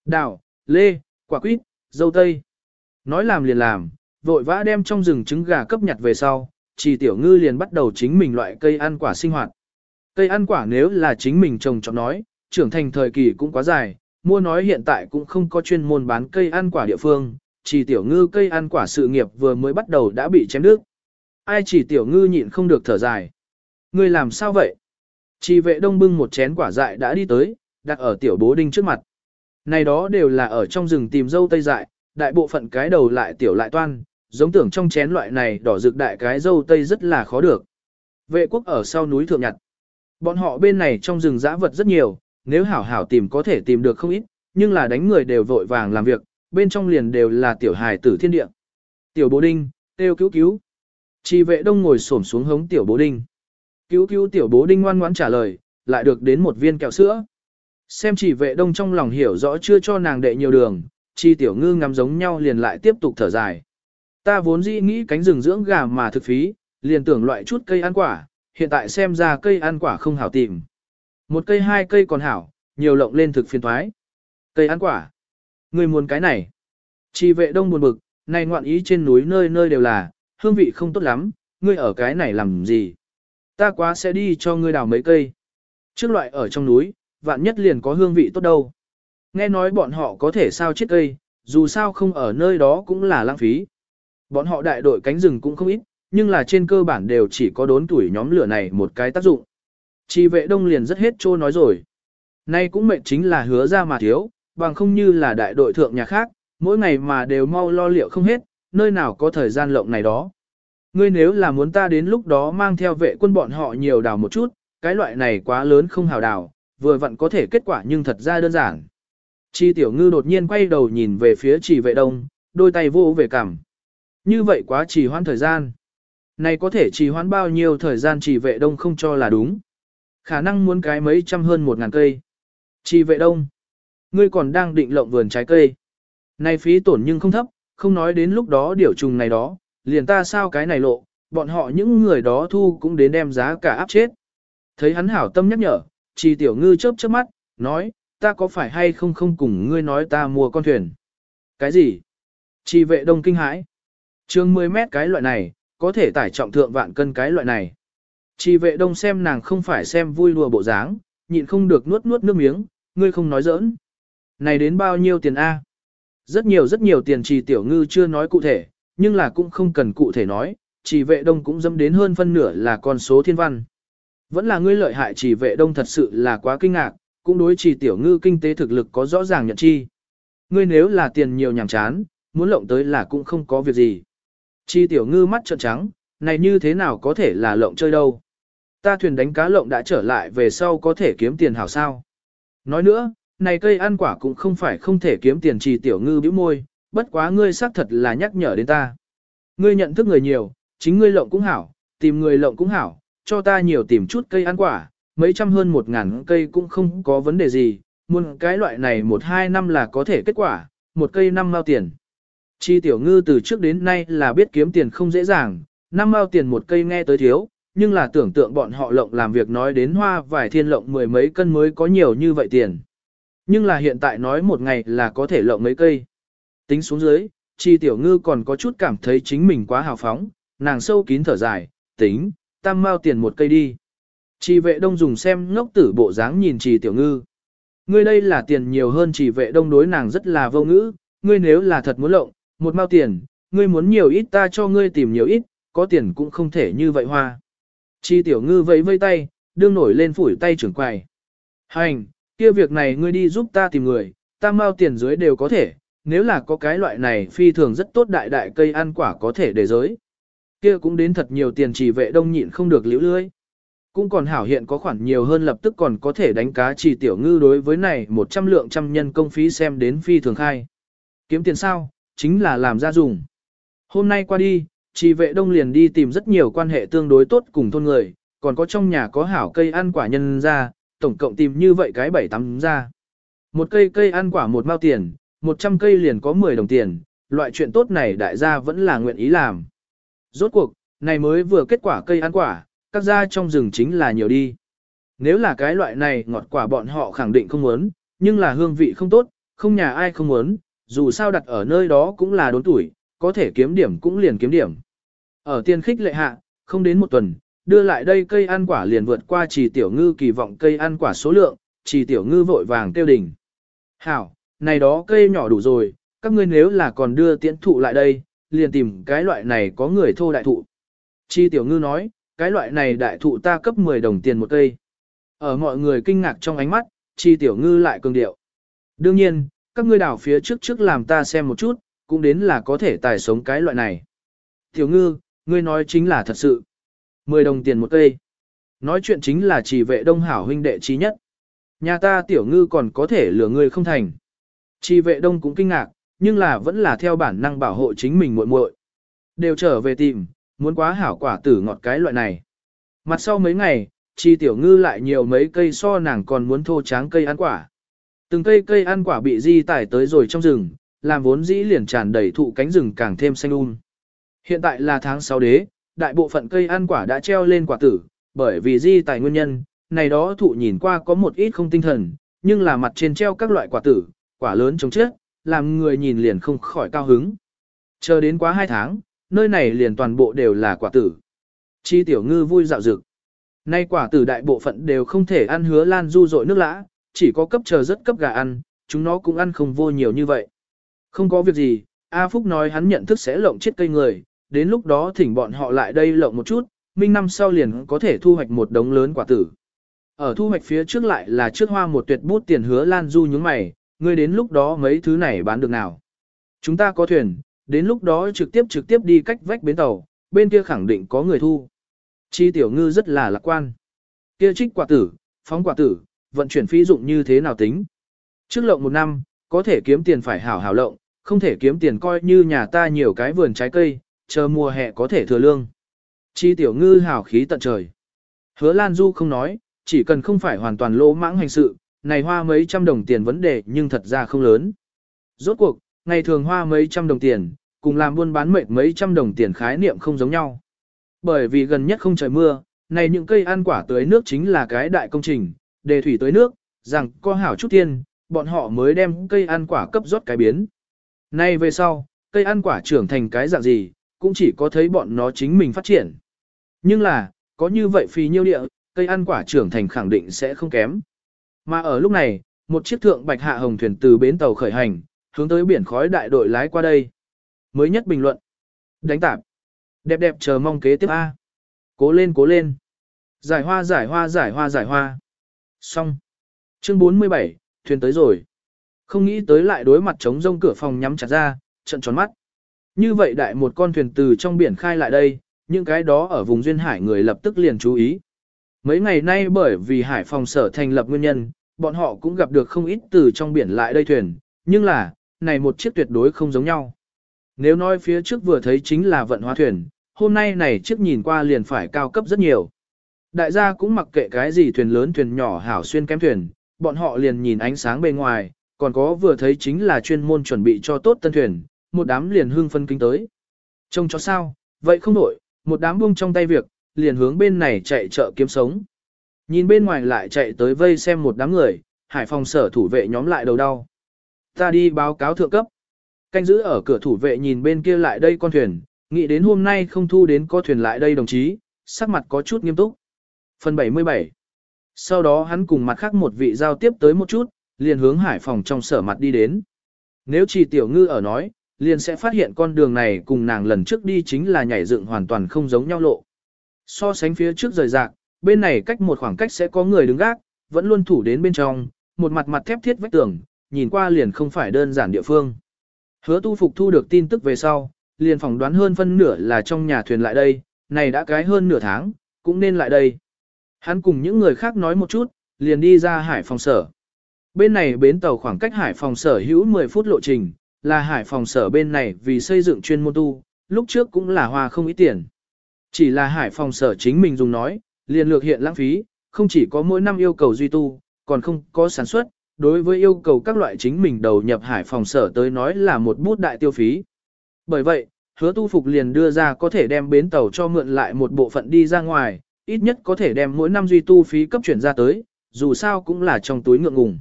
Đào, lê, quả quýt, dâu tây. Nói làm liền làm, vội vã đem trong rừng trứng gà cấp nhặt về sau, chỉ tiểu ngư liền bắt đầu chính mình loại cây ăn quả sinh hoạt. Cây ăn quả nếu là chính mình trồng trọt nói, trưởng thành thời kỳ cũng quá dài, mua nói hiện tại cũng không có chuyên môn bán cây ăn quả địa phương, chỉ tiểu ngư cây ăn quả sự nghiệp vừa mới bắt đầu đã bị chém đứt. Ai chỉ tiểu ngư nhịn không được thở dài. Ngươi làm sao vậy? Chỉ vệ đông bưng một chén quả dại đã đi tới, đặt ở tiểu bố đinh trước mặt. Này đó đều là ở trong rừng tìm dâu tây dại, đại bộ phận cái đầu lại tiểu lại toan, giống tưởng trong chén loại này đỏ rực đại cái dâu tây rất là khó được. Vệ quốc ở sau núi thượng nhặt. Bọn họ bên này trong rừng dã vật rất nhiều, nếu hảo hảo tìm có thể tìm được không ít, nhưng là đánh người đều vội vàng làm việc, bên trong liền đều là tiểu hài tử thiên địa. Tiểu bố đinh, têu cứu cứu. Chi vệ đông ngồi xổm xuống hống tiểu bố đinh. Cứu cứu tiểu bố đinh ngoan ngoãn trả lời, lại được đến một viên kẹo sữa. Xem chỉ vệ đông trong lòng hiểu rõ chưa cho nàng đệ nhiều đường, chi tiểu ngư ngắm giống nhau liền lại tiếp tục thở dài. Ta vốn dĩ nghĩ cánh rừng dưỡng gà mà thực phí, liền tưởng loại chút cây ăn quả, hiện tại xem ra cây ăn quả không hảo tìm. Một cây hai cây còn hảo, nhiều lộng lên thực phiền thoái. Cây ăn quả. Người muốn cái này. Chi vệ đông buồn bực, này ngoạn ý trên núi nơi nơi đều là, hương vị không tốt lắm, ngươi ở cái này làm gì? Ta quá sẽ đi cho ngươi đào mấy cây. Trước loại ở trong núi, vạn nhất liền có hương vị tốt đâu. Nghe nói bọn họ có thể sao chết cây, dù sao không ở nơi đó cũng là lãng phí. Bọn họ đại đội cánh rừng cũng không ít, nhưng là trên cơ bản đều chỉ có đốn tuổi nhóm lửa này một cái tác dụng. Chi vệ đông liền rất hết trô nói rồi. Nay cũng mệnh chính là hứa ra mà thiếu, bằng không như là đại đội thượng nhà khác, mỗi ngày mà đều mau lo liệu không hết, nơi nào có thời gian lộng này đó. Ngươi nếu là muốn ta đến lúc đó mang theo vệ quân bọn họ nhiều đào một chút, cái loại này quá lớn không hào đào, vừa vặn có thể kết quả nhưng thật ra đơn giản. Chi tiểu ngư đột nhiên quay đầu nhìn về phía chỉ vệ đông, đôi tay vô về cằm. Như vậy quá trì hoãn thời gian. Này có thể trì hoãn bao nhiêu thời gian chỉ vệ đông không cho là đúng. Khả năng muốn cái mấy trăm hơn một ngàn cây. Chỉ vệ đông. Ngươi còn đang định lộng vườn trái cây. Này phí tổn nhưng không thấp, không nói đến lúc đó điều trùng này đó, liền ta sao cái này lộ, bọn họ những người đó thu cũng đến đem giá cả áp chết. Thấy hắn hảo tâm nhắc nhở, Chi tiểu ngư chớp chớp mắt, nói, ta có phải hay không không cùng ngươi nói ta mua con thuyền. Cái gì? Chỉ vệ đông kinh hãi. Trường 10 mét cái loại này, có thể tải trọng thượng vạn cân cái loại này. Chỉ vệ đông xem nàng không phải xem vui lùa bộ dáng, nhịn không được nuốt nuốt nước miếng, ngươi không nói giỡn. Này đến bao nhiêu tiền A? Rất nhiều rất nhiều tiền trì tiểu ngư chưa nói cụ thể, nhưng là cũng không cần cụ thể nói, chỉ vệ đông cũng dâm đến hơn phân nửa là con số thiên văn. Vẫn là ngươi lợi hại chỉ vệ đông thật sự là quá kinh ngạc, cũng đối trì tiểu ngư kinh tế thực lực có rõ ràng nhận chi. Ngươi nếu là tiền nhiều nhàng chán, muốn lộng tới là cũng không có việc gì. Chi tiểu ngư mắt trợn trắng, này như thế nào có thể là lộng chơi đâu. Ta thuyền đánh cá lộng đã trở lại về sau có thể kiếm tiền hảo sao. Nói nữa, này cây ăn quả cũng không phải không thể kiếm tiền trì tiểu ngư bĩu môi, bất quá ngươi xác thật là nhắc nhở đến ta. Ngươi nhận thức người nhiều, chính ngươi lộng cũng hảo, tìm người lộng cũng hảo, cho ta nhiều tìm chút cây ăn quả, mấy trăm hơn một ngàn cây cũng không có vấn đề gì, muốn cái loại này một hai năm là có thể kết quả, một cây năm mao tiền. Chi tiểu ngư từ trước đến nay là biết kiếm tiền không dễ dàng, năm mao tiền một cây nghe tới thiếu, nhưng là tưởng tượng bọn họ lộng làm việc nói đến hoa vài thiên lộng mười mấy cân mới có nhiều như vậy tiền. Nhưng là hiện tại nói một ngày là có thể lộng mấy cây. Tính xuống dưới, chi tiểu ngư còn có chút cảm thấy chính mình quá hào phóng, nàng sâu kín thở dài, tính, tam mao tiền một cây đi. Chi vệ đông dùng xem ngốc tử bộ dáng nhìn trì tiểu ngư. Ngươi đây là tiền nhiều hơn trì vệ đông đối nàng rất là vô ngữ, ngươi nếu là thật muốn lộng, một mao tiền, ngươi muốn nhiều ít ta cho ngươi tìm nhiều ít, có tiền cũng không thể như vậy hoa. Chi tiểu ngư vẫy vây tay, đương nổi lên phủi tay trưởng quầy. Hành, kia việc này ngươi đi giúp ta tìm người, ta mao tiền dưới đều có thể, nếu là có cái loại này phi thường rất tốt đại đại cây ăn quả có thể để giới. Kia cũng đến thật nhiều tiền trì vệ đông nhịn không được liễu lưới. Cũng còn hảo hiện có khoản nhiều hơn lập tức còn có thể đánh cá chỉ tiểu ngư đối với này 100 lượng trăm nhân công phí xem đến phi thường khai. Kiếm tiền sao, chính là làm ra dùng. Hôm nay qua đi, chỉ vệ đông liền đi tìm rất nhiều quan hệ tương đối tốt cùng thôn người, còn có trong nhà có hảo cây ăn quả nhân ra, tổng cộng tìm như vậy cái bảy tắm ra. Một cây cây ăn quả một mao tiền, 100 cây liền có 10 đồng tiền, loại chuyện tốt này đại gia vẫn là nguyện ý làm. Rốt cuộc, này mới vừa kết quả cây ăn quả, các gia trong rừng chính là nhiều đi. Nếu là cái loại này ngọt quả bọn họ khẳng định không muốn, nhưng là hương vị không tốt, không nhà ai không muốn, dù sao đặt ở nơi đó cũng là đốn tuổi, có thể kiếm điểm cũng liền kiếm điểm. Ở tiên khích lệ hạ, không đến một tuần, đưa lại đây cây ăn quả liền vượt qua trì tiểu ngư kỳ vọng cây ăn quả số lượng, trì tiểu ngư vội vàng tiêu đỉnh. Hảo, này đó cây nhỏ đủ rồi, các ngươi nếu là còn đưa tiễn thụ lại đây, liền tìm cái loại này có người thô đại thụ. Chi tiểu ngư nói, cái loại này đại thụ ta cấp 10 đồng tiền một cây. Ở mọi người kinh ngạc trong ánh mắt, chi tiểu ngư lại cường điệu. Đương nhiên, các ngươi đảo phía trước trước làm ta xem một chút, cũng đến là có thể tài sống cái loại này. Tiểu ngư, ngươi nói chính là thật sự. 10 đồng tiền một cây. Nói chuyện chính là chỉ vệ đông hảo huynh đệ trí nhất. Nhà ta tiểu ngư còn có thể lừa ngươi không thành. Chỉ vệ đông cũng kinh ngạc, nhưng là vẫn là theo bản năng bảo hộ chính mình muội muội. Đều trở về tìm, muốn quá hảo quả tử ngọt cái loại này. Mặt sau mấy ngày, chi tiểu ngư lại nhiều mấy cây so nàng còn muốn thô tráng cây ăn quả. Từng cây cây ăn quả bị di tải tới rồi trong rừng, làm vốn dĩ liền tràn đầy thụ cánh rừng càng thêm xanh um. Hiện tại là tháng 6 đế, đại bộ phận cây ăn quả đã treo lên quả tử, bởi vì di tải nguyên nhân, này đó thụ nhìn qua có một ít không tinh thần, nhưng là mặt trên treo các loại quả tử, quả lớn chống chết, làm người nhìn liền không khỏi cao hứng. Chờ đến quá 2 tháng, nơi này liền toàn bộ đều là quả tử. Chi tiểu ngư vui dạo dực. Nay quả tử đại bộ phận đều không thể ăn hứa lan du dội nước lã, chỉ có cấp chờ rất cấp gà ăn, chúng nó cũng ăn không vô nhiều như vậy. Không có việc gì, A Phúc nói hắn nhận thức sẽ lộng chết cây người, đến lúc đó thỉnh bọn họ lại đây lộng một chút, minh năm sau liền có thể thu hoạch một đống lớn quả tử. Ở thu hoạch phía trước lại là trước hoa một tuyệt bút tiền hứa lan du nhướng mày, ngươi đến lúc đó mấy thứ này bán được nào. Chúng ta có thuyền, đến lúc đó trực tiếp trực tiếp đi cách vách bến tàu, bên kia khẳng định có người thu. Chi tiểu ngư rất là lạc quan. Kia trích quả tử, phóng quả tử, vận chuyển phí dụng như thế nào tính. Trước lộng một năm, có thể kiếm tiền phải hảo hảo lộng, không thể kiếm tiền coi như nhà ta nhiều cái vườn trái cây, chờ mùa hè có thể thừa lương. Chi tiểu ngư hảo khí tận trời. Hứa Lan Du không nói, chỉ cần không phải hoàn toàn lỗ mãng hành sự, này hoa mấy trăm đồng tiền vấn đề nhưng thật ra không lớn. Rốt cuộc, ngày thường hoa mấy trăm đồng tiền, cùng làm buôn bán mệt mấy trăm đồng tiền khái niệm không giống nhau. Bởi vì gần nhất không trời mưa, này những cây ăn quả tưới nước chính là cái đại công trình, đề thủy tưới nước, rằng có hảo chút tiền, bọn họ mới đem cây ăn quả cấp rót cái biến. Nay về sau, cây ăn quả trưởng thành cái dạng gì, cũng chỉ có thấy bọn nó chính mình phát triển. Nhưng là, có như vậy phì nhiêu địa, cây ăn quả trưởng thành khẳng định sẽ không kém. Mà ở lúc này, một chiếc thượng bạch hạ hồng thuyền từ bến tàu khởi hành, hướng tới biển khói đại đội lái qua đây. Mới nhất bình luận. Đánh tạp. Đẹp đẹp chờ mong kế tiếp A. Cố lên cố lên. Giải hoa giải hoa giải hoa giải hoa. Xong. Chương 47, thuyền tới rồi. Không nghĩ tới lại đối mặt chống rông cửa phòng nhắm chặt ra, trận tròn mắt. Như vậy đại một con thuyền từ trong biển khai lại đây, những cái đó ở vùng duyên hải người lập tức liền chú ý. Mấy ngày nay bởi vì hải phòng sở thành lập nguyên nhân, bọn họ cũng gặp được không ít từ trong biển lại đây thuyền, nhưng là, này một chiếc tuyệt đối không giống nhau. Nếu nói phía trước vừa thấy chính là vận hóa thuyền, hôm nay này chiếc nhìn qua liền phải cao cấp rất nhiều. đại gia cũng mặc kệ cái gì thuyền lớn thuyền nhỏ hảo xuyên kém thuyền, bọn họ liền nhìn ánh sáng bên ngoài, còn có vừa thấy chính là chuyên môn chuẩn bị cho tốt tân thuyền, một đám liền hưng phân kinh tới. Trông cho sao, vậy không đổi, một đám buông trong tay việc, liền hướng bên này chạy chợ kiếm sống. Nhìn bên ngoài lại chạy tới vây xem một đám người, hải phòng sở thủ vệ nhóm lại đầu đau. Ta đi báo cáo thượng cấp. Canh giữ ở cửa thủ vệ nhìn bên kia lại đây con thuyền, nghĩ đến hôm nay không thu đến có thuyền lại đây đồng chí, sắc mặt có chút nghiêm túc. Phần 77 Sau đó hắn cùng mặt khác một vị giao tiếp tới một chút, liền hướng hải phòng trong sở mặt đi đến. Nếu chỉ tiểu ngư ở nói, liền sẽ phát hiện con đường này cùng nàng lần trước đi chính là nhảy dựng hoàn toàn không giống nhau lộ. So sánh phía trước rời rạc, bên này cách một khoảng cách sẽ có người đứng gác, vẫn luôn thủ đến bên trong, một mặt mặt thép thiết vách tường, nhìn qua liền không phải đơn giản địa phương. Hứa tu phục thu được tin tức về sau, liền phỏng đoán hơn phân nửa là trong nhà thuyền lại đây, này đã cái hơn nửa tháng, cũng nên lại đây. Hắn cùng những người khác nói một chút, liền đi ra hải phòng sở. Bên này bến tàu khoảng cách hải phòng sở hữu 10 phút lộ trình, là hải phòng sở bên này vì xây dựng chuyên môn tu, lúc trước cũng là hoa không ít tiền. Chỉ là hải phòng sở chính mình dùng nói, liền lược hiện lãng phí, không chỉ có mỗi năm yêu cầu duy tu, còn không có sản xuất, đối với yêu cầu các loại chính mình đầu nhập hải phòng sở tới nói là một bút đại tiêu phí. Bởi vậy, hứa tu phục liền đưa ra có thể đem bến tàu cho mượn lại một bộ phận đi ra ngoài, ít nhất có thể đem mỗi năm duy tu phí cấp chuyển ra tới, dù sao cũng là trong túi ngượng ngùng.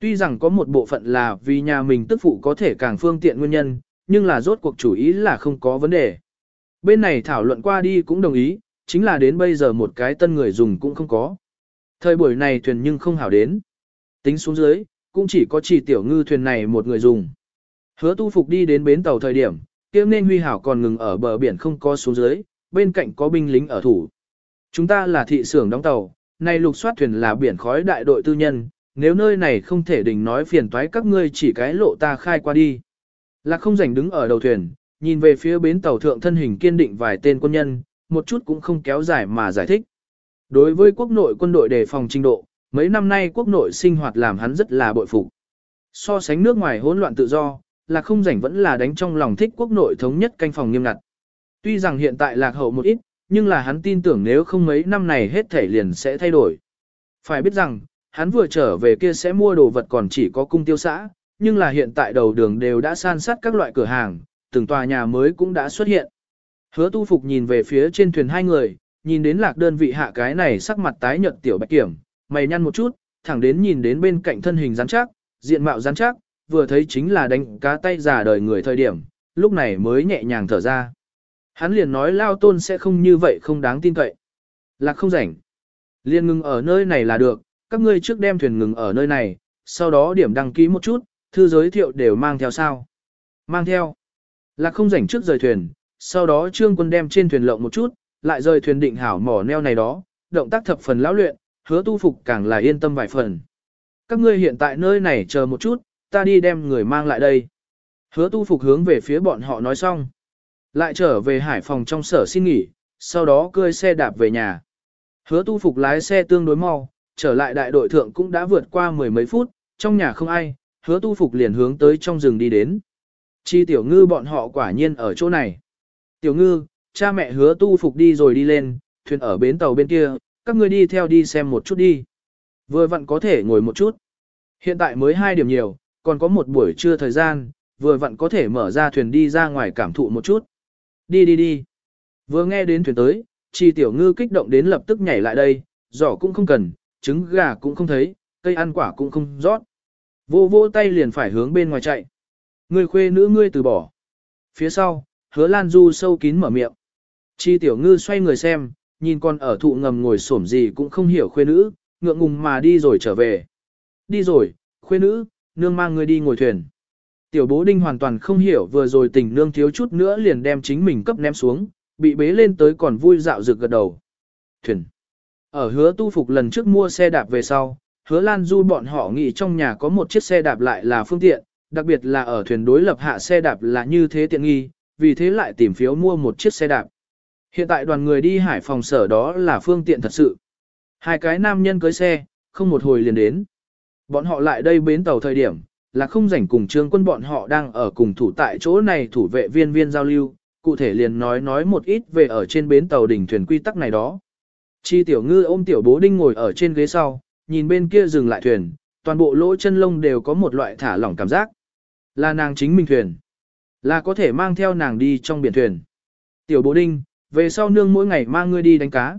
Tuy rằng có một bộ phận là vì nhà mình tức phụ có thể càng phương tiện nguyên nhân, nhưng là rốt cuộc chủ ý là không có vấn đề. Bên này thảo luận qua đi cũng đồng ý, chính là đến bây giờ một cái tân người dùng cũng không có. Thời buổi này thuyền nhưng không hảo đến. Tính xuống dưới, cũng chỉ có chỉ tiểu ngư thuyền này một người dùng. Hứa tu phục đi đến bến tàu thời điểm, kiếm nên huy hảo còn ngừng ở bờ biển không có xuống dưới, bên cạnh có binh lính ở thủ. Chúng ta là thị xưởng đóng tàu, nay lục soát thuyền là biển khói đại đội tư nhân, nếu nơi này không thể đình nói phiền toái các ngươi chỉ cái lộ ta khai qua đi. Lạc không rảnh đứng ở đầu thuyền, nhìn về phía bến tàu thượng thân hình kiên định vài tên quân nhân, một chút cũng không kéo dài mà giải thích. Đối với quốc nội quân đội đề phòng trình độ, mấy năm nay quốc nội sinh hoạt làm hắn rất là bội phục. So sánh nước ngoài hỗn loạn tự do, là không rảnh vẫn là đánh trong lòng thích quốc nội thống nhất canh phòng nghiêm ngặt. Tuy rằng hiện tại lạc hậu một ít, nhưng là hắn tin tưởng nếu không mấy năm này hết thể liền sẽ thay đổi. Phải biết rằng, hắn vừa trở về kia sẽ mua đồ vật còn chỉ có cung tiêu xã, nhưng là hiện tại đầu đường đều đã san sát các loại cửa hàng, từng tòa nhà mới cũng đã xuất hiện. Hứa tu phục nhìn về phía trên thuyền hai người, nhìn đến lạc đơn vị hạ cái này sắc mặt tái nhợt tiểu bạch kiểm, mày nhăn một chút, thẳng đến nhìn đến bên cạnh thân hình rắn chắc, diện mạo rắn chắc, vừa thấy chính là đánh cá tay giả đời người thời điểm, lúc này mới nhẹ nhàng thở ra. Hắn liền nói lao tôn sẽ không như vậy không đáng tin cậy. Lạc không rảnh. Liên ngừng ở nơi này là được, các ngươi trước đem thuyền ngừng ở nơi này, sau đó điểm đăng ký một chút, thư giới thiệu đều mang theo sao. Mang theo. Lạc không rảnh trước rời thuyền, sau đó trương quân đem trên thuyền lộng một chút, lại rời thuyền định hảo mỏ neo này đó, động tác thập phần lão luyện, hứa tu phục càng là yên tâm vài phần. Các ngươi hiện tại nơi này chờ một chút, ta đi đem người mang lại đây. Hứa tu phục hướng về phía bọn họ nói xong. Lại trở về hải phòng trong sở xin nghỉ, sau đó cơi xe đạp về nhà. Hứa tu phục lái xe tương đối mau, trở lại đại đội thượng cũng đã vượt qua mười mấy phút, trong nhà không ai, hứa tu phục liền hướng tới trong rừng đi đến. Chi tiểu ngư bọn họ quả nhiên ở chỗ này. Tiểu ngư, cha mẹ hứa tu phục đi rồi đi lên, thuyền ở bến tàu bên kia, các ngươi đi theo đi xem một chút đi. Vừa vặn có thể ngồi một chút. Hiện tại mới hai điểm nhiều, còn có một buổi trưa thời gian, vừa vặn có thể mở ra thuyền đi ra ngoài cảm thụ một chút. Đi đi đi. Vừa nghe đến thuyền tới, chi tiểu ngư kích động đến lập tức nhảy lại đây, giỏ cũng không cần, trứng gà cũng không thấy, cây ăn quả cũng không rót. Vô vô tay liền phải hướng bên ngoài chạy. Người khuê nữ ngươi từ bỏ. Phía sau, hứa lan du sâu kín mở miệng. Chi tiểu ngư xoay người xem, nhìn con ở thụ ngầm ngồi xổm gì cũng không hiểu khuê nữ, ngượng ngùng mà đi rồi trở về. Đi rồi, khuê nữ, nương mang người đi ngồi thuyền. Tiểu bố đinh hoàn toàn không hiểu vừa rồi tình nương thiếu chút nữa liền đem chính mình cấp ném xuống, bị bế lên tới còn vui dạo rực gật đầu. Thuyền. Ở hứa tu phục lần trước mua xe đạp về sau, hứa Lan Du bọn họ nghĩ trong nhà có một chiếc xe đạp lại là phương tiện, đặc biệt là ở thuyền đối lập hạ xe đạp là như thế tiện nghi, vì thế lại tìm phiếu mua một chiếc xe đạp. Hiện tại đoàn người đi hải phòng sở đó là phương tiện thật sự. Hai cái nam nhân cưới xe, không một hồi liền đến. Bọn họ lại đây bến tàu thời điểm, là không rảnh cùng trương quân bọn họ đang ở cùng thủ tại chỗ này thủ vệ viên viên giao lưu, cụ thể liền nói nói một ít về ở trên bến tàu đỉnh thuyền quy tắc này đó. Chi tiểu ngư ôm tiểu bố đinh ngồi ở trên ghế sau, nhìn bên kia dừng lại thuyền, toàn bộ lỗ chân lông đều có một loại thả lỏng cảm giác. Là nàng chính mình thuyền. Là có thể mang theo nàng đi trong biển thuyền. Tiểu bố đinh, về sau nương mỗi ngày mang ngươi đi đánh cá.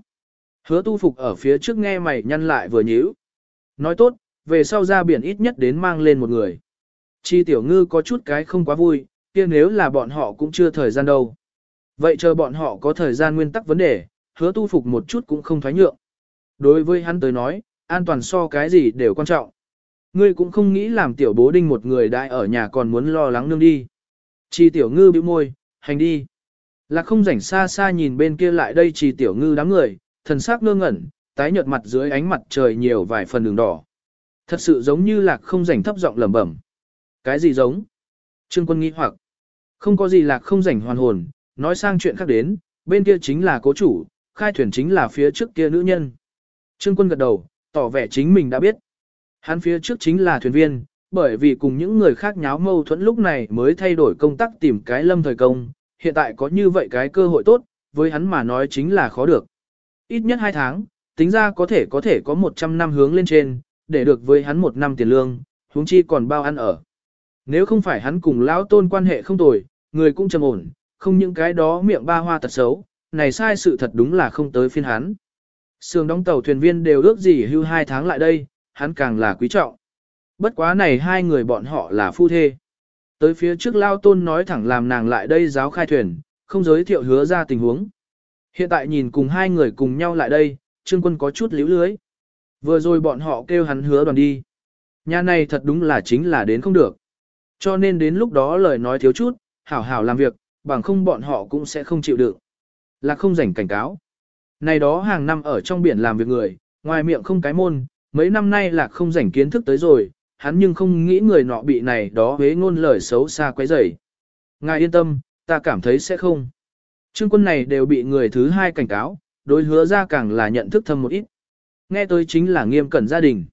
Hứa tu phục ở phía trước nghe mày nhăn lại vừa nhíu. Nói tốt, về sau ra biển ít nhất đến mang lên một người. Chi tiểu ngư có chút cái không quá vui, kia nếu là bọn họ cũng chưa thời gian đâu. Vậy chờ bọn họ có thời gian nguyên tắc vấn đề, hứa tu phục một chút cũng không thoái nhượng. Đối với hắn tới nói, an toàn so cái gì đều quan trọng. Ngươi cũng không nghĩ làm tiểu bố đinh một người đại ở nhà còn muốn lo lắng nương đi. Chi tiểu ngư bĩu môi, hành đi. Là không rảnh xa xa nhìn bên kia lại đây trì tiểu ngư đám người, thần sắc ngơ ngẩn, tái nhợt mặt dưới ánh mặt trời nhiều vài phần đường đỏ. Thật sự giống như lạc không rảnh thấp giọng lẩm bẩm. Cái gì giống? Trương quân nghĩ hoặc. Không có gì lạc không rảnh hoàn hồn, nói sang chuyện khác đến, bên kia chính là cố chủ, khai thuyền chính là phía trước kia nữ nhân. Trương quân gật đầu, tỏ vẻ chính mình đã biết. Hắn phía trước chính là thuyền viên, bởi vì cùng những người khác nháo mâu thuẫn lúc này mới thay đổi công tác tìm cái lâm thời công, hiện tại có như vậy cái cơ hội tốt, với hắn mà nói chính là khó được. Ít nhất 2 tháng, tính ra có thể có thể có 100 năm hướng lên trên, để được với hắn một năm tiền lương, huống chi còn bao ăn ở. Nếu không phải hắn cùng lão tôn quan hệ không tồi, người cũng trầm ổn, không những cái đó miệng ba hoa tật xấu, này sai sự thật đúng là không tới phiên hắn. Sương đóng tàu thuyền viên đều ước gì hưu hai tháng lại đây, hắn càng là quý trọng. Bất quá này hai người bọn họ là phu thê. Tới phía trước lao tôn nói thẳng làm nàng lại đây giáo khai thuyền, không giới thiệu hứa ra tình huống. Hiện tại nhìn cùng hai người cùng nhau lại đây, trương quân có chút liễu lưới. Vừa rồi bọn họ kêu hắn hứa đoàn đi. Nhà này thật đúng là chính là đến không được. Cho nên đến lúc đó lời nói thiếu chút, hảo hảo làm việc, bằng không bọn họ cũng sẽ không chịu được. Là không rảnh cảnh cáo. Này đó hàng năm ở trong biển làm việc người, ngoài miệng không cái môn, mấy năm nay là không rảnh kiến thức tới rồi, hắn nhưng không nghĩ người nọ bị này đó huế ngôn lời xấu xa quấy rầy. Ngài yên tâm, ta cảm thấy sẽ không. Trương quân này đều bị người thứ hai cảnh cáo, đối hứa ra càng là nhận thức thâm một ít. Nghe tới chính là nghiêm cẩn gia đình.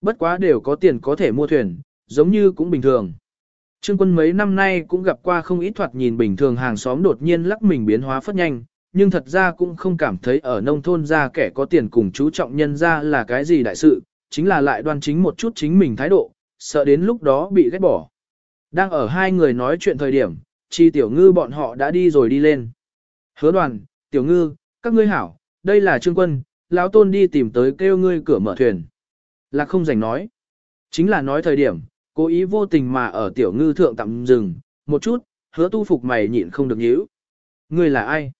Bất quá đều có tiền có thể mua thuyền, giống như cũng bình thường. Trương quân mấy năm nay cũng gặp qua không ít thoạt nhìn bình thường hàng xóm đột nhiên lắc mình biến hóa phất nhanh, nhưng thật ra cũng không cảm thấy ở nông thôn ra kẻ có tiền cùng chú trọng nhân ra là cái gì đại sự, chính là lại đoan chính một chút chính mình thái độ, sợ đến lúc đó bị ghét bỏ. Đang ở hai người nói chuyện thời điểm, chi tiểu ngư bọn họ đã đi rồi đi lên. Hứa đoàn, tiểu ngư, các ngươi hảo, đây là trương quân, lão tôn đi tìm tới kêu ngươi cửa mở thuyền. Lạc không rảnh nói. Chính là nói thời điểm, cố ý vô tình mà ở tiểu ngư thượng tạm dừng, một chút, hứa tu phục mày nhịn không được nhíu. Ngươi là ai?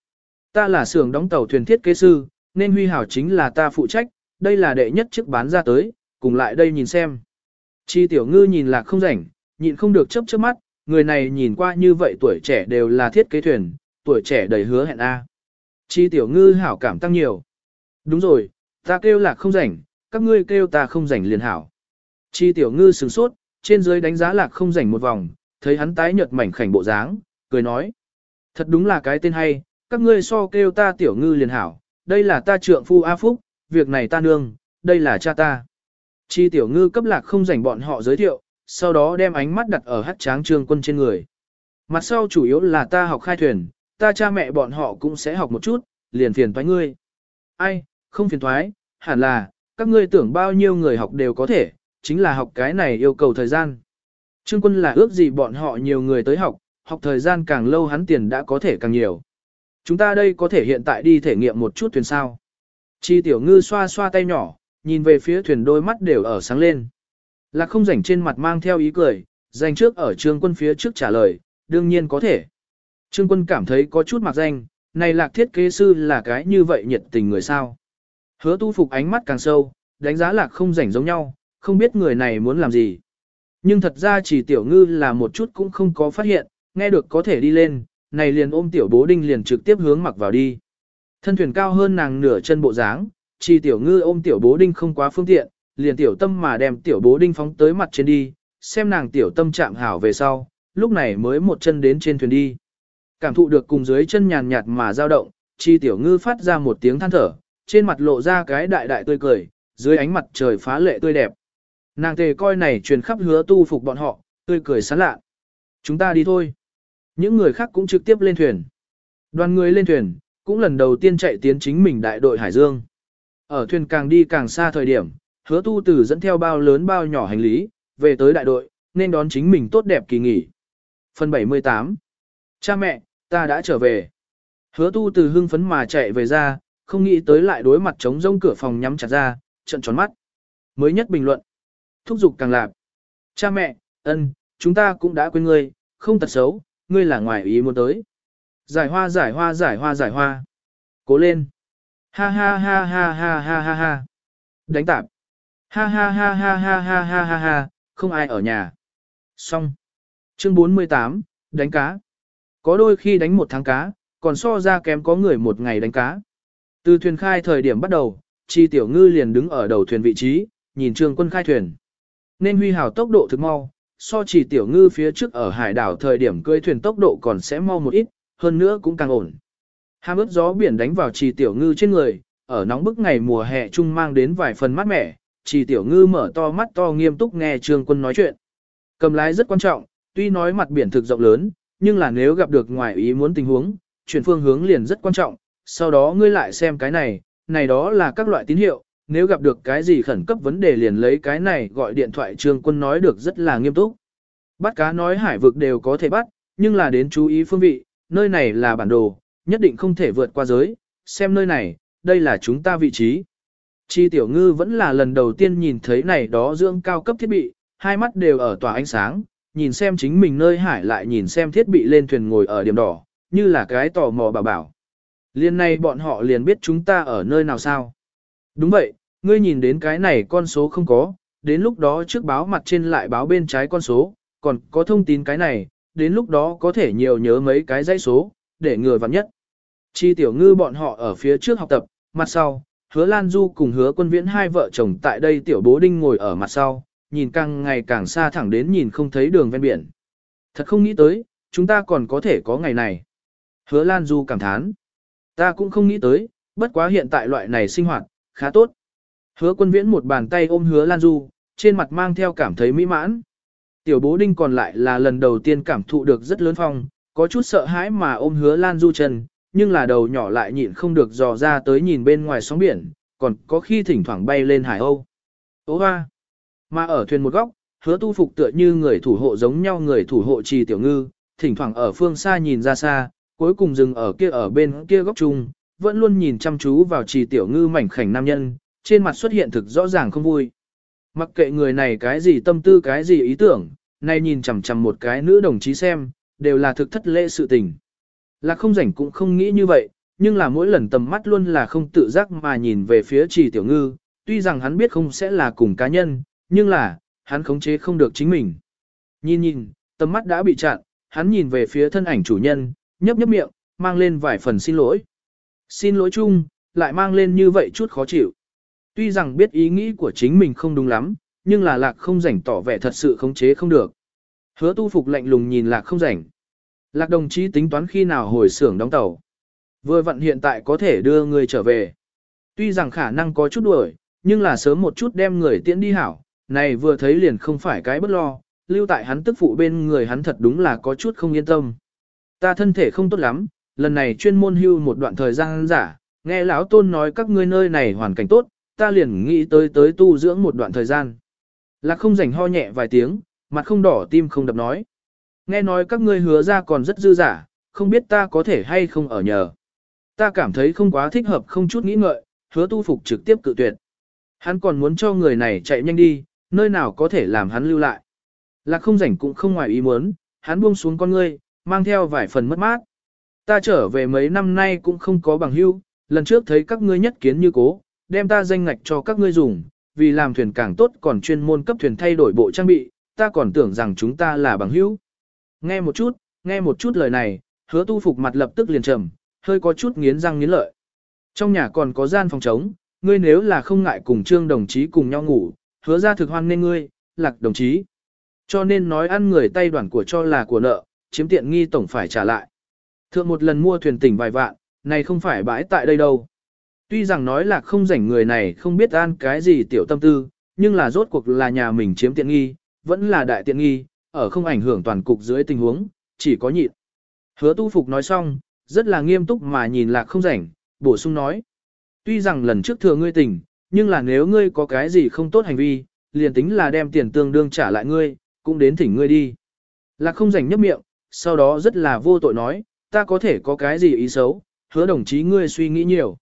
Ta là xưởng đóng tàu thuyền thiết kế sư, nên huy hảo chính là ta phụ trách, đây là đệ nhất chiếc bán ra tới, cùng lại đây nhìn xem. Chi tiểu ngư nhìn lạc không rảnh, nhịn không được chớp chớp mắt, người này nhìn qua như vậy tuổi trẻ đều là thiết kế thuyền, tuổi trẻ đầy hứa hẹn A. Chi tiểu ngư hảo cảm tăng nhiều. Đúng rồi, ta kêu lạc không rảnh, các ngươi kêu ta không rảnh liền hảo. Chi tiểu ngư sửng sốt, trên dưới đánh giá lạc không rảnh một vòng, thấy hắn tái nhợt mảnh khảnh bộ dáng, cười nói. Thật đúng là cái tên hay, các ngươi so kêu ta tiểu ngư liền hảo, đây là ta trượng phu A Phúc, việc này ta nương, đây là cha ta. Chi tiểu ngư cấp lạc không rảnh bọn họ giới thiệu, sau đó đem ánh mắt đặt ở hát tráng trương quân trên người. Mặt sau chủ yếu là ta học khai thuyền, ta cha mẹ bọn họ cũng sẽ học một chút, liền phiền toái ngươi. Ai, không phiền toái, hẳn là, các ngươi tưởng bao nhiêu người học đều có thể, chính là học cái này yêu cầu thời gian. Trương quân là ước gì bọn họ nhiều người tới học, học thời gian càng lâu hắn tiền đã có thể càng nhiều. Chúng ta đây có thể hiện tại đi thể nghiệm một chút thuyền sao. Chi tiểu ngư xoa xoa tay nhỏ, nhìn về phía thuyền đôi mắt đều ở sáng lên. Lạc không rảnh trên mặt mang theo ý cười, dành trước ở trương quân phía trước trả lời, đương nhiên có thể. Trương quân cảm thấy có chút mặc danh, này lạc thiết kế sư là cái như vậy nhiệt tình người sao. Hứa tu phục ánh mắt càng sâu, đánh giá lạc không rảnh giống nhau, không biết người này muốn làm gì. Nhưng thật ra chỉ tiểu ngư là một chút cũng không có phát hiện, nghe được có thể đi lên, này liền ôm tiểu bố đinh liền trực tiếp hướng mặc vào đi. Thân thuyền cao hơn nàng nửa chân bộ dáng, chỉ tiểu ngư ôm tiểu bố đinh không quá phương tiện, liền tiểu tâm mà đem tiểu bố đinh phóng tới mặt trên đi, xem nàng tiểu tâm chạm hảo về sau, lúc này mới một chân đến trên thuyền đi. Cảm thụ được cùng dưới chân nhàn nhạt mà dao động, chi tiểu ngư phát ra một tiếng than thở, trên mặt lộ ra cái đại đại tươi cười, dưới ánh mặt trời phá lệ tươi đẹp. Nàng tề coi này truyền khắp hứa tu phục bọn họ, tươi cười sán lạ. Chúng ta đi thôi. Những người khác cũng trực tiếp lên thuyền. Đoàn người lên thuyền, cũng lần đầu tiên chạy tiến chính mình đại đội Hải Dương. Ở thuyền càng đi càng xa thời điểm, hứa tu tử dẫn theo bao lớn bao nhỏ hành lý, về tới đại đội, nên đón chính mình tốt đẹp kỳ nghỉ. Phần 78 Cha mẹ, ta đã trở về. Hứa tu từ hưng phấn mà chạy về ra, không nghĩ tới lại đối mặt chống rông cửa phòng nhắm chặt ra, trận tròn mắt. Mới nhất bình luận. Thúc giục càng lạp. Cha mẹ, ân, chúng ta cũng đã quên ngươi, không tật xấu, ngươi là ngoài ý muốn tới. Giải hoa giải hoa giải hoa giải hoa. Cố lên. Ha ha ha ha ha ha ha ha. Đánh tạp. Ha ha ha ha ha ha ha ha ha, không ai ở nhà. Xong. Chương 48, đánh cá. Có đôi khi đánh một tháng cá, còn so ra kém có người một ngày đánh cá. Từ thuyền khai thời điểm bắt đầu, Chi Tiểu Ngư liền đứng ở đầu thuyền vị trí, nhìn Trương Quân khai thuyền. Nên huy hào tốc độ thực mau, so chỉ Tiểu Ngư phía trước ở hải đảo thời điểm cưỡi thuyền tốc độ còn sẽ mau một ít, hơn nữa cũng càng ổn. Hàm ướt gió biển đánh vào trì Tiểu Ngư trên người, ở nóng bức ngày mùa hè chung mang đến vài phần mát mẻ, trì Tiểu Ngư mở to mắt to nghiêm túc nghe Trương Quân nói chuyện. Cầm lái rất quan trọng, tuy nói mặt biển thực rộng lớn, nhưng là nếu gặp được ngoài ý muốn tình huống, chuyển phương hướng liền rất quan trọng, sau đó ngươi lại xem cái này, này đó là các loại tín hiệu, nếu gặp được cái gì khẩn cấp vấn đề liền lấy cái này gọi điện thoại trương quân nói được rất là nghiêm túc. Bắt cá nói hải vực đều có thể bắt, nhưng là đến chú ý phương vị, nơi này là bản đồ, nhất định không thể vượt qua giới, xem nơi này, đây là chúng ta vị trí. Chi tiểu ngư vẫn là lần đầu tiên nhìn thấy này đó dưỡng cao cấp thiết bị, hai mắt đều ở tỏa ánh sáng, nhìn xem chính mình nơi hải lại nhìn xem thiết bị lên thuyền ngồi ở điểm đỏ, như là cái tò mò bảo bảo. Liên này bọn họ liền biết chúng ta ở nơi nào sao. Đúng vậy, ngươi nhìn đến cái này con số không có, đến lúc đó trước báo mặt trên lại báo bên trái con số, còn có thông tin cái này, đến lúc đó có thể nhiều nhớ mấy cái dãy số, để ngừa vặn nhất. Chi tiểu ngư bọn họ ở phía trước học tập, mặt sau, hứa Lan Du cùng hứa quân viễn hai vợ chồng tại đây tiểu bố đinh ngồi ở mặt sau, nhìn càng ngày càng xa thẳng đến nhìn không thấy đường ven biển. Thật không nghĩ tới, chúng ta còn có thể có ngày này. Hứa Lan Du cảm thán. Ta cũng không nghĩ tới, bất quá hiện tại loại này sinh hoạt, khá tốt. Hứa quân viễn một bàn tay ôm hứa Lan Du, trên mặt mang theo cảm thấy mỹ mãn. Tiểu bố đinh còn lại là lần đầu tiên cảm thụ được rất lớn phong, có chút sợ hãi mà ôm hứa Lan Du chân, nhưng là đầu nhỏ lại nhịn không được dò ra tới nhìn bên ngoài sóng biển, còn có khi thỉnh thoảng bay lên hải âu. Ô hoa! Mà ở thuyền một góc, hứa tu phục tựa như người thủ hộ giống nhau người thủ hộ trì tiểu ngư, thỉnh thoảng ở phương xa nhìn ra xa, cuối cùng dừng ở kia ở bên kia góc chung, vẫn luôn nhìn chăm chú vào trì tiểu ngư mảnh khảnh nam nhân, trên mặt xuất hiện thực rõ ràng không vui. Mặc kệ người này cái gì tâm tư cái gì ý tưởng, nay nhìn chằm chằm một cái nữ đồng chí xem, đều là thực thất lễ sự tình. Là không rảnh cũng không nghĩ như vậy, nhưng là mỗi lần tầm mắt luôn là không tự giác mà nhìn về phía trì tiểu ngư, tuy rằng hắn biết không sẽ là cùng cá nhân, nhưng là, hắn khống chế không được chính mình. Nhìn nhìn, tầm mắt đã bị chặn, hắn nhìn về phía thân ảnh chủ nhân, nhấp nhấp miệng, mang lên vài phần xin lỗi. Xin lỗi chung, lại mang lên như vậy chút khó chịu. Tuy rằng biết ý nghĩ của chính mình không đúng lắm, nhưng là lạc không rảnh tỏ vẻ thật sự khống chế không được. Hứa tu phục lạnh lùng nhìn lạc không rảnh. Lạc đồng chí tính toán khi nào hồi xưởng đóng tàu. Vừa vặn hiện tại có thể đưa người trở về. Tuy rằng khả năng có chút đuổi, nhưng là sớm một chút đem người tiễn đi hảo, này vừa thấy liền không phải cái bất lo, lưu tại hắn tức phụ bên người hắn thật đúng là có chút không yên tâm. Ta thân thể không tốt lắm, lần này chuyên môn hưu một đoạn thời gian giả, nghe lão tôn nói các ngươi nơi này hoàn cảnh tốt, ta liền nghĩ tới tới tu dưỡng một đoạn thời gian. Lạc không rảnh ho nhẹ vài tiếng, mặt không đỏ tim không đập nói. Nghe nói các ngươi hứa ra còn rất dư giả, không biết ta có thể hay không ở nhờ. Ta cảm thấy không quá thích hợp không chút nghĩ ngợi, hứa tu phục trực tiếp cự tuyệt. Hắn còn muốn cho người này chạy nhanh đi, nơi nào có thể làm hắn lưu lại. Lạc không rảnh cũng không ngoài ý muốn, hắn buông xuống con ngươi, mang theo vài phần mất mát. Ta trở về mấy năm nay cũng không có bằng hưu, lần trước thấy các ngươi nhất kiến như cố, đem ta danh ngạch cho các ngươi dùng, vì làm thuyền càng tốt còn chuyên môn cấp thuyền thay đổi bộ trang bị, ta còn tưởng rằng chúng ta là bằng hữu. Nghe một chút, nghe một chút lời này, hứa tu phục mặt lập tức liền trầm, hơi có chút nghiến răng nghiến lợi. Trong nhà còn có gian phòng trống, ngươi nếu là không ngại cùng trương đồng chí cùng nhau ngủ, hứa ra thực hoan nên ngươi, lạc đồng chí. Cho nên nói ăn người tay đoàn của cho là của nợ, chiếm tiện nghi tổng phải trả lại. Thượng một lần mua thuyền tỉnh vài vạn, này không phải bãi tại đây đâu. Tuy rằng nói là không rảnh người này không biết an cái gì tiểu tâm tư, nhưng là rốt cuộc là nhà mình chiếm tiện nghi, vẫn là đại tiện nghi, ở không ảnh hưởng toàn cục dưới tình huống, chỉ có nhịn. Hứa tu phục nói xong, rất là nghiêm túc mà nhìn lạc không rảnh, bổ sung nói. Tuy rằng lần trước thừa ngươi tỉnh, nhưng là nếu ngươi có cái gì không tốt hành vi, liền tính là đem tiền tương đương trả lại ngươi, cũng đến thỉnh ngươi đi. Lạc không rảnh nhấp miệng, sau đó rất là vô tội nói, ta có thể có cái gì ý xấu, hứa đồng chí ngươi suy nghĩ nhiều.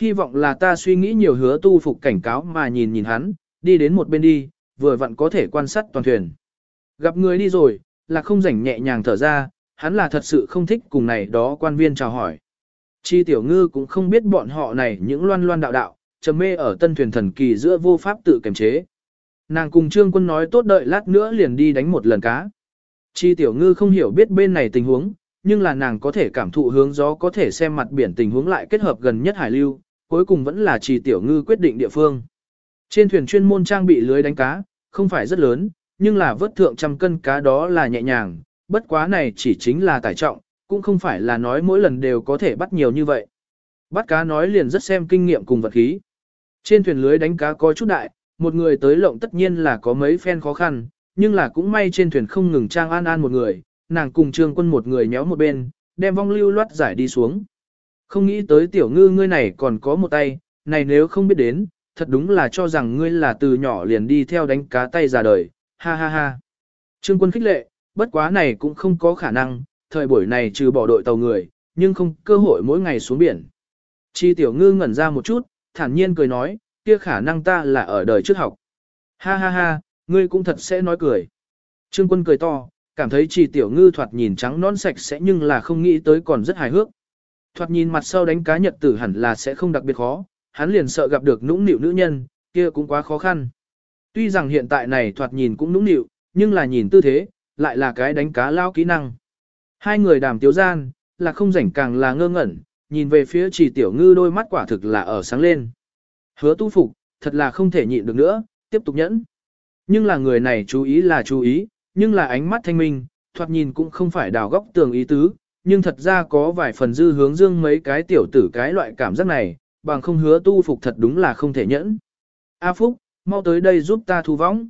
Hy vọng là ta suy nghĩ nhiều hứa tu phục cảnh cáo mà nhìn nhìn hắn, đi đến một bên đi, vừa vặn có thể quan sát toàn thuyền. Gặp người đi rồi, là không rảnh nhẹ nhàng thở ra, hắn là thật sự không thích cùng này đó quan viên chào hỏi. Chi tiểu ngư cũng không biết bọn họ này những loan loan đạo đạo, trầm mê ở tân thuyền thần kỳ giữa vô pháp tự kiềm chế. Nàng cùng trương quân nói tốt đợi lát nữa liền đi đánh một lần cá. Chi tiểu ngư không hiểu biết bên này tình huống, nhưng là nàng có thể cảm thụ hướng gió có thể xem mặt biển tình huống lại kết hợp gần nhất hải lưu, cuối cùng vẫn là trì tiểu ngư quyết định địa phương. Trên thuyền chuyên môn trang bị lưới đánh cá, không phải rất lớn, nhưng là vớt thượng trăm cân cá đó là nhẹ nhàng, bất quá này chỉ chính là tải trọng, cũng không phải là nói mỗi lần đều có thể bắt nhiều như vậy. Bắt cá nói liền rất xem kinh nghiệm cùng vật khí. Trên thuyền lưới đánh cá có chút đại, một người tới lộng tất nhiên là có mấy phen khó khăn, nhưng là cũng may trên thuyền không ngừng trang an an một người, nàng cùng trương quân một người nhéo một bên, đem vong lưu loát giải đi xuống. Không nghĩ tới tiểu ngư ngươi này còn có một tay, này nếu không biết đến, thật đúng là cho rằng ngươi là từ nhỏ liền đi theo đánh cá tay ra đời, ha ha ha. Trương quân khích lệ, bất quá này cũng không có khả năng, thời buổi này trừ bỏ đội tàu người, nhưng không cơ hội mỗi ngày xuống biển. Chi tiểu ngư ngẩn ra một chút, thản nhiên cười nói, kia khả năng ta là ở đời trước học. Ha ha ha, ngươi cũng thật sẽ nói cười. Trương quân cười to, cảm thấy chi tiểu ngư thoạt nhìn trắng non sạch sẽ nhưng là không nghĩ tới còn rất hài hước. Thoạt nhìn mặt sau đánh cá nhật tử hẳn là sẽ không đặc biệt khó, hắn liền sợ gặp được nũng nịu nữ nhân, kia cũng quá khó khăn. Tuy rằng hiện tại này thoạt nhìn cũng nũng nịu, nhưng là nhìn tư thế, lại là cái đánh cá lao kỹ năng. Hai người đàm tiếu gian, là không rảnh càng là ngơ ngẩn, nhìn về phía chỉ tiểu ngư đôi mắt quả thực là ở sáng lên. Hứa tu phục, thật là không thể nhịn được nữa, tiếp tục nhẫn. Nhưng là người này chú ý là chú ý, nhưng là ánh mắt thanh minh, thoạt nhìn cũng không phải đào góc tường ý tứ, nhưng thật ra có vài phần dư hướng dương mấy cái tiểu tử cái loại cảm giác này, bằng không hứa tu phục thật đúng là không thể nhẫn. A Phúc, mau tới đây giúp ta thu võng.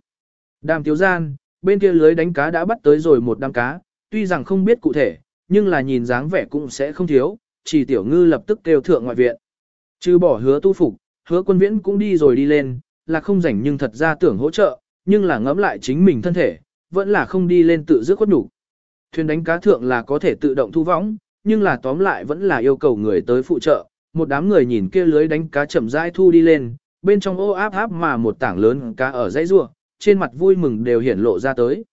Đàm tiếu gian, bên kia lưới đánh cá đã bắt tới rồi một đám cá, tuy rằng không biết cụ thể, nhưng là nhìn dáng vẻ cũng sẽ không thiếu, chỉ tiểu ngư lập tức kêu thượng ngoại viện. Chứ bỏ hứa tu phục, hứa quân viễn cũng đi rồi đi lên, là không rảnh nhưng thật ra tưởng hỗ trợ, nhưng là ngẫm lại chính mình thân thể, vẫn là không đi lên tự dứt khuất đủ. Thuyền đánh cá thượng là có thể tự động thu võng, nhưng là tóm lại vẫn là yêu cầu người tới phụ trợ, một đám người nhìn kia lưới đánh cá chậm rãi thu đi lên, bên trong ô áp áp mà một tảng lớn cá ở dãy rua, trên mặt vui mừng đều hiển lộ ra tới.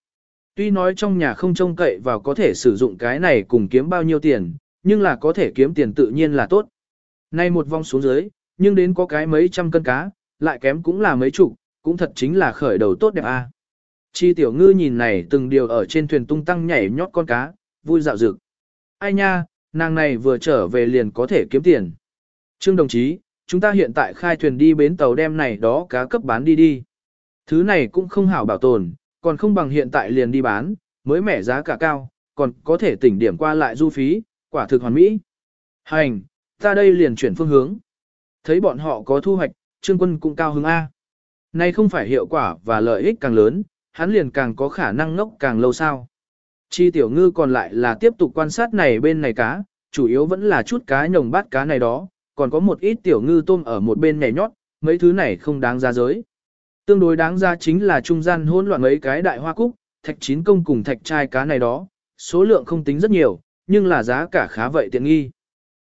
Tuy nói trong nhà không trông cậy vào có thể sử dụng cái này cùng kiếm bao nhiêu tiền, nhưng là có thể kiếm tiền tự nhiên là tốt. Nay một vòng xuống dưới, nhưng đến có cái mấy trăm cân cá, lại kém cũng là mấy chục, cũng thật chính là khởi đầu tốt đẹp a. Chi tiểu ngư nhìn này từng điều ở trên thuyền tung tăng nhảy nhót con cá, vui dạo dực. Ai nha, nàng này vừa trở về liền có thể kiếm tiền. Trương đồng chí, chúng ta hiện tại khai thuyền đi bến tàu đem này đó cá cấp bán đi đi. Thứ này cũng không hảo bảo tồn, còn không bằng hiện tại liền đi bán, mới mẻ giá cả cao, còn có thể tỉnh điểm qua lại du phí, quả thực hoàn mỹ. Hành, ta đây liền chuyển phương hướng. Thấy bọn họ có thu hoạch, trương quân cũng cao hứng A. Này không phải hiệu quả và lợi ích càng lớn, hắn liền càng có khả năng ngốc càng lâu sao. Chi tiểu ngư còn lại là tiếp tục quan sát này bên này cá, chủ yếu vẫn là chút cá nhồng bát cá này đó, còn có một ít tiểu ngư tôm ở một bên nhảy nhót, mấy thứ này không đáng ra giới. Tương đối đáng ra chính là trung gian hỗn loạn mấy cái đại hoa cúc, thạch chín công cùng thạch trai cá này đó, số lượng không tính rất nhiều, nhưng là giá cả khá vậy tiện nghi.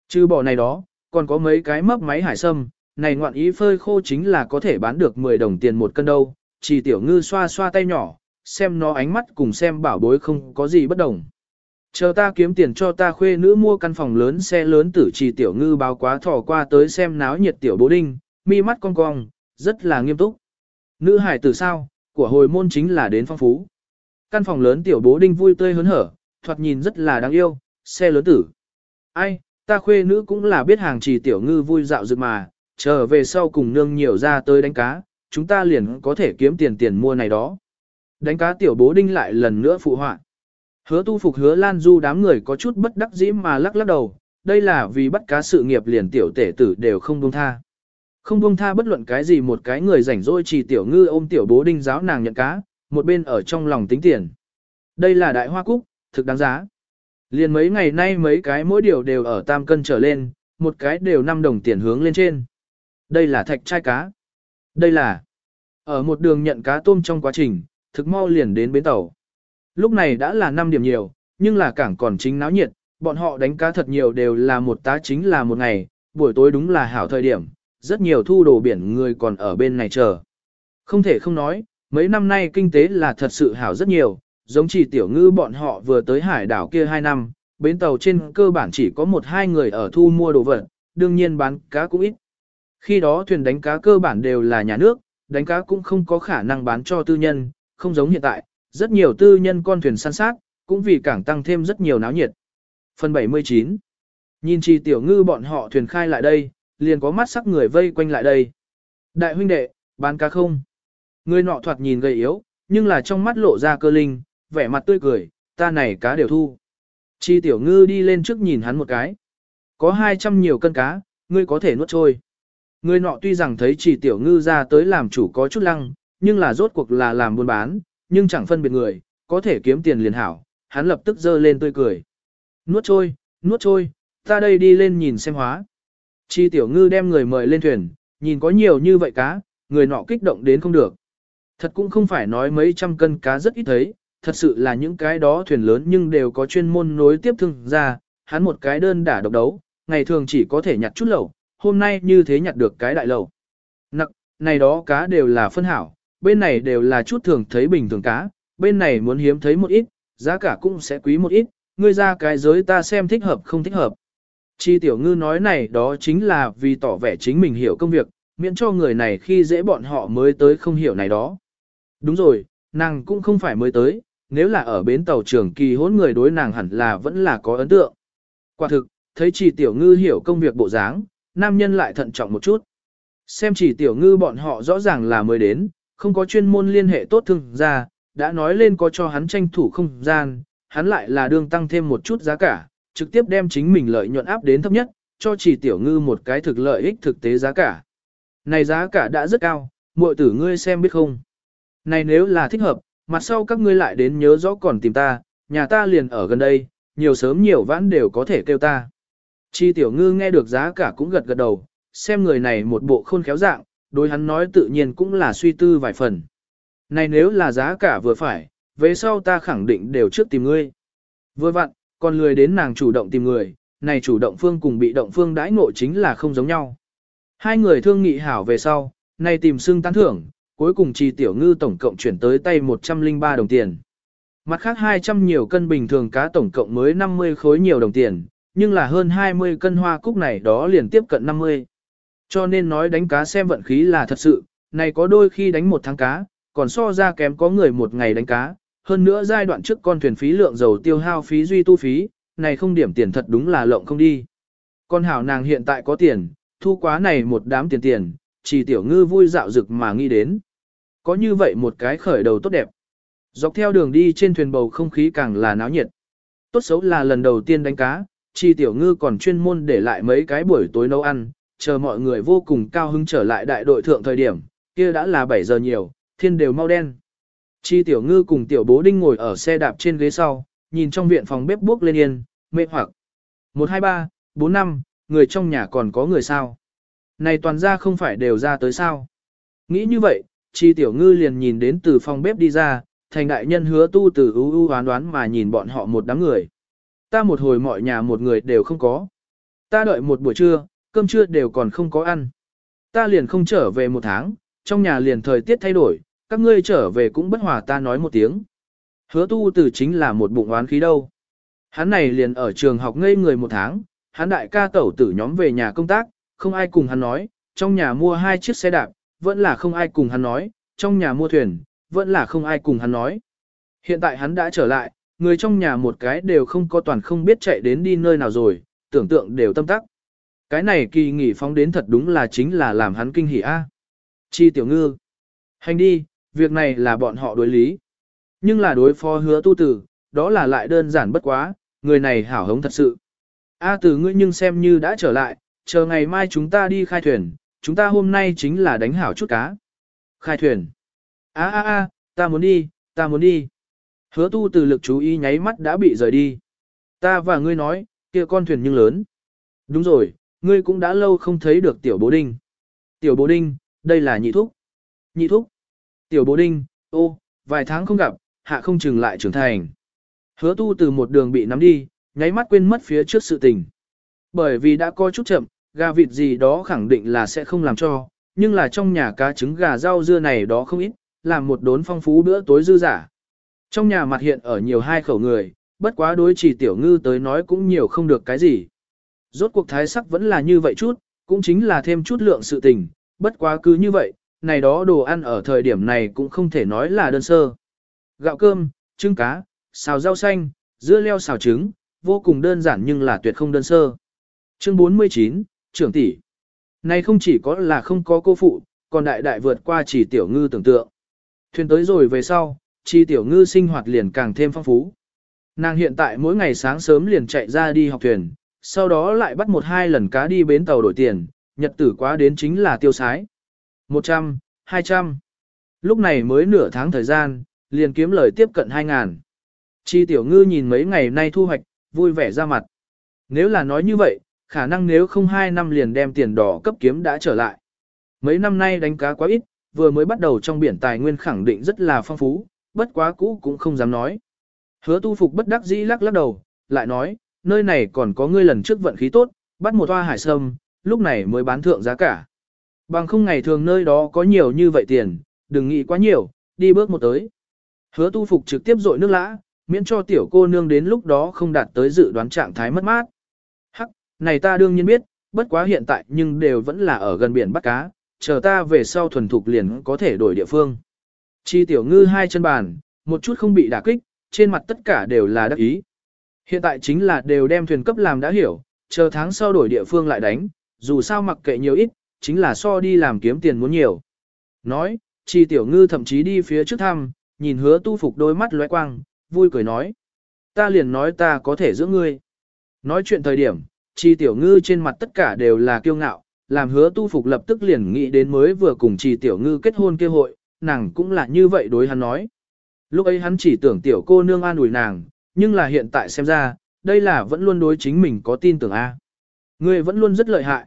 Trừ bỏ này đó, còn có mấy cái mấp máy hải sâm, này ngoạn ý phơi khô chính là có thể bán được 10 đồng tiền một cân đâu, chỉ tiểu ngư xoa xoa tay nhỏ, xem nó ánh mắt cùng xem bảo bối không có gì bất đồng. Chờ ta kiếm tiền cho ta khuê nữ mua căn phòng lớn xe lớn tử trì tiểu ngư báo quá thỏ qua tới xem náo nhiệt tiểu bố đinh, mi mắt cong cong, rất là nghiêm túc. Nữ hải tử sao, của hồi môn chính là đến phong phú. Căn phòng lớn tiểu bố đinh vui tươi hớn hở, thoạt nhìn rất là đáng yêu, xe lớn tử. Ai, ta khuê nữ cũng là biết hàng trì tiểu ngư vui dạo dực mà, chờ về sau cùng nương nhiều ra tới đánh cá, chúng ta liền có thể kiếm tiền tiền mua này đó. Đánh cá tiểu bố đinh lại lần nữa phụ họa. Hứa tu phục hứa lan du đám người có chút bất đắc dĩ mà lắc lắc đầu, đây là vì bắt cá sự nghiệp liền tiểu tể tử đều không buông tha. Không buông tha bất luận cái gì một cái người rảnh rỗi chỉ tiểu ngư ôm tiểu bố đinh giáo nàng nhận cá, một bên ở trong lòng tính tiền. Đây là đại hoa cúc, thực đáng giá. Liền mấy ngày nay mấy cái mỗi điều đều ở tam cân trở lên, một cái đều 5 đồng tiền hướng lên trên. Đây là thạch trai cá. Đây là ở một đường nhận cá tôm trong quá trình, thực mau liền đến bến tàu. Lúc này đã là 5 điểm nhiều, nhưng là cảng còn chính náo nhiệt, bọn họ đánh cá thật nhiều đều là một tá chính là một ngày, buổi tối đúng là hảo thời điểm, rất nhiều thu đồ biển người còn ở bên này chờ. Không thể không nói, mấy năm nay kinh tế là thật sự hảo rất nhiều, giống chỉ tiểu ngư bọn họ vừa tới hải đảo kia 2 năm, bến tàu trên cơ bản chỉ có một hai người ở thu mua đồ vật, đương nhiên bán cá cũng ít. Khi đó thuyền đánh cá cơ bản đều là nhà nước, đánh cá cũng không có khả năng bán cho tư nhân, không giống hiện tại, rất nhiều tư nhân con thuyền săn sát, cũng vì cảng tăng thêm rất nhiều náo nhiệt. Phần 79 Nhìn chi tiểu ngư bọn họ thuyền khai lại đây, liền có mắt sắc người vây quanh lại đây. Đại huynh đệ, bán cá không? Người nọ thoạt nhìn gầy yếu, nhưng là trong mắt lộ ra cơ linh, vẻ mặt tươi cười, ta này cá đều thu. Chi tiểu ngư đi lên trước nhìn hắn một cái. Có 200 nhiều cân cá, ngươi có thể nuốt trôi. Người nọ tuy rằng thấy chỉ tiểu ngư ra tới làm chủ có chút lăng, nhưng là rốt cuộc là làm buôn bán, nhưng chẳng phân biệt người, có thể kiếm tiền liền hảo, hắn lập tức giơ lên tươi cười. Nuốt trôi, nuốt trôi, ta đây đi lên nhìn xem hóa. Chi tiểu ngư đem người mời lên thuyền, nhìn có nhiều như vậy cá, người nọ kích động đến không được. Thật cũng không phải nói mấy trăm cân cá rất ít thấy, thật sự là những cái đó thuyền lớn nhưng đều có chuyên môn nối tiếp thương ra, hắn một cái đơn đả độc đấu, ngày thường chỉ có thể nhặt chút lẩu, hôm nay như thế nhặt được cái đại lẩu. Nặng, này đó cá đều là phân hảo, bên này đều là chút thường thấy bình thường cá, bên này muốn hiếm thấy một ít, giá cả cũng sẽ quý một ít, ngươi ra cái giới ta xem thích hợp không thích hợp. Chi tiểu ngư nói này đó chính là vì tỏ vẻ chính mình hiểu công việc, miễn cho người này khi dễ bọn họ mới tới không hiểu này đó. Đúng rồi, nàng cũng không phải mới tới, nếu là ở bến tàu trường kỳ hỗn người đối nàng hẳn là vẫn là có ấn tượng. Quả thực, thấy chi tiểu ngư hiểu công việc bộ dáng, nam nhân lại thận trọng một chút. Xem chỉ tiểu ngư bọn họ rõ ràng là mới đến, không có chuyên môn liên hệ tốt thương ra, đã nói lên có cho hắn tranh thủ không gian, hắn lại là đương tăng thêm một chút giá cả, trực tiếp đem chính mình lợi nhuận áp đến thấp nhất, cho chỉ tiểu ngư một cái thực lợi ích thực tế giá cả. Này giá cả đã rất cao, muội tử ngươi xem biết không. Này nếu là thích hợp, mặt sau các ngươi lại đến nhớ rõ còn tìm ta, nhà ta liền ở gần đây, nhiều sớm nhiều vãn đều có thể kêu ta. Chi tiểu ngư nghe được giá cả cũng gật gật đầu, xem người này một bộ khôn khéo dạng, đối hắn nói tự nhiên cũng là suy tư vài phần. Này nếu là giá cả vừa phải, về sau ta khẳng định đều trước tìm ngươi. Vừa vặn, còn lười đến nàng chủ động tìm người, này chủ động phương cùng bị động phương đãi ngộ chính là không giống nhau. Hai người thương nghị hảo về sau, này tìm xưng tán thưởng, cuối cùng chi tiểu ngư tổng cộng chuyển tới tay 103 đồng tiền. Mặt khác 200 nhiều cân bình thường cá tổng cộng mới 50 khối nhiều đồng tiền, nhưng là hơn 20 cân hoa cúc này đó liền tiếp cận 50. Cho nên nói đánh cá xem vận khí là thật sự, này có đôi khi đánh một tháng cá, còn so ra kém có người một ngày đánh cá, hơn nữa giai đoạn trước con thuyền phí lượng dầu tiêu hao phí duy tu phí, này không điểm tiền thật đúng là lộng không đi. Con hảo nàng hiện tại có tiền, thu quá này một đám tiền tiền, chỉ tiểu ngư vui dạo dực mà nghĩ đến. Có như vậy một cái khởi đầu tốt đẹp. Dọc theo đường đi trên thuyền bầu không khí càng là náo nhiệt. Tốt xấu là lần đầu tiên đánh cá, chi tiểu ngư còn chuyên môn để lại mấy cái buổi tối nấu ăn, chờ mọi người vô cùng cao hứng trở lại đại đội thượng thời điểm, kia đã là 7 giờ nhiều, thiên đều mau đen. Chi tiểu ngư cùng tiểu bố đinh ngồi ở xe đạp trên ghế sau, nhìn trong viện phòng bếp bước lên yên, mê hoặc. 123, 45, người trong nhà còn có người sao? Này toàn ra không phải đều ra tới sao? Nghĩ như vậy, chi tiểu ngư liền nhìn đến từ phòng bếp đi ra, thành đại nhân hứa tu từ ưu ưu đoán đoán mà nhìn bọn họ một đám người. Ta một hồi mọi nhà một người đều không có. Ta đợi một buổi trưa, cơm trưa đều còn không có ăn. Ta liền không trở về một tháng, trong nhà liền thời tiết thay đổi, các ngươi trở về cũng bất hòa ta nói một tiếng. Hứa tu từ chính là một bụng oán khí đâu. Hắn này liền ở trường học ngây người một tháng, hắn đại ca tẩu tử nhóm về nhà công tác, không ai cùng hắn nói, trong nhà mua hai chiếc xe đạp, vẫn là không ai cùng hắn nói, trong nhà mua thuyền, vẫn là không ai cùng hắn nói. Hiện tại hắn đã trở lại, người trong nhà một cái đều không có toàn không biết chạy đến đi nơi nào rồi, tưởng tượng đều tâm tắc. Cái này kỳ nghỉ phóng đến thật đúng là chính là làm hắn kinh hỉ a. Chi tiểu ngư. Hành đi, việc này là bọn họ đối lý. Nhưng là đối phó hứa tu tử, đó là lại đơn giản bất quá, người này hảo hống thật sự. A à, từ ngươi nhưng xem như đã trở lại, chờ ngày mai chúng ta đi khai thuyền, chúng ta hôm nay chính là đánh hảo chút cá. Khai thuyền. A a a, ta muốn đi, ta muốn đi. Hứa tu từ lực chú ý nháy mắt đã bị rời đi. Ta và ngươi nói, kia con thuyền nhưng lớn. Đúng rồi, ngươi cũng đã lâu không thấy được tiểu bố đinh. Tiểu bố đinh, đây là nhị thúc. Nhị thúc. Tiểu bố đinh, ô, vài tháng không gặp, hạ không chừng lại trưởng thành. Hứa tu từ một đường bị nắm đi, nháy mắt quên mất phía trước sự tình. Bởi vì đã coi chút chậm, gà vịt gì đó khẳng định là sẽ không làm cho, nhưng là trong nhà cá trứng gà rau dưa này đó không ít, làm một đốn phong phú bữa tối dư giả. Trong nhà mặt hiện ở nhiều hai khẩu người, bất quá đối chỉ tiểu ngư tới nói cũng nhiều không được cái gì. Rốt cuộc thái sắc vẫn là như vậy chút, cũng chính là thêm chút lượng sự tình, bất quá cứ như vậy, này đó đồ ăn ở thời điểm này cũng không thể nói là đơn sơ. Gạo cơm, trứng cá, xào rau xanh, dưa leo xào trứng, vô cùng đơn giản nhưng là tuyệt không đơn sơ. Chương 49, trưởng tỷ. Này không chỉ có là không có cô phụ, còn đại đại vượt qua chỉ tiểu ngư tưởng tượng. Thuyền tới rồi về sau, chi tiểu ngư sinh hoạt liền càng thêm phong phú. Nàng hiện tại mỗi ngày sáng sớm liền chạy ra đi học thuyền, sau đó lại bắt một hai lần cá đi bến tàu đổi tiền, nhật tử quá đến chính là tiêu sái. 100, 200. Lúc này mới nửa tháng thời gian, liền kiếm lời tiếp cận 2.000. Chi tiểu ngư nhìn mấy ngày nay thu hoạch, vui vẻ ra mặt. Nếu là nói như vậy, khả năng nếu không hai năm liền đem tiền đỏ cấp kiếm đã trở lại. Mấy năm nay đánh cá quá ít, vừa mới bắt đầu trong biển tài nguyên khẳng định rất là phong phú, bất quá cũ cũng không dám nói. Hứa tu phục bất đắc dĩ lắc lắc đầu, lại nói, nơi này còn có ngươi lần trước vận khí tốt, bắt một toa hải sâm, lúc này mới bán thượng giá cả. Bằng không ngày thường nơi đó có nhiều như vậy tiền, đừng nghĩ quá nhiều, đi bước một tới. Hứa tu phục trực tiếp dội nước lã, miễn cho tiểu cô nương đến lúc đó không đạt tới dự đoán trạng thái mất mát. Hắc, này ta đương nhiên biết, bất quá hiện tại nhưng đều vẫn là ở gần biển bắt cá, chờ ta về sau thuần thục liền có thể đổi địa phương. Chi tiểu ngư hai chân bàn, một chút không bị đả kích, trên mặt tất cả đều là đắc ý. Hiện tại chính là đều đem thuyền cấp làm đã hiểu, chờ tháng sau đổi địa phương lại đánh, dù sao mặc kệ nhiều ít, chính là so đi làm kiếm tiền muốn nhiều. Nói, chi tiểu ngư thậm chí đi phía trước thăm, nhìn hứa tu phục đôi mắt lóe quang, vui cười nói. Ta liền nói ta có thể giữ ngươi. Nói chuyện thời điểm, chi tiểu ngư trên mặt tất cả đều là kiêu ngạo, làm hứa tu phục lập tức liền nghĩ đến mới vừa cùng chi tiểu ngư kết hôn kêu hội, nàng cũng là như vậy đối hắn nói. Lúc ấy hắn chỉ tưởng tiểu cô nương an ủi nàng, nhưng là hiện tại xem ra, đây là vẫn luôn đối chính mình có tin tưởng A. Ngươi vẫn luôn rất lợi hại.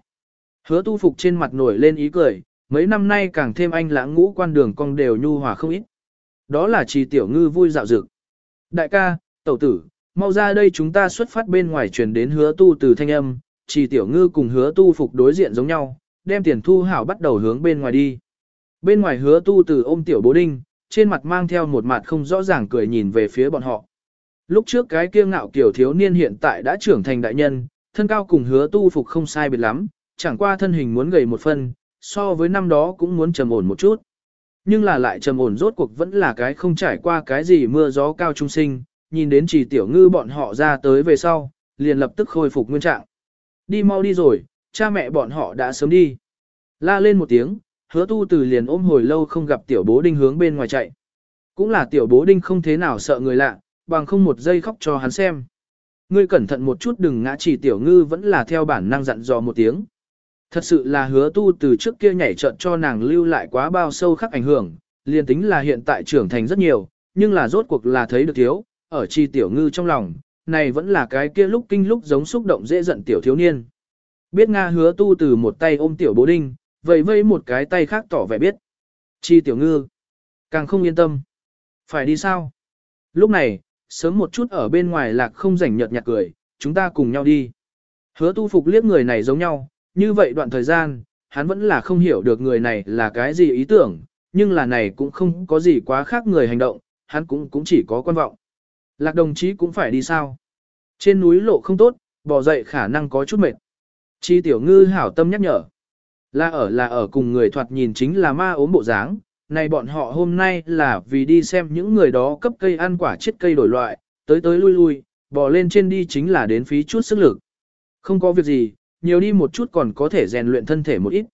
Hứa tu phục trên mặt nổi lên ý cười, mấy năm nay càng thêm anh lãng ngũ quan đường cong đều nhu hòa không ít. Đó là trì tiểu ngư vui dạo dực. Đại ca, tẩu tử, mau ra đây chúng ta xuất phát bên ngoài truyền đến hứa tu từ thanh âm, trì tiểu ngư cùng hứa tu phục đối diện giống nhau, đem tiền thu hảo bắt đầu hướng bên ngoài đi. Bên ngoài hứa tu từ ôm tiểu bố đinh, trên mặt mang theo một mặt không rõ ràng cười nhìn về phía bọn họ. Lúc trước cái kiêu ngạo kiểu thiếu niên hiện tại đã trưởng thành đại nhân, thân cao cùng hứa tu phục không sai biệt lắm, chẳng qua thân hình muốn gầy một phân, so với năm đó cũng muốn trầm ổn một chút. Nhưng là lại trầm ổn rốt cuộc vẫn là cái không trải qua cái gì mưa gió cao trung sinh, nhìn đến chỉ tiểu ngư bọn họ ra tới về sau, liền lập tức khôi phục nguyên trạng. Đi mau đi rồi, cha mẹ bọn họ đã sớm đi. La lên một tiếng, hứa tu từ liền ôm hồi lâu không gặp tiểu bố đinh hướng bên ngoài chạy. Cũng là tiểu bố đinh không thế nào sợ người lạ, bằng không một giây khóc cho hắn xem. Ngươi cẩn thận một chút đừng ngã chỉ tiểu ngư vẫn là theo bản năng dặn dò một tiếng. Thật sự là hứa tu từ trước kia nhảy trận cho nàng lưu lại quá bao sâu khắc ảnh hưởng, liền tính là hiện tại trưởng thành rất nhiều, nhưng là rốt cuộc là thấy được thiếu, ở chi tiểu ngư trong lòng, này vẫn là cái kia lúc kinh lúc giống xúc động dễ giận tiểu thiếu niên. Biết Nga hứa tu từ một tay ôm tiểu bố đinh, vậy vây một cái tay khác tỏ vẻ biết. Chi tiểu ngư, càng không yên tâm. Phải đi sao? Lúc này, sớm một chút ở bên ngoài lạc không rảnh nhợt nhạt cười, chúng ta cùng nhau đi. Hứa tu phục liếc người này giống nhau, như vậy đoạn thời gian, hắn vẫn là không hiểu được người này là cái gì ý tưởng, nhưng là này cũng không có gì quá khác người hành động, hắn cũng cũng chỉ có quan vọng. Lạc đồng chí cũng phải đi sao? Trên núi lộ không tốt, bỏ dậy khả năng có chút mệt. Chi tiểu ngư hảo tâm nhắc nhở. Là ở là ở cùng người thoạt nhìn chính là ma ốm bộ dáng, này bọn họ hôm nay là vì đi xem những người đó cấp cây ăn quả chết cây đổi loại, tới tới lui lui, bò lên trên đi chính là đến phí chút sức lực. Không có việc gì, nhiều đi một chút còn có thể rèn luyện thân thể một ít.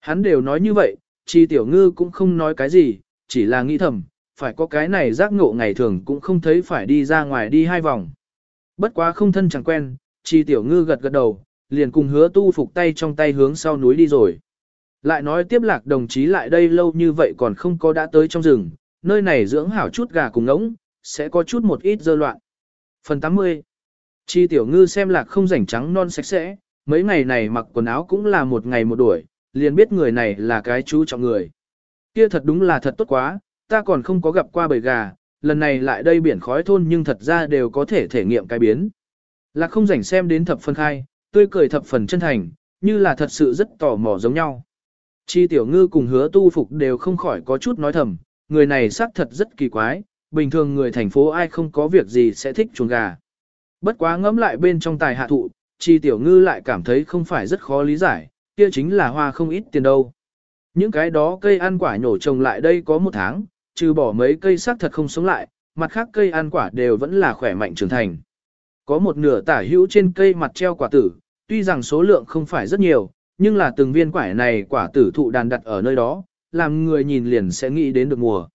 Hắn đều nói như vậy, chi tiểu ngư cũng không nói cái gì, chỉ là nghĩ thầm, phải có cái này giác ngộ ngày thường cũng không thấy phải đi ra ngoài đi hai vòng. Bất quá không thân chẳng quen, chi tiểu ngư gật gật đầu, liền cùng hứa tu phục tay trong tay hướng sau núi đi rồi. Lại nói tiếp lạc đồng chí lại đây lâu như vậy còn không có đã tới trong rừng, nơi này dưỡng hảo chút gà cùng ngỗng, sẽ có chút một ít dơ loạn. Phần 80 Chi tiểu ngư xem lạc không rảnh trắng non sạch sẽ, mấy ngày này mặc quần áo cũng là một ngày một đuổi, liền biết người này là cái chú trọng người. Kia thật đúng là thật tốt quá, ta còn không có gặp qua bầy gà, lần này lại đây biển khói thôn nhưng thật ra đều có thể thể nghiệm cái biến. Lạc không rảnh xem đến thập phân khai, tươi cười thập phần chân thành, như là thật sự rất tò mò giống nhau. Chi tiểu ngư cùng hứa tu phục đều không khỏi có chút nói thầm, người này xác thật rất kỳ quái, bình thường người thành phố ai không có việc gì sẽ thích chuồng gà. Bất quá ngẫm lại bên trong tài hạ thụ, chi tiểu ngư lại cảm thấy không phải rất khó lý giải, kia chính là hoa không ít tiền đâu. Những cái đó cây ăn quả nhổ trồng lại đây có một tháng, trừ bỏ mấy cây xác thật không sống lại, mặt khác cây ăn quả đều vẫn là khỏe mạnh trưởng thành. Có một nửa tả hữu trên cây mặt treo quả tử, tuy rằng số lượng không phải rất nhiều, nhưng là từng viên quả này quả tử thụ đàn đặt ở nơi đó, làm người nhìn liền sẽ nghĩ đến được mùa.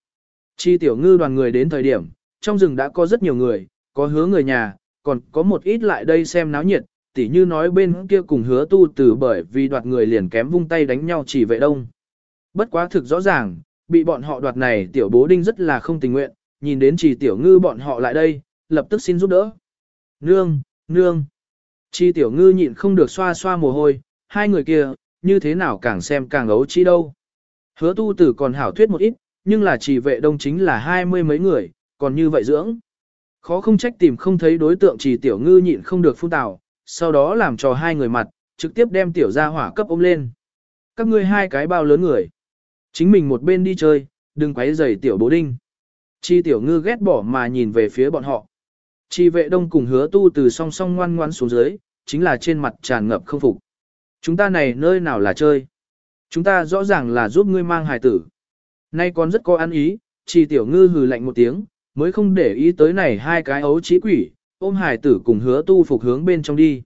Chi tiểu ngư đoàn người đến thời điểm, trong rừng đã có rất nhiều người, có hứa người nhà, còn có một ít lại đây xem náo nhiệt, tỉ như nói bên kia cùng hứa tu từ bởi vì đoạt người liền kém vung tay đánh nhau chỉ vệ đông. Bất quá thực rõ ràng, bị bọn họ đoạt này tiểu bố đinh rất là không tình nguyện, nhìn đến chỉ tiểu ngư bọn họ lại đây, lập tức xin giúp đỡ. Nương, nương. Chi tiểu ngư nhịn không được xoa xoa mồ hôi, hai người kia, như thế nào càng xem càng ấu chi đâu. Hứa tu tử còn hảo thuyết một ít, nhưng là chỉ vệ đông chính là hai mươi mấy người, còn như vậy dưỡng. Khó không trách tìm không thấy đối tượng chỉ tiểu ngư nhịn không được phun tào, sau đó làm cho hai người mặt, trực tiếp đem tiểu gia hỏa cấp ôm lên. Các ngươi hai cái bao lớn người. Chính mình một bên đi chơi, đừng quấy rầy tiểu bố đinh. Chi tiểu ngư ghét bỏ mà nhìn về phía bọn họ. Chi vệ đông cùng hứa tu từ song song ngoan ngoan xuống dưới, chính là trên mặt tràn ngập không phục. Chúng ta này nơi nào là chơi? Chúng ta rõ ràng là giúp ngươi mang hài tử. Nay còn rất có ăn ý, chi tiểu ngư hừ lạnh một tiếng, mới không để ý tới này hai cái ấu trí quỷ, ôm hài tử cùng hứa tu phục hướng bên trong đi.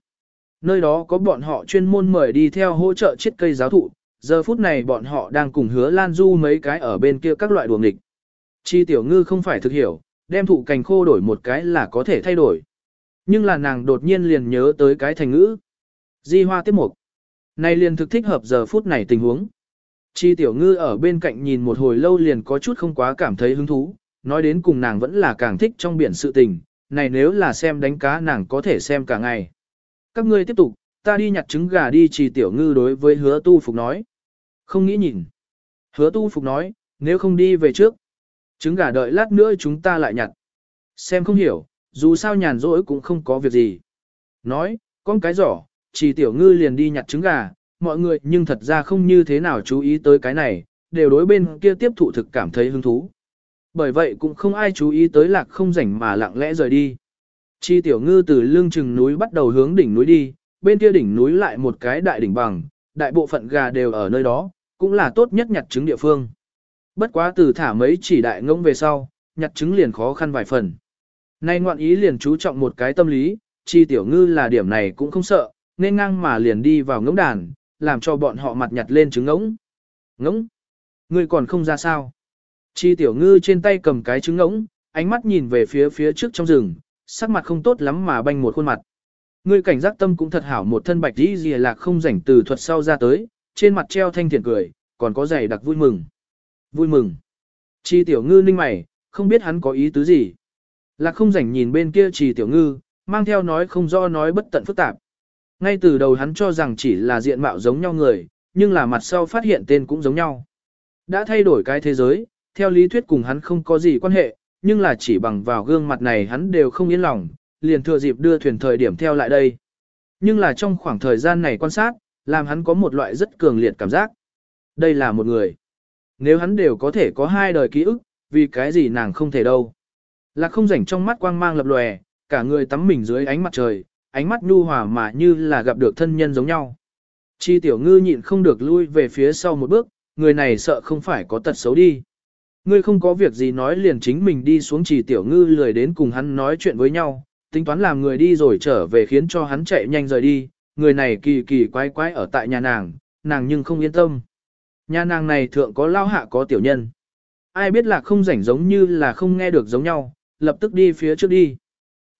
Nơi đó có bọn họ chuyên môn mời đi theo hỗ trợ chiết cây giáo thụ, giờ phút này bọn họ đang cùng hứa lan du mấy cái ở bên kia các loại đùa nghịch. Chi tiểu ngư không phải thực hiểu, đem thụ cành khô đổi một cái là có thể thay đổi. Nhưng là nàng đột nhiên liền nhớ tới cái thành ngữ. Di hoa tiếp mục. Này liền thực thích hợp giờ phút này tình huống. Chi tiểu ngư ở bên cạnh nhìn một hồi lâu liền có chút không quá cảm thấy hứng thú, nói đến cùng nàng vẫn là càng thích trong biển sự tình, này nếu là xem đánh cá nàng có thể xem cả ngày. Các ngươi tiếp tục, ta đi nhặt trứng gà đi Chi tiểu ngư đối với hứa tu phục nói. Không nghĩ nhìn. Hứa tu phục nói, nếu không đi về trước. Trứng gà đợi lát nữa chúng ta lại nhặt. Xem không hiểu, dù sao nhàn rỗi cũng không có việc gì. Nói, con cái giỏ, chỉ tiểu ngư liền đi nhặt trứng gà, mọi người nhưng thật ra không như thế nào chú ý tới cái này, đều đối bên kia tiếp thụ thực cảm thấy hứng thú. Bởi vậy cũng không ai chú ý tới lạc không rảnh mà lặng lẽ rời đi. Chi tiểu ngư từ lương chừng núi bắt đầu hướng đỉnh núi đi, bên kia đỉnh núi lại một cái đại đỉnh bằng, đại bộ phận gà đều ở nơi đó, cũng là tốt nhất nhặt trứng địa phương. Bất quá từ thả mấy chỉ đại ngông về sau, nhặt trứng liền khó khăn vài phần. Nay ngoạn ý liền chú trọng một cái tâm lý, chi tiểu ngư là điểm này cũng không sợ, nên ngang mà liền đi vào ngỗng đàn, làm cho bọn họ mặt nhặt lên trứng ngỗng. Ngỗng? Ngươi còn không ra sao? Chi tiểu ngư trên tay cầm cái trứng ngỗng, ánh mắt nhìn về phía phía trước trong rừng, sắc mặt không tốt lắm mà banh một khuôn mặt. Ngươi cảnh giác tâm cũng thật hảo một thân bạch đi gì lạc không rảnh từ thuật sau ra tới, trên mặt treo thanh thiện cười, còn có giày đặc vui mừng. Vui mừng. Chi tiểu ngư ninh mày, không biết hắn có ý tứ gì. Lạc không rảnh nhìn bên kia trì tiểu ngư, mang theo nói không do nói bất tận phức tạp. Ngay từ đầu hắn cho rằng chỉ là diện mạo giống nhau người, nhưng là mặt sau phát hiện tên cũng giống nhau. Đã thay đổi cái thế giới, theo lý thuyết cùng hắn không có gì quan hệ, nhưng là chỉ bằng vào gương mặt này hắn đều không yên lòng, liền thừa dịp đưa thuyền thời điểm theo lại đây. Nhưng là trong khoảng thời gian này quan sát, làm hắn có một loại rất cường liệt cảm giác. Đây là một người. Nếu hắn đều có thể có hai đời ký ức, vì cái gì nàng không thể đâu. Lạc không rảnh trong mắt quang mang lập lòe, cả người tắm mình dưới ánh mặt trời, ánh mắt nhu hòa mà như là gặp được thân nhân giống nhau. Chi tiểu ngư nhịn không được lui về phía sau một bước, người này sợ không phải có tật xấu đi. Ngươi không có việc gì nói liền chính mình đi xuống chỉ tiểu ngư lười đến cùng hắn nói chuyện với nhau, tính toán làm người đi rồi trở về khiến cho hắn chạy nhanh rời đi, người này kỳ kỳ quái quái ở tại nhà nàng, nàng nhưng không yên tâm. Nhà nàng này thượng có lao hạ có tiểu nhân. Ai biết là không rảnh giống như là không nghe được giống nhau, lập tức đi phía trước đi.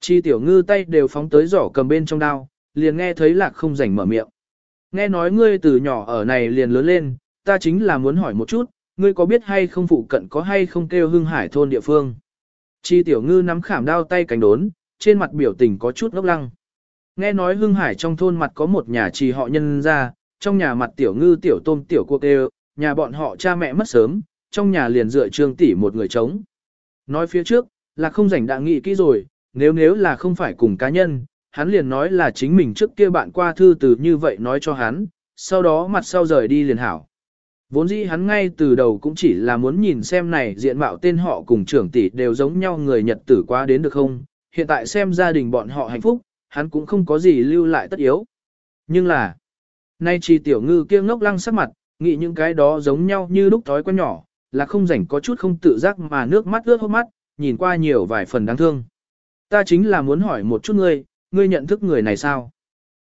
Chi tiểu ngư tay đều phóng tới giỏ cầm bên trong đao, liền nghe thấy lạc không rảnh mở miệng. Nghe nói ngươi từ nhỏ ở này liền lớn lên, ta chính là muốn hỏi một chút, ngươi có biết hay không phụ cận có hay không kêu hưng hải thôn địa phương. Chi tiểu ngư nắm khảm đao tay cánh đốn, trên mặt biểu tình có chút ngốc lăng. Nghe nói hưng hải trong thôn mặt có một nhà trì họ nhân ra, trong nhà mặt tiểu ngư tiểu tôm tiểu cuộc đều, nhà bọn họ cha mẹ mất sớm, trong nhà liền dựa trương tỷ một người trống. Nói phía trước, là không rảnh đã nghĩ kỹ rồi, nếu nếu là không phải cùng cá nhân, hắn liền nói là chính mình trước kia bạn qua thư từ như vậy nói cho hắn, sau đó mặt sau rời đi liền hảo. Vốn dĩ hắn ngay từ đầu cũng chỉ là muốn nhìn xem này diện mạo tên họ cùng trưởng tỷ đều giống nhau người Nhật tử quá đến được không, hiện tại xem gia đình bọn họ hạnh phúc, hắn cũng không có gì lưu lại tất yếu. Nhưng là, nay chỉ tiểu ngư kia ngốc lăng sắc mặt, nghĩ những cái đó giống nhau như lúc thói quen nhỏ, là không rảnh có chút không tự giác mà nước mắt ướt hốc mắt, nhìn qua nhiều vài phần đáng thương. Ta chính là muốn hỏi một chút ngươi, ngươi nhận thức người này sao?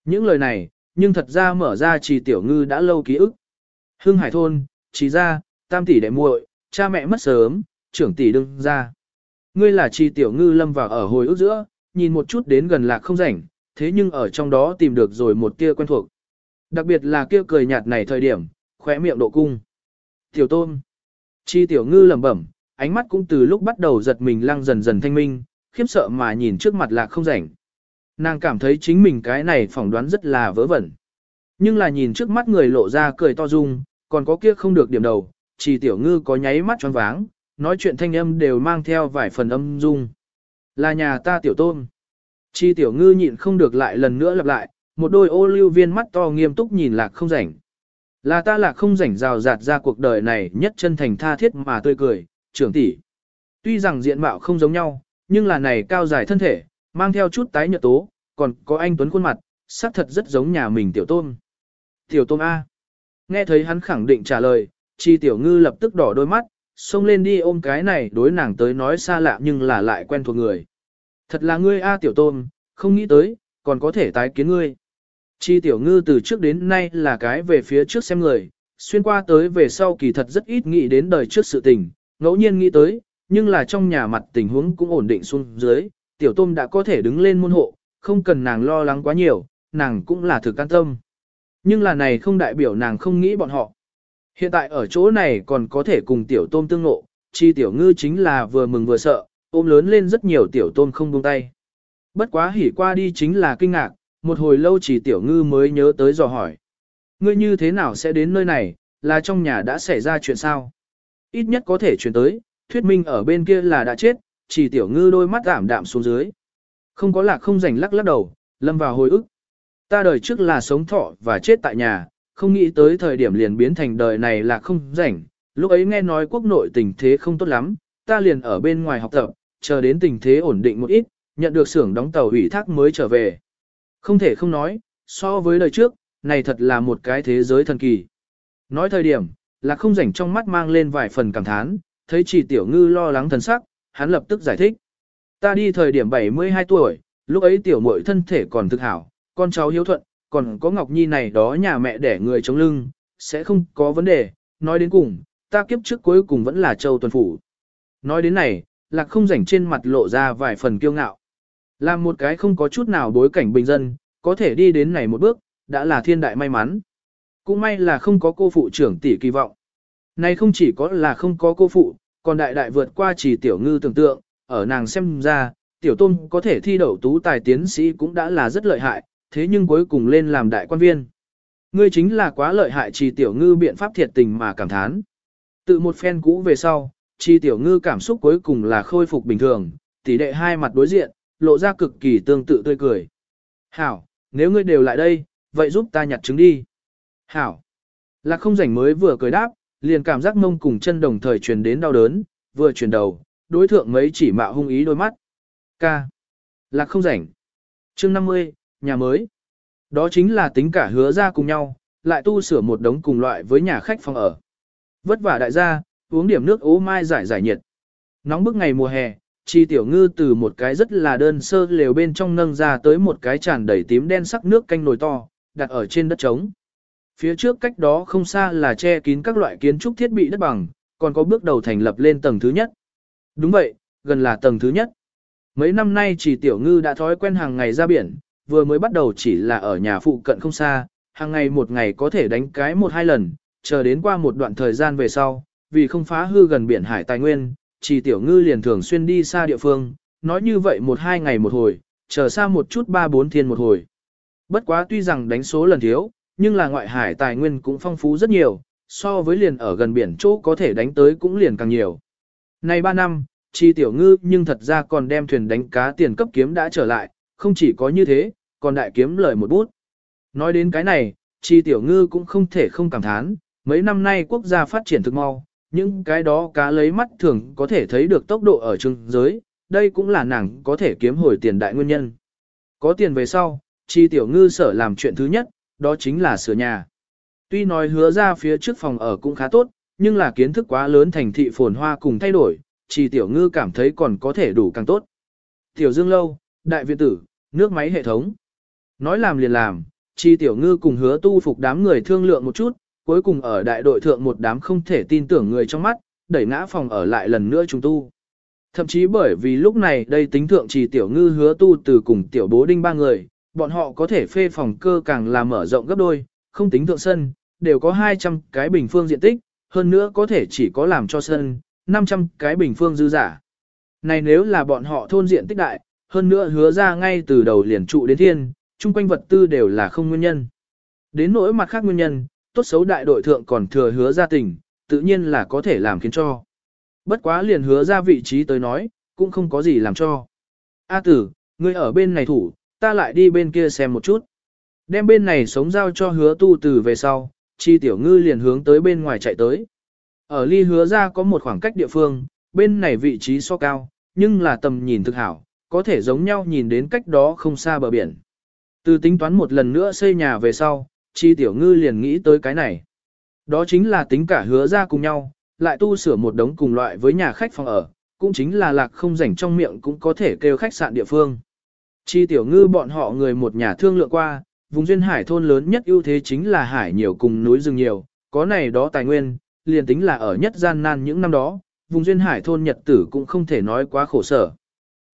Những lời này, nhưng thật ra mở ra trì tiểu ngư đã lâu ký ức. Hưng Hải Thôn, trì ra, tam tỷ đệ muội, cha mẹ mất sớm, trưởng tỷ đương ra. Ngươi là chi tiểu ngư lâm vào ở hồi ức giữa, nhìn một chút đến gần lạc không rảnh, thế nhưng ở trong đó tìm được rồi một tia quen thuộc. Đặc biệt là kia cười nhạt này thời điểm, khóe miệng độ cung. Tiểu tôm. Chi tiểu ngư lẩm bẩm, ánh mắt cũng từ lúc bắt đầu giật mình lăng dần dần thanh minh, khiếp sợ mà nhìn trước mặt là không rảnh. Nàng cảm thấy chính mình cái này phỏng đoán rất là vớ vẩn. Nhưng là nhìn trước mắt người lộ ra cười to dung, còn có kia không được điểm đầu, chỉ tiểu ngư có nháy mắt choáng váng, nói chuyện thanh âm đều mang theo vài phần âm dung. Là nhà ta tiểu tôm. Chi tiểu ngư nhịn không được lại lần nữa lặp lại, một đôi ô lưu viên mắt to nghiêm túc nhìn lạc không rảnh. Là ta lạc không rảnh rào rạt ra cuộc đời này nhất chân thành tha thiết mà tươi cười, trưởng tỷ. Tuy rằng diện mạo không giống nhau, nhưng là này cao dài thân thể, mang theo chút tái nhợt tố, còn có anh tuấn khuôn mặt, xác thật rất giống nhà mình tiểu tôm. Tiểu tôm A. Nghe thấy hắn khẳng định trả lời, chi tiểu ngư lập tức đỏ đôi mắt, xông lên đi ôm cái này đối nàng tới nói xa lạ nhưng là lại quen thuộc người. Thật là ngươi A tiểu tôm, không nghĩ tới, còn có thể tái kiến ngươi. Chi tiểu ngư từ trước đến nay là cái về phía trước xem người, xuyên qua tới về sau kỳ thật rất ít nghĩ đến đời trước sự tình, ngẫu nhiên nghĩ tới, nhưng là trong nhà mặt tình huống cũng ổn định xuống dưới, tiểu tôm đã có thể đứng lên môn hộ, không cần nàng lo lắng quá nhiều, nàng cũng là thực can tâm. Nhưng là này không đại biểu nàng không nghĩ bọn họ. Hiện tại ở chỗ này còn có thể cùng tiểu tôm tương ngộ, chi tiểu ngư chính là vừa mừng vừa sợ, ôm lớn lên rất nhiều tiểu tôm không buông tay. Bất quá hỉ qua đi chính là kinh ngạc, một hồi lâu chỉ tiểu ngư mới nhớ tới dò hỏi. Ngươi như thế nào sẽ đến nơi này, là trong nhà đã xảy ra chuyện sao? Ít nhất có thể chuyển tới, thuyết minh ở bên kia là đã chết, chỉ tiểu ngư đôi mắt ảm đạm xuống dưới. Không có lạc không rảnh lắc lắc đầu, lâm vào hồi ức. Ta đời trước là sống thọ và chết tại nhà, không nghĩ tới thời điểm liền biến thành đời này là không rảnh. Lúc ấy nghe nói quốc nội tình thế không tốt lắm, ta liền ở bên ngoài học tập, chờ đến tình thế ổn định một ít, nhận được xưởng đóng tàu ủy thác mới trở về. Không thể không nói, so với đời trước, này thật là một cái thế giới thần kỳ. Nói thời điểm, là không rảnh trong mắt mang lên vài phần cảm thán, thấy chỉ tiểu ngư lo lắng thần sắc, hắn lập tức giải thích. Ta đi thời điểm 72 tuổi, lúc ấy tiểu muội thân thể còn thực hảo, con cháu hiếu thuận, còn có Ngọc Nhi này đó nhà mẹ đẻ người chống lưng, sẽ không có vấn đề, nói đến cùng, ta kiếp trước cuối cùng vẫn là châu tuần phủ. Nói đến này, lạc không rảnh trên mặt lộ ra vài phần kiêu ngạo. Làm một cái không có chút nào bối cảnh bình dân, có thể đi đến này một bước, đã là thiên đại may mắn. Cũng may là không có cô phụ trưởng tỷ kỳ vọng. Này không chỉ có là không có cô phụ, còn đại đại vượt qua chỉ tiểu ngư tưởng tượng, ở nàng xem ra, tiểu tôn có thể thi đậu tú tài tiến sĩ cũng đã là rất lợi hại, thế nhưng cuối cùng lên làm đại quan viên. Ngươi chính là quá lợi hại chỉ tiểu ngư biện pháp thiệt tình mà cảm thán. Tự một phen cũ về sau, trì tiểu ngư cảm xúc cuối cùng là khôi phục bình thường, tỷ đệ hai mặt đối diện, lộ ra cực kỳ tương tự tươi cười. Hảo, nếu ngươi đều lại đây, vậy giúp ta nhặt trứng đi. Hảo. Lạc không rảnh mới vừa cười đáp, liền cảm giác mông cùng chân đồng thời truyền đến đau đớn, vừa chuyển đầu, đối thượng mấy chỉ mạo hung ý đôi mắt. Ca. Lạc không rảnh. chương 50, nhà mới. Đó chính là tính cả hứa ra cùng nhau, lại tu sửa một đống cùng loại với nhà khách phòng ở. Vất vả đại gia, uống điểm nước ố mai giải giải nhiệt. Nóng bức ngày mùa hè, chi tiểu ngư từ một cái rất là đơn sơ lều bên trong nâng ra tới một cái tràn đầy tím đen sắc nước canh nồi to, đặt ở trên đất trống. Phía trước cách đó không xa là che kín các loại kiến trúc thiết bị đất bằng, còn có bước đầu thành lập lên tầng thứ nhất. Đúng vậy, gần là tầng thứ nhất. Mấy năm nay chỉ tiểu ngư đã thói quen hàng ngày ra biển, vừa mới bắt đầu chỉ là ở nhà phụ cận không xa, hàng ngày một ngày có thể đánh cái một hai lần, chờ đến qua một đoạn thời gian về sau, vì không phá hư gần biển hải tài nguyên, chỉ tiểu ngư liền thường xuyên đi xa địa phương, nói như vậy một hai ngày một hồi, chờ xa một chút ba bốn thiên một hồi. Bất quá tuy rằng đánh số lần thiếu, nhưng là ngoại hải tài nguyên cũng phong phú rất nhiều, so với liền ở gần biển chỗ có thể đánh tới cũng liền càng nhiều. Này 3 năm, chi tiểu ngư nhưng thật ra còn đem thuyền đánh cá tiền cấp kiếm đã trở lại, không chỉ có như thế, còn đại kiếm lời một bút. Nói đến cái này, chi tiểu ngư cũng không thể không cảm thán, mấy năm nay quốc gia phát triển thực mau, những cái đó cá lấy mắt thường có thể thấy được tốc độ ở trường giới, đây cũng là nàng có thể kiếm hồi tiền đại nguyên nhân. Có tiền về sau, chi tiểu ngư sở làm chuyện thứ nhất, đó chính là sửa nhà. Tuy nói hứa ra phía trước phòng ở cũng khá tốt, nhưng là kiến thức quá lớn thành thị phồn hoa cùng thay đổi, chi tiểu ngư cảm thấy còn có thể đủ càng tốt. Tiểu dương lâu, đại viện tử, nước máy hệ thống. Nói làm liền làm, chi tiểu ngư cùng hứa tu phục đám người thương lượng một chút, cuối cùng ở đại đội thượng một đám không thể tin tưởng người trong mắt, đẩy ngã phòng ở lại lần nữa trùng tu. Thậm chí bởi vì lúc này đây tính thượng chỉ tiểu ngư hứa tu từ cùng tiểu bố đinh ba người, bọn họ có thể phê phòng cơ càng là mở rộng gấp đôi, không tính thượng sân, đều có 200 cái bình phương diện tích, hơn nữa có thể chỉ có làm cho sân, 500 cái bình phương dư giả. Này nếu là bọn họ thôn diện tích đại, hơn nữa hứa ra ngay từ đầu liền trụ đến thiên, chung quanh vật tư đều là không nguyên nhân. Đến nỗi mặt khác nguyên nhân, tốt xấu đại đội thượng còn thừa hứa ra tình, tự nhiên là có thể làm khiến cho. Bất quá liền hứa ra vị trí tới nói, cũng không có gì làm cho. A tử, ngươi ở bên này thủ, ta lại đi bên kia xem một chút. Đem bên này sống giao cho hứa tu từ về sau, chi tiểu ngư liền hướng tới bên ngoài chạy tới. Ở ly hứa ra có một khoảng cách địa phương, bên này vị trí so cao, nhưng là tầm nhìn thực hảo, có thể giống nhau nhìn đến cách đó không xa bờ biển. Từ tính toán một lần nữa xây nhà về sau, chi tiểu ngư liền nghĩ tới cái này. Đó chính là tính cả hứa ra cùng nhau, lại tu sửa một đống cùng loại với nhà khách phòng ở, cũng chính là lạc không rảnh trong miệng cũng có thể kêu khách sạn địa phương. Chi tiểu ngư bọn họ người một nhà thương lượng qua, vùng duyên hải thôn lớn nhất ưu thế chính là hải nhiều cùng núi rừng nhiều, có này đó tài nguyên, liền tính là ở nhất gian nan những năm đó, vùng duyên hải thôn nhật tử cũng không thể nói quá khổ sở.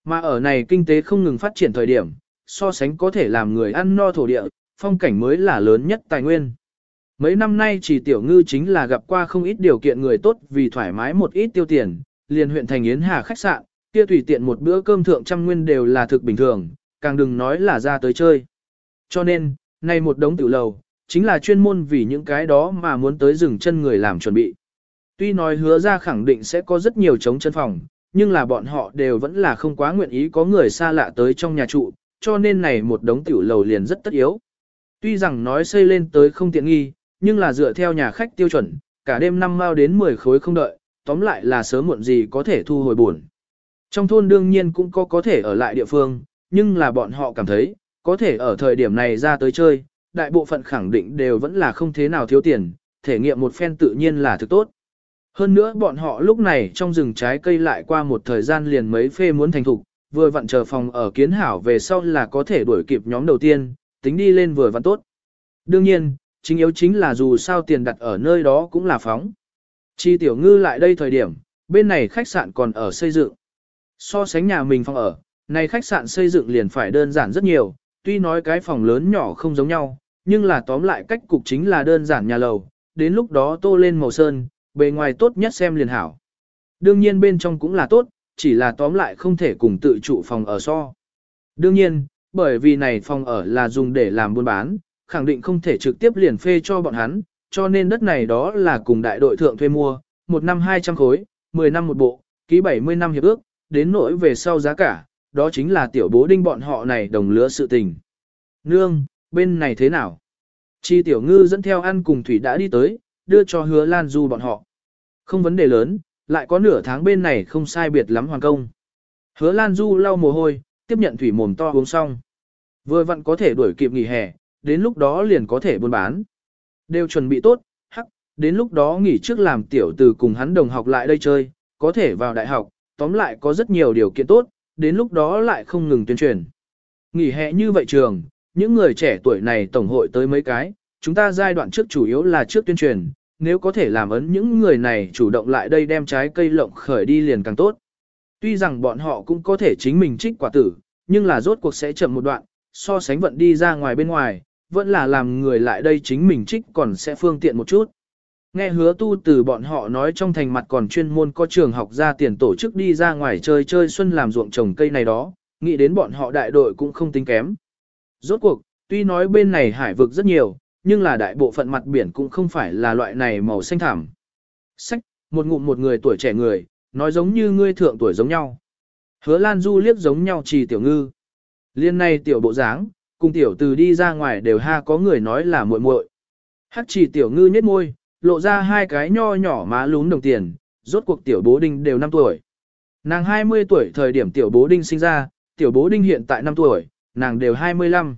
Mà ở này kinh tế không ngừng phát triển thời điểm, so sánh có thể làm người ăn no thổ địa, phong cảnh mới là lớn nhất tài nguyên. Mấy năm nay chỉ tiểu ngư chính là gặp qua không ít điều kiện người tốt vì thoải mái một ít tiêu tiền, liền huyện thành Yến Hà khách sạn, kia tùy tiện một bữa cơm thượng trăm nguyên đều là thực bình thường, càng đừng nói là ra tới chơi. Cho nên, nay một đống tiểu lầu, chính là chuyên môn vì những cái đó mà muốn tới dừng chân người làm chuẩn bị. Tuy nói hứa ra khẳng định sẽ có rất nhiều chống chân phòng, nhưng là bọn họ đều vẫn là không quá nguyện ý có người xa lạ tới trong nhà trụ, cho nên này một đống tiểu lầu liền rất tất yếu. Tuy rằng nói xây lên tới không tiện nghi, nhưng là dựa theo nhà khách tiêu chuẩn, cả đêm năm mao đến 10 khối không đợi, tóm lại là sớm muộn gì có thể thu hồi buồn. Trong thôn đương nhiên cũng có có thể ở lại địa phương, nhưng là bọn họ cảm thấy, có thể ở thời điểm này ra tới chơi, đại bộ phận khẳng định đều vẫn là không thế nào thiếu tiền, thể nghiệm một phen tự nhiên là thực tốt. Hơn nữa bọn họ lúc này trong rừng trái cây lại qua một thời gian liền mấy phê muốn thành thục, vừa vặn chờ phòng ở kiến hảo về sau là có thể đuổi kịp nhóm đầu tiên, tính đi lên vừa văn tốt. Đương nhiên, chính yếu chính là dù sao tiền đặt ở nơi đó cũng là phóng. Chi tiểu ngư lại đây thời điểm, bên này khách sạn còn ở xây dựng. So sánh nhà mình phòng ở, này khách sạn xây dựng liền phải đơn giản rất nhiều, tuy nói cái phòng lớn nhỏ không giống nhau, nhưng là tóm lại cách cục chính là đơn giản nhà lầu, đến lúc đó tô lên màu sơn, bề ngoài tốt nhất xem liền hảo. Đương nhiên bên trong cũng là tốt, chỉ là tóm lại không thể cùng tự trụ phòng ở so. Đương nhiên, bởi vì này phòng ở là dùng để làm buôn bán, khẳng định không thể trực tiếp liền phê cho bọn hắn, cho nên đất này đó là cùng đại đội thượng thuê mua, một năm 200 khối, 10 năm một bộ, ký 70 năm hiệp ước, đến nỗi về sau giá cả, đó chính là tiểu bố đinh bọn họ này đồng lứa sự tình. Nương, bên này thế nào? Chi tiểu ngư dẫn theo ăn cùng thủy đã đi tới, đưa cho hứa Lan Du bọn họ. Không vấn đề lớn, lại có nửa tháng bên này không sai biệt lắm hoàn công. Hứa Lan Du lau mồ hôi, tiếp nhận thủy mồm to uống xong. Vừa vặn có thể đuổi kịp nghỉ hè, đến lúc đó liền có thể buôn bán. Đều chuẩn bị tốt, hắc, đến lúc đó nghỉ trước làm tiểu từ cùng hắn đồng học lại đây chơi, có thể vào đại học, tóm lại có rất nhiều điều kiện tốt, đến lúc đó lại không ngừng tuyên truyền. Nghỉ hè như vậy trường, những người trẻ tuổi này tổng hội tới mấy cái, chúng ta giai đoạn trước chủ yếu là trước tuyên truyền, nếu có thể làm ấn những người này chủ động lại đây đem trái cây lộng khởi đi liền càng tốt. Tuy rằng bọn họ cũng có thể chính mình trích quả tử, nhưng là rốt cuộc sẽ chậm một đoạn, so sánh vận đi ra ngoài bên ngoài, vẫn là làm người lại đây chính mình trích còn sẽ phương tiện một chút. Nghe hứa tu từ bọn họ nói trong thành mặt còn chuyên môn có trường học ra tiền tổ chức đi ra ngoài chơi chơi xuân làm ruộng trồng cây này đó, nghĩ đến bọn họ đại đội cũng không tính kém. Rốt cuộc, tuy nói bên này hải vực rất nhiều, nhưng là đại bộ phận mặt biển cũng không phải là loại này màu xanh thảm. Sách, một ngụm một người tuổi trẻ người, nói giống như ngươi thượng tuổi giống nhau. Hứa Lan Du liếc giống nhau trì tiểu ngư. Liên này tiểu bộ dáng, cùng tiểu từ đi ra ngoài đều ha có người nói là muội muội. Hắc trì tiểu ngư nhếch môi, lộ ra hai cái nho nhỏ má lún đồng tiền, rốt cuộc tiểu bố đinh đều 5 tuổi. Nàng 20 tuổi thời điểm tiểu bố đinh sinh ra, tiểu bố đinh hiện tại 5 tuổi, nàng đều 25.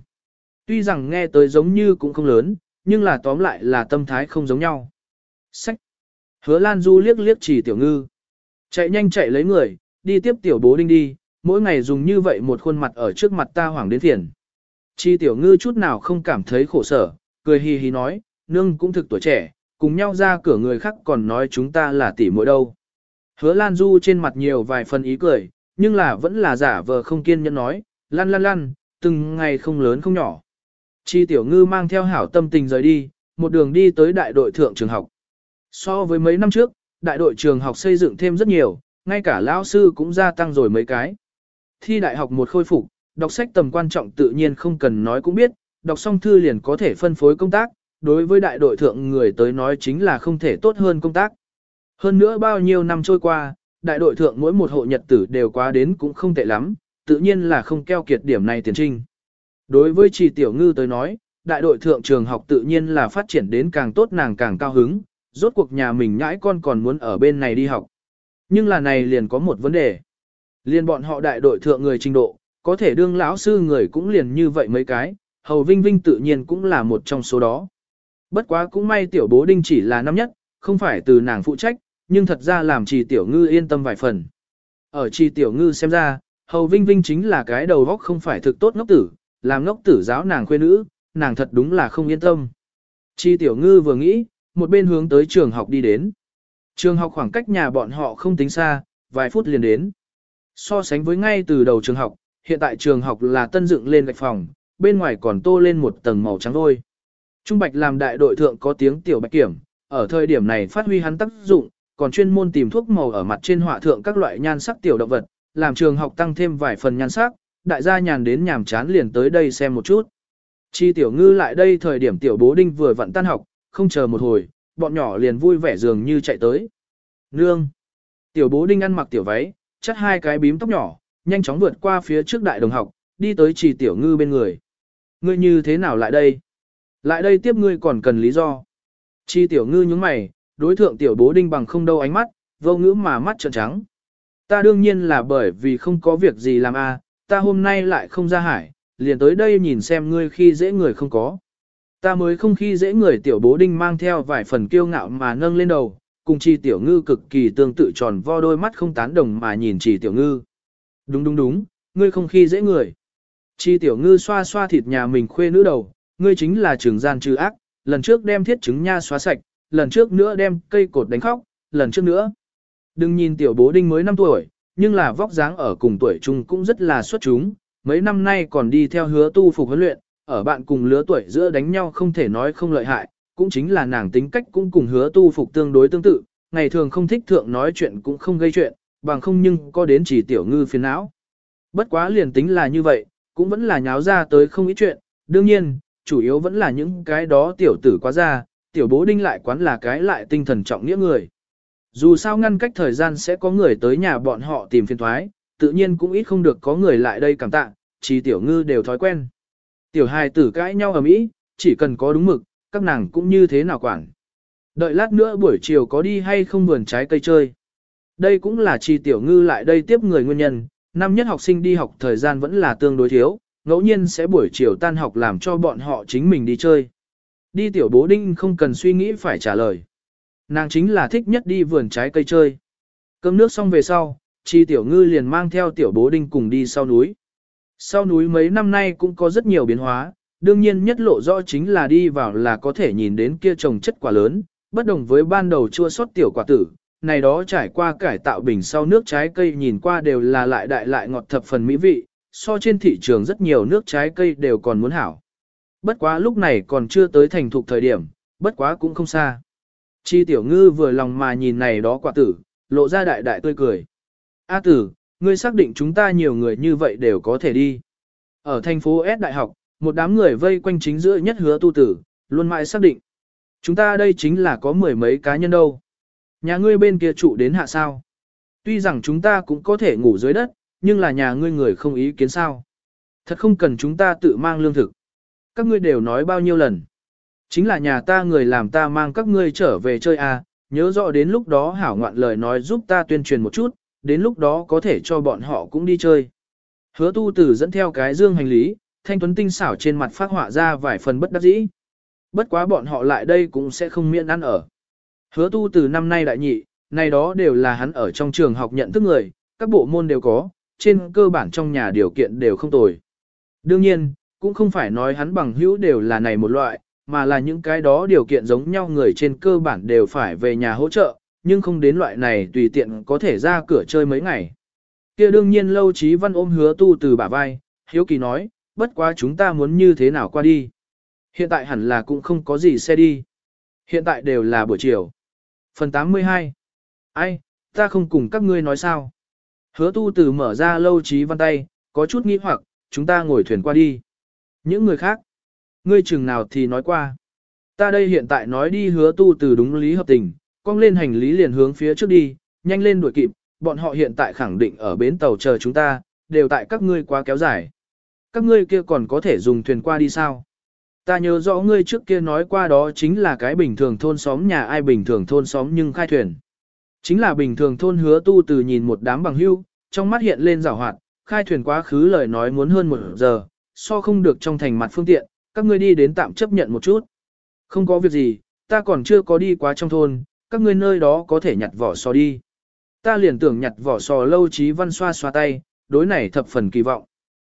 Tuy rằng nghe tới giống như cũng không lớn, nhưng là tóm lại là tâm thái không giống nhau. Sách. Hứa Lan Du liếc liếc chỉ tiểu ngư. Chạy nhanh chạy lấy người, đi tiếp tiểu bố đinh đi, mỗi ngày dùng như vậy một khuôn mặt ở trước mặt ta hoảng đến phiền. Chi tiểu ngư chút nào không cảm thấy khổ sở, cười hì hì nói, nương cũng thực tuổi trẻ, cùng nhau ra cửa người khác còn nói chúng ta là tỷ muội đâu. Hứa Lan Du trên mặt nhiều vài phần ý cười, nhưng là vẫn là giả vờ không kiên nhẫn nói, lăn lăn lăn, từng ngày không lớn không nhỏ. Chi tiểu ngư mang theo hảo tâm tình rời đi, một đường đi tới đại đội thượng trường học. So với mấy năm trước, đại đội trường học xây dựng thêm rất nhiều, ngay cả lão sư cũng gia tăng rồi mấy cái. Thi đại học một khôi phục, đọc sách tầm quan trọng tự nhiên không cần nói cũng biết, đọc xong thư liền có thể phân phối công tác, đối với đại đội thượng người tới nói chính là không thể tốt hơn công tác. Hơn nữa bao nhiêu năm trôi qua, đại đội thượng mỗi một hộ nhật tử đều quá đến cũng không tệ lắm, tự nhiên là không keo kiệt điểm này tiền trinh. Đối với chỉ tiểu ngư tới nói, đại đội thượng trường học tự nhiên là phát triển đến càng tốt nàng càng cao hứng, rốt cuộc nhà mình nhãi con còn muốn ở bên này đi học. Nhưng là này liền có một vấn đề. Liền bọn họ đại đội thượng người trình độ, có thể đương lão sư người cũng liền như vậy mấy cái, hầu vinh vinh tự nhiên cũng là một trong số đó. Bất quá cũng may tiểu bố đinh chỉ là năm nhất, không phải từ nàng phụ trách, nhưng thật ra làm trì tiểu ngư yên tâm vài phần. Ở trì tiểu ngư xem ra, hầu vinh vinh chính là cái đầu góc không phải thực tốt ngốc tử, làm ngốc tử giáo nàng khuê nữ, nàng thật đúng là không yên tâm. Trì tiểu ngư vừa nghĩ, một bên hướng tới trường học đi đến. Trường học khoảng cách nhà bọn họ không tính xa, vài phút liền đến. So sánh với ngay từ đầu trường học, hiện tại trường học là tân dựng lên gạch phòng, bên ngoài còn tô lên một tầng màu trắng thôi. Trung Bạch làm đại đội thượng có tiếng tiểu bạch kiểm, ở thời điểm này phát huy hắn tác dụng, còn chuyên môn tìm thuốc màu ở mặt trên họa thượng các loại nhan sắc tiểu động vật, làm trường học tăng thêm vài phần nhan sắc, đại gia nhàn đến nhàm chán liền tới đây xem một chút. Chi tiểu ngư lại đây thời điểm tiểu bố đinh vừa vặn tan học, không chờ một hồi, bọn nhỏ liền vui vẻ dường như chạy tới. Nương! Tiểu bố đinh ăn mặc tiểu váy, chắt hai cái bím tóc nhỏ, nhanh chóng vượt qua phía trước đại đồng học, đi tới trì tiểu ngư bên người. Ngươi như thế nào lại đây? Lại đây tiếp ngươi còn cần lý do. Chi tiểu ngư nhướng mày, đối thượng tiểu bố đinh bằng không đâu ánh mắt, vô ngữ mà mắt trợn trắng. Ta đương nhiên là bởi vì không có việc gì làm a, ta hôm nay lại không ra hải, liền tới đây nhìn xem ngươi khi dễ người không có. Ta mới không khi dễ người tiểu bố đinh mang theo vài phần kiêu ngạo mà nâng lên đầu, cùng chi tiểu ngư cực kỳ tương tự tròn vo đôi mắt không tán đồng mà nhìn chi tiểu ngư. Đúng đúng đúng, ngươi không khi dễ người. Chi tiểu ngư xoa xoa thịt nhà mình khuê nữ đầu, ngươi chính là trường gian trừ ác, lần trước đem thiết trứng nha xóa sạch, lần trước nữa đem cây cột đánh khóc, lần trước nữa. Đừng nhìn tiểu bố đinh mới 5 tuổi, nhưng là vóc dáng ở cùng tuổi chung cũng rất là xuất chúng, mấy năm nay còn đi theo hứa tu phục huấn luyện, ở bạn cùng lứa tuổi giữa đánh nhau không thể nói không lợi hại, cũng chính là nàng tính cách cũng cùng hứa tu phục tương đối tương tự, ngày thường không thích thượng nói chuyện cũng không gây chuyện, bằng không nhưng có đến chỉ tiểu ngư phiền não. Bất quá liền tính là như vậy, cũng vẫn là nháo ra tới không ít chuyện, đương nhiên, chủ yếu vẫn là những cái đó tiểu tử quá ra, tiểu bố đinh lại quán là cái lại tinh thần trọng nghĩa người. Dù sao ngăn cách thời gian sẽ có người tới nhà bọn họ tìm phiền thoái, tự nhiên cũng ít không được có người lại đây cảm tạ, chỉ tiểu ngư đều thói quen. Tiểu hài tử cãi nhau ở mỹ, chỉ cần có đúng mực, các nàng cũng như thế nào quản. Đợi lát nữa buổi chiều có đi hay không vườn trái cây chơi. Đây cũng là chi tiểu ngư lại đây tiếp người nguyên nhân, năm nhất học sinh đi học thời gian vẫn là tương đối thiếu, ngẫu nhiên sẽ buổi chiều tan học làm cho bọn họ chính mình đi chơi. Đi tiểu bố đinh không cần suy nghĩ phải trả lời. Nàng chính là thích nhất đi vườn trái cây chơi. Cơm nước xong về sau, chi tiểu ngư liền mang theo tiểu bố đinh cùng đi sau núi. Sau núi mấy năm nay cũng có rất nhiều biến hóa, đương nhiên nhất lộ rõ chính là đi vào là có thể nhìn đến kia trồng chất quả lớn, bất đồng với ban đầu chua sót tiểu quả tử, này đó trải qua cải tạo bình sau nước trái cây nhìn qua đều là lại đại lại ngọt thập phần mỹ vị, so trên thị trường rất nhiều nước trái cây đều còn muốn hảo. Bất quá lúc này còn chưa tới thành thục thời điểm, bất quá cũng không xa. Chi tiểu ngư vừa lòng mà nhìn này đó quả tử, lộ ra đại đại tươi cười. A tử, ngươi xác định chúng ta nhiều người như vậy đều có thể đi. Ở thành phố S đại học, một đám người vây quanh chính giữa nhất hứa tu tử, luôn mãi xác định. Chúng ta đây chính là có mười mấy cá nhân đâu. Nhà ngươi bên kia trụ đến hạ sao. Tuy rằng chúng ta cũng có thể ngủ dưới đất, nhưng là nhà ngươi người không ý kiến sao. Thật không cần chúng ta tự mang lương thực. Các ngươi đều nói bao nhiêu lần. Chính là nhà ta người làm ta mang các ngươi trở về chơi à, nhớ rõ đến lúc đó hảo ngoạn lời nói giúp ta tuyên truyền một chút, đến lúc đó có thể cho bọn họ cũng đi chơi. Hứa tu tử dẫn theo cái dương hành lý, thanh tuấn tinh xảo trên mặt phát họa ra vài phần bất đắc dĩ. Bất quá bọn họ lại đây cũng sẽ không miễn ăn ở. Hứa tu từ năm nay đại nhị, này đó đều là hắn ở trong trường học nhận thức người, các bộ môn đều có, trên cơ bản trong nhà điều kiện đều không tồi. Đương nhiên, cũng không phải nói hắn bằng hữu đều là này một loại, mà là những cái đó điều kiện giống nhau người trên cơ bản đều phải về nhà hỗ trợ, nhưng không đến loại này tùy tiện có thể ra cửa chơi mấy ngày. kia đương nhiên lâu trí văn ôm hứa tu từ bả vai, hiếu kỳ nói, bất quá chúng ta muốn như thế nào qua đi. Hiện tại hẳn là cũng không có gì xe đi. Hiện tại đều là buổi chiều. Phần 82 Ai, ta không cùng các ngươi nói sao. Hứa tu từ mở ra lâu trí văn tay, có chút nghĩ hoặc, chúng ta ngồi thuyền qua đi. Những người khác, ngươi chừng nào thì nói qua. Ta đây hiện tại nói đi hứa tu từ đúng lý hợp tình, cong lên hành lý liền hướng phía trước đi, nhanh lên đuổi kịp, bọn họ hiện tại khẳng định ở bến tàu chờ chúng ta, đều tại các ngươi quá kéo dài. Các ngươi kia còn có thể dùng thuyền qua đi sao? Ta nhớ rõ ngươi trước kia nói qua đó chính là cái bình thường thôn xóm nhà ai bình thường thôn xóm nhưng khai thuyền. Chính là bình thường thôn hứa tu từ nhìn một đám bằng hưu, trong mắt hiện lên rào hoạt, khai thuyền quá khứ lời nói muốn hơn một giờ, so không được trong thành mặt phương tiện, các ngươi đi đến tạm chấp nhận một chút. Không có việc gì, ta còn chưa có đi quá trong thôn, các ngươi nơi đó có thể nhặt vỏ sò đi. Ta liền tưởng nhặt vỏ sò lâu trí văn xoa xoa tay, đối này thập phần kỳ vọng.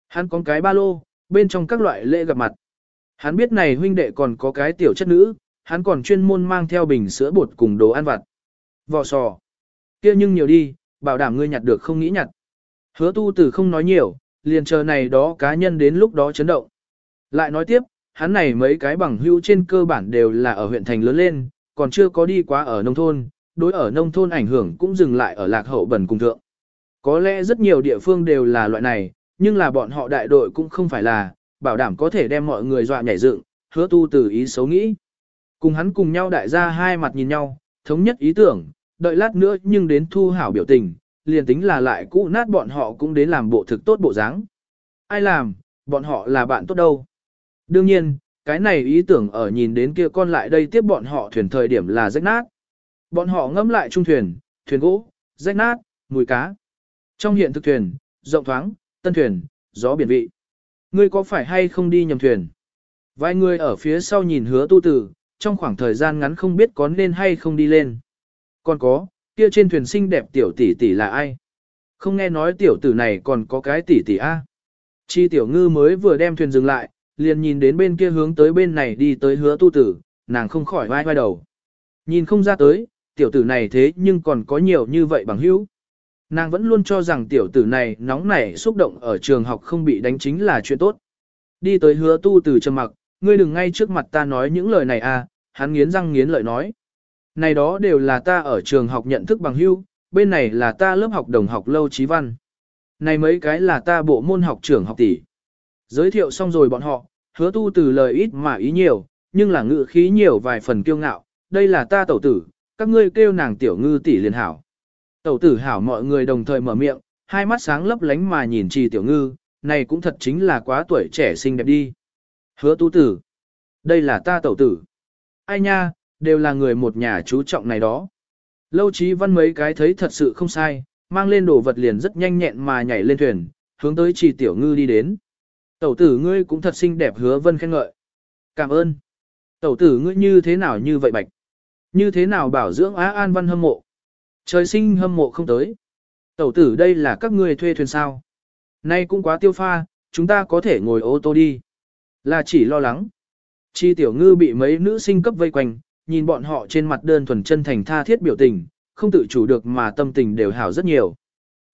Hắn có cái ba lô, bên trong các loại lễ gặp mặt. Hắn biết này huynh đệ còn có cái tiểu chất nữ, hắn còn chuyên môn mang theo bình sữa bột cùng đồ ăn vặt. Vỏ sò. kia nhưng nhiều đi, bảo đảm ngươi nhặt được không nghĩ nhặt. Hứa tu tử không nói nhiều, liền chờ này đó cá nhân đến lúc đó chấn động. Lại nói tiếp, hắn này mấy cái bằng hữu trên cơ bản đều là ở huyện thành lớn lên, còn chưa có đi quá ở nông thôn, đối ở nông thôn ảnh hưởng cũng dừng lại ở lạc hậu bẩn cùng thượng. Có lẽ rất nhiều địa phương đều là loại này, nhưng là bọn họ đại đội cũng không phải là, bảo đảm có thể đem mọi người dọa nhảy dựng, hứa tu từ ý xấu nghĩ. Cùng hắn cùng nhau đại gia hai mặt nhìn nhau, thống nhất ý tưởng, đợi lát nữa nhưng đến thu hảo biểu tình, liền tính là lại cũ nát bọn họ cũng đến làm bộ thực tốt bộ dáng. Ai làm, bọn họ là bạn tốt đâu. Đương nhiên, cái này ý tưởng ở nhìn đến kia con lại đây tiếp bọn họ thuyền thời điểm là rách nát. Bọn họ ngâm lại trung thuyền, thuyền gỗ, rách nát, mùi cá. Trong hiện thực thuyền, rộng thoáng, tân thuyền, gió biển vị. Ngươi có phải hay không đi nhầm thuyền? Vài người ở phía sau nhìn hứa tu tử, trong khoảng thời gian ngắn không biết có nên hay không đi lên. Còn có, kia trên thuyền xinh đẹp tiểu tỷ tỷ là ai? Không nghe nói tiểu tử này còn có cái tỷ tỷ a? Chi tiểu ngư mới vừa đem thuyền dừng lại, liền nhìn đến bên kia hướng tới bên này đi tới hứa tu tử, nàng không khỏi vai vai đầu. Nhìn không ra tới, tiểu tử này thế nhưng còn có nhiều như vậy bằng hữu. Nàng vẫn luôn cho rằng tiểu tử này nóng nảy xúc động ở trường học không bị đánh chính là chuyện tốt. Đi tới hứa tu từ trầm mặc, ngươi đừng ngay trước mặt ta nói những lời này à, hắn nghiến răng nghiến lợi nói. Này đó đều là ta ở trường học nhận thức bằng hữu, bên này là ta lớp học đồng học lâu trí văn. Này mấy cái là ta bộ môn học trưởng học tỷ. Giới thiệu xong rồi bọn họ, hứa tu từ lời ít mà ý nhiều, nhưng là ngự khí nhiều vài phần kiêu ngạo, đây là ta tẩu tử, các ngươi kêu nàng tiểu ngư tỷ liền hảo. Tẩu tử hảo mọi người đồng thời mở miệng, hai mắt sáng lấp lánh mà nhìn trì tiểu ngư, này cũng thật chính là quá tuổi trẻ xinh đẹp đi. Hứa tu tử. Đây là ta tẩu tử. Ai nha, đều là người một nhà chú trọng này đó. Lâu trí văn mấy cái thấy thật sự không sai, mang lên đồ vật liền rất nhanh nhẹn mà nhảy lên thuyền, hướng tới trì tiểu ngư đi đến. Tẩu tử ngươi cũng thật xinh đẹp hứa vân khen ngợi. Cảm ơn. Tẩu tử ngươi như thế nào như vậy bạch? Như thế nào bảo dưỡng á an văn hâm mộ? Trời sinh hâm mộ không tới. Tẩu tử đây là các ngươi thuê thuyền sao. Nay cũng quá tiêu pha, chúng ta có thể ngồi ô tô đi. Là chỉ lo lắng. Chi tiểu ngư bị mấy nữ sinh cấp vây quanh, nhìn bọn họ trên mặt đơn thuần chân thành tha thiết biểu tình, không tự chủ được mà tâm tình đều hảo rất nhiều.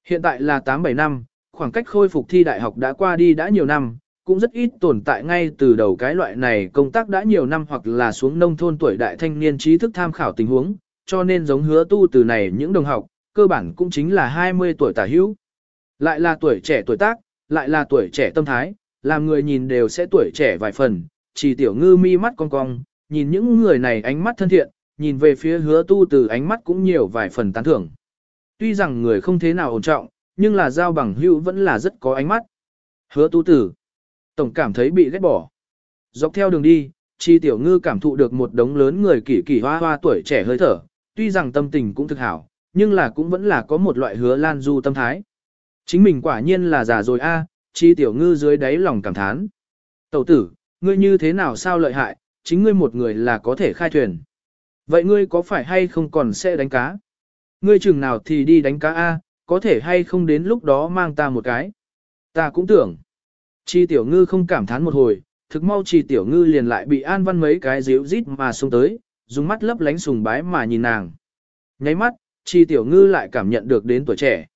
Hiện tại là 8-7 năm, khoảng cách khôi phục thi đại học đã qua đi đã nhiều năm, cũng rất ít tồn tại ngay từ đầu cái loại này công tác đã nhiều năm hoặc là xuống nông thôn tuổi đại thanh niên trí thức tham khảo tình huống, cho nên giống hứa tu từ này những đồng học, cơ bản cũng chính là 20 tuổi tả hữu. Lại là tuổi trẻ tuổi tác, lại là tuổi trẻ tâm thái, làm người nhìn đều sẽ tuổi trẻ vài phần, chỉ tiểu ngư mi mắt cong cong, nhìn những người này ánh mắt thân thiện, nhìn về phía hứa tu từ ánh mắt cũng nhiều vài phần tán thưởng. Tuy rằng người không thế nào ổn trọng, nhưng là giao bằng hữu vẫn là rất có ánh mắt. Hứa tu tử. Tổng cảm thấy bị ghét bỏ. Dọc theo đường đi, chi tiểu ngư cảm thụ được một đống lớn người kỳ kỳ hoa hoa tuổi trẻ hơi thở, tuy rằng tâm tình cũng thực hảo, nhưng là cũng vẫn là có một loại hứa lan du tâm thái. Chính mình quả nhiên là già rồi a, chi tiểu ngư dưới đáy lòng cảm thán. Tẩu tử, ngươi như thế nào sao lợi hại, chính ngươi một người là có thể khai thuyền. Vậy ngươi có phải hay không còn sẽ đánh cá? Ngươi chừng nào thì đi đánh cá A, có thể hay không đến lúc đó mang ta một cái. Ta cũng tưởng. Chi tiểu ngư không cảm thán một hồi, thực mau chi tiểu ngư liền lại bị an văn mấy cái díu rít mà xông tới, dùng mắt lấp lánh sùng bái mà nhìn nàng. Nháy mắt, chi tiểu ngư lại cảm nhận được đến tuổi trẻ.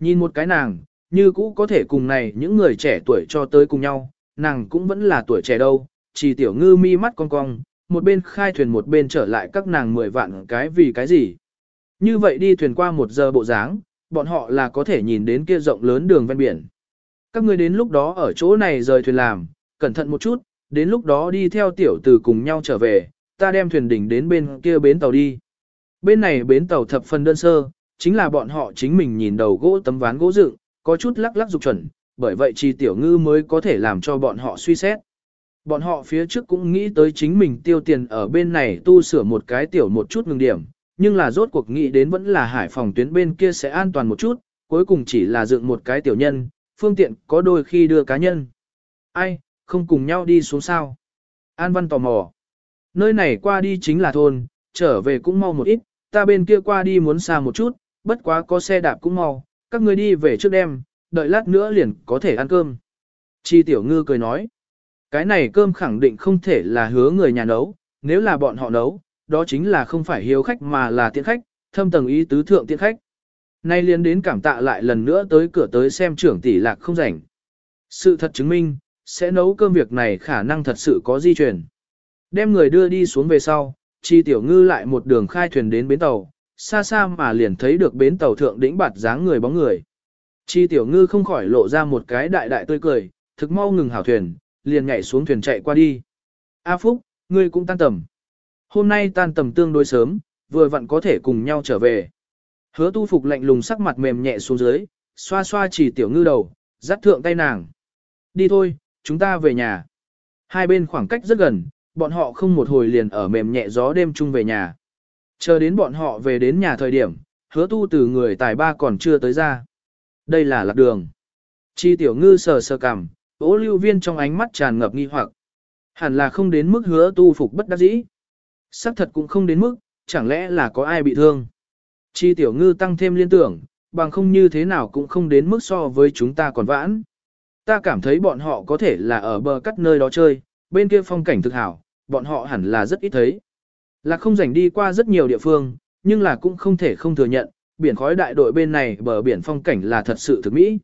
Nhìn một cái nàng, như cũ có thể cùng này những người trẻ tuổi cho tới cùng nhau, nàng cũng vẫn là tuổi trẻ đâu, chi tiểu ngư mi mắt cong cong, một bên khai thuyền một bên trở lại các nàng mười vạn cái vì cái gì. Như vậy đi thuyền qua một giờ bộ dáng, bọn họ là có thể nhìn đến kia rộng lớn đường ven biển. Các ngươi đến lúc đó ở chỗ này rời thuyền làm, cẩn thận một chút, đến lúc đó đi theo tiểu tử cùng nhau trở về, ta đem thuyền đỉnh đến bên kia bến tàu đi. Bên này bến tàu thập phần đơn sơ, chính là bọn họ chính mình nhìn đầu gỗ tấm ván gỗ dựng, có chút lắc lắc dục chuẩn, bởi vậy chi tiểu ngư mới có thể làm cho bọn họ suy xét. Bọn họ phía trước cũng nghĩ tới chính mình tiêu tiền ở bên này tu sửa một cái tiểu một chút ngừng điểm, nhưng là rốt cuộc nghĩ đến vẫn là hải phòng tuyến bên kia sẽ an toàn một chút, cuối cùng chỉ là dựng một cái tiểu nhân, phương tiện có đôi khi đưa cá nhân. Ai, không cùng nhau đi xuống sao? An Văn tò mò. Nơi này qua đi chính là thôn, trở về cũng mau một ít, ta bên kia qua đi muốn xa một chút, bất quá có xe đạp cũng mau, các người đi về trước đêm, đợi lát nữa liền có thể ăn cơm. Chi tiểu ngư cười nói. Cái này cơm khẳng định không thể là hứa người nhà nấu, nếu là bọn họ nấu, đó chính là không phải hiếu khách mà là tiện khách, thâm tầng ý tứ thượng tiện khách. Nay liên đến cảm tạ lại lần nữa tới cửa tới xem trưởng tỷ lạc không rảnh. Sự thật chứng minh, sẽ nấu cơm việc này khả năng thật sự có di chuyển. Đem người đưa đi xuống về sau, chi tiểu ngư lại một đường khai thuyền đến bến tàu, xa xa mà liền thấy được bến tàu thượng đỉnh bạt dáng người bóng người. Chi tiểu ngư không khỏi lộ ra một cái đại đại tươi cười, thực mau ngừng hảo thuyền, liền nhảy xuống thuyền chạy qua đi. A Phúc, ngươi cũng tan tầm. Hôm nay tan tầm tương đối sớm, vừa vặn có thể cùng nhau trở về. Hứa tu phục lạnh lùng sắc mặt mềm nhẹ xuống dưới, xoa xoa chỉ tiểu ngư đầu, dắt thượng tay nàng. Đi thôi, chúng ta về nhà. Hai bên khoảng cách rất gần, bọn họ không một hồi liền ở mềm nhẹ gió đêm chung về nhà. Chờ đến bọn họ về đến nhà thời điểm, hứa tu từ người tài ba còn chưa tới ra. Đây là lạc đường. Chi tiểu ngư sờ sờ cằm, ố lưu viên trong ánh mắt tràn ngập nghi hoặc. Hẳn là không đến mức hứa tu phục bất đắc dĩ xác thật cũng không đến mức, chẳng lẽ là có ai bị thương. Chi tiểu ngư tăng thêm liên tưởng, bằng không như thế nào cũng không đến mức so với chúng ta còn vãn. Ta cảm thấy bọn họ có thể là ở bờ cắt nơi đó chơi, bên kia phong cảnh thực hảo, bọn họ hẳn là rất ít thấy. Là không rảnh đi qua rất nhiều địa phương, nhưng là cũng không thể không thừa nhận, biển khói đại đội bên này bờ biển phong cảnh là thật sự thực mỹ.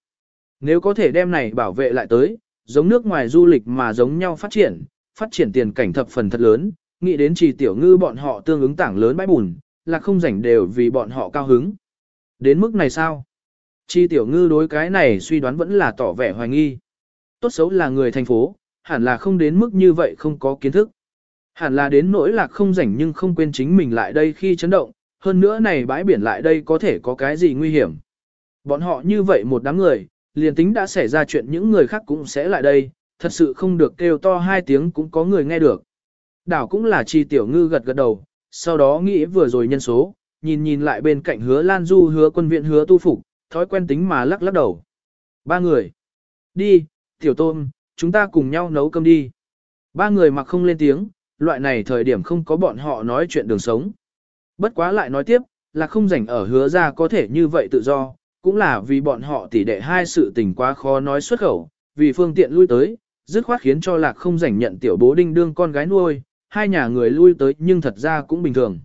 Nếu có thể đem này bảo vệ lại tới, giống nước ngoài du lịch mà giống nhau phát triển, phát triển tiền cảnh thập phần thật lớn, nghĩ đến chỉ tiểu ngư bọn họ tương ứng tảng lớn bãi bùn, là không rảnh đều vì bọn họ cao hứng. Đến mức này sao? Chi tiểu ngư đối cái này suy đoán vẫn là tỏ vẻ hoài nghi. Tốt xấu là người thành phố, hẳn là không đến mức như vậy không có kiến thức. Hẳn là đến nỗi là không rảnh nhưng không quên chính mình lại đây khi chấn động, hơn nữa này bãi biển lại đây có thể có cái gì nguy hiểm. Bọn họ như vậy một đám người, liền tính đã xảy ra chuyện những người khác cũng sẽ lại đây, thật sự không được kêu to hai tiếng cũng có người nghe được. Đảo cũng là chi tiểu ngư gật gật đầu, sau đó nghĩ vừa rồi nhân số, nhìn nhìn lại bên cạnh hứa Lan Du hứa quân viện hứa tu phục, thói quen tính mà lắc lắc đầu. Ba người. Đi, tiểu tôm, chúng ta cùng nhau nấu cơm đi. Ba người mặc không lên tiếng, loại này thời điểm không có bọn họ nói chuyện đường sống. Bất quá lại nói tiếp, là không rảnh ở hứa ra có thể như vậy tự do, cũng là vì bọn họ tỉ đệ hai sự tình quá khó nói xuất khẩu, vì phương tiện lui tới, dứt khoát khiến cho lạc không rảnh nhận tiểu bố đinh đương con gái nuôi, hai nhà người lui tới nhưng thật ra cũng bình thường.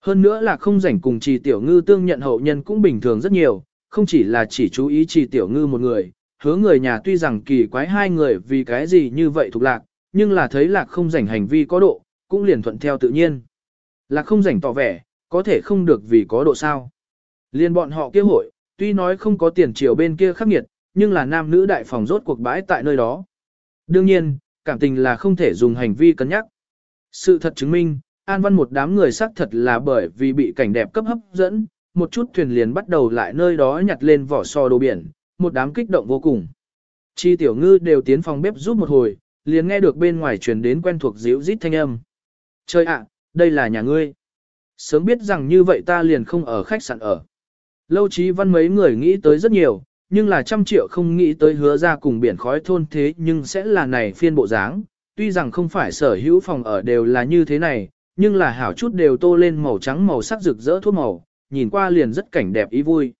Hơn nữa là không rảnh cùng trì tiểu ngư tương nhận hậu nhân cũng bình thường rất nhiều, không chỉ là chỉ chú ý trì tiểu ngư một người, hứa người nhà tuy rằng kỳ quái hai người vì cái gì như vậy thuộc lạc, nhưng là thấy lạc không rảnh hành vi có độ, cũng liền thuận theo tự nhiên. Lạc không rảnh tỏ vẻ, có thể không được vì có độ sao. Liên bọn họ kia hội, tuy nói không có tiền chiều bên kia khắc nghiệt, nhưng là nam nữ đại phòng rốt cuộc bãi tại nơi đó. Đương nhiên, cảm tình là không thể dùng hành vi cân nhắc. Sự thật chứng minh, An Văn một đám người xác thật là bởi vì bị cảnh đẹp cấp hấp dẫn, một chút thuyền liền bắt đầu lại nơi đó nhặt lên vỏ sò đồ biển, một đám kích động vô cùng. Chi tiểu ngư đều tiến phòng bếp giúp một hồi, liền nghe được bên ngoài truyền đến quen thuộc díu rít thanh âm. Trời ạ, đây là nhà ngươi. Sớm biết rằng như vậy ta liền không ở khách sạn ở. Lâu trí văn mấy người nghĩ tới rất nhiều, nhưng là trăm triệu không nghĩ tới hứa ra cùng biển khói thôn thế nhưng sẽ là này phiên bộ dáng. Tuy rằng không phải sở hữu phòng ở đều là như thế này, nhưng là hảo chút đều tô lên màu trắng màu sắc rực rỡ thuốc màu, nhìn qua liền rất cảnh đẹp ý vui.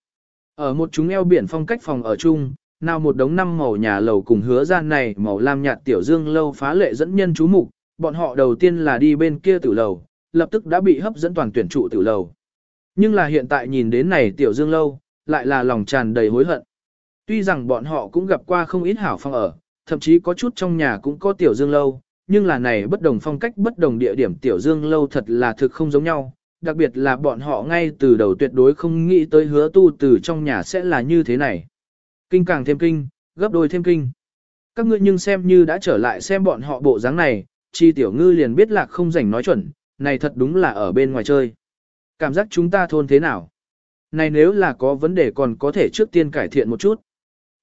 Ở một chúng eo biển phong cách phòng ở chung, nào một đống năm màu nhà lầu cùng hứa gian này màu lam nhạt tiểu dương lâu phá lệ dẫn nhân chú mục, bọn họ đầu tiên là đi bên kia tử lầu, lập tức đã bị hấp dẫn toàn tuyển trụ tử lầu. Nhưng là hiện tại nhìn đến này tiểu dương lâu, lại là lòng tràn đầy hối hận. Tuy rằng bọn họ cũng gặp qua không ít hảo phong ở, thậm chí có chút trong nhà cũng có tiểu dương lâu, nhưng là này bất đồng phong cách bất đồng địa điểm tiểu dương lâu thật là thực không giống nhau, đặc biệt là bọn họ ngay từ đầu tuyệt đối không nghĩ tới hứa tu từ trong nhà sẽ là như thế này. Kinh càng thêm kinh, gấp đôi thêm kinh. Các ngươi nhưng xem như đã trở lại xem bọn họ bộ dáng này, chi tiểu ngư liền biết là không rảnh nói chuẩn, này thật đúng là ở bên ngoài chơi. Cảm giác chúng ta thôn thế nào? Này nếu là có vấn đề còn có thể trước tiên cải thiện một chút.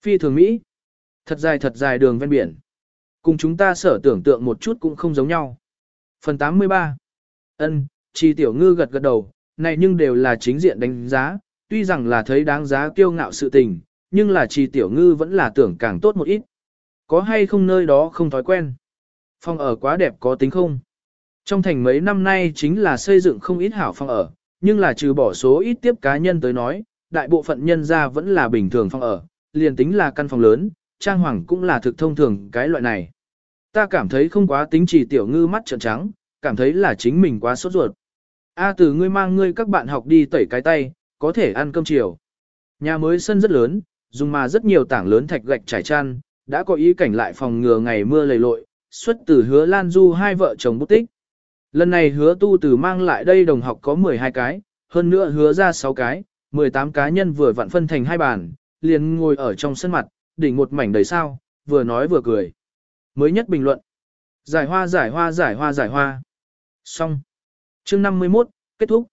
Phi thường Mỹ. Thật dài thật dài đường ven biển. Cùng chúng ta sở tưởng tượng một chút cũng không giống nhau. Phần 83. ân chi tiểu ngư gật gật đầu, này nhưng đều là chính diện đánh giá, tuy rằng là thấy đáng giá kiêu ngạo sự tình, nhưng là chi tiểu ngư vẫn là tưởng càng tốt một ít. Có hay không nơi đó không thói quen? Phòng ở quá đẹp có tính không? Trong thành mấy năm nay chính là xây dựng không ít hảo phòng ở, nhưng là trừ bỏ số ít tiếp cá nhân tới nói, đại bộ phận nhân ra vẫn là bình thường phòng ở, liền tính là căn phòng lớn, trang hoàng cũng là thực thông thường cái loại này. Ta cảm thấy không quá tính chỉ tiểu ngư mắt trợn trắng, cảm thấy là chính mình quá sốt ruột. A từ ngươi mang ngươi các bạn học đi tẩy cái tay, có thể ăn cơm chiều. Nhà mới sân rất lớn, dùng mà rất nhiều tảng lớn thạch gạch trải chăn, đã có ý cảnh lại phòng ngừa ngày mưa lầy lội, xuất từ hứa Lan Du hai vợ chồng bút tích. Lần này hứa tu từ mang lại đây đồng học có 12 cái, hơn nữa hứa ra 6 cái, 18 cá nhân vừa vặn phân thành hai bàn, liền ngồi ở trong sân mặt, đỉnh một mảnh đầy sao, vừa nói vừa cười. Mới nhất bình luận. Giải hoa giải hoa giải hoa giải hoa. Xong. chương 51, kết thúc.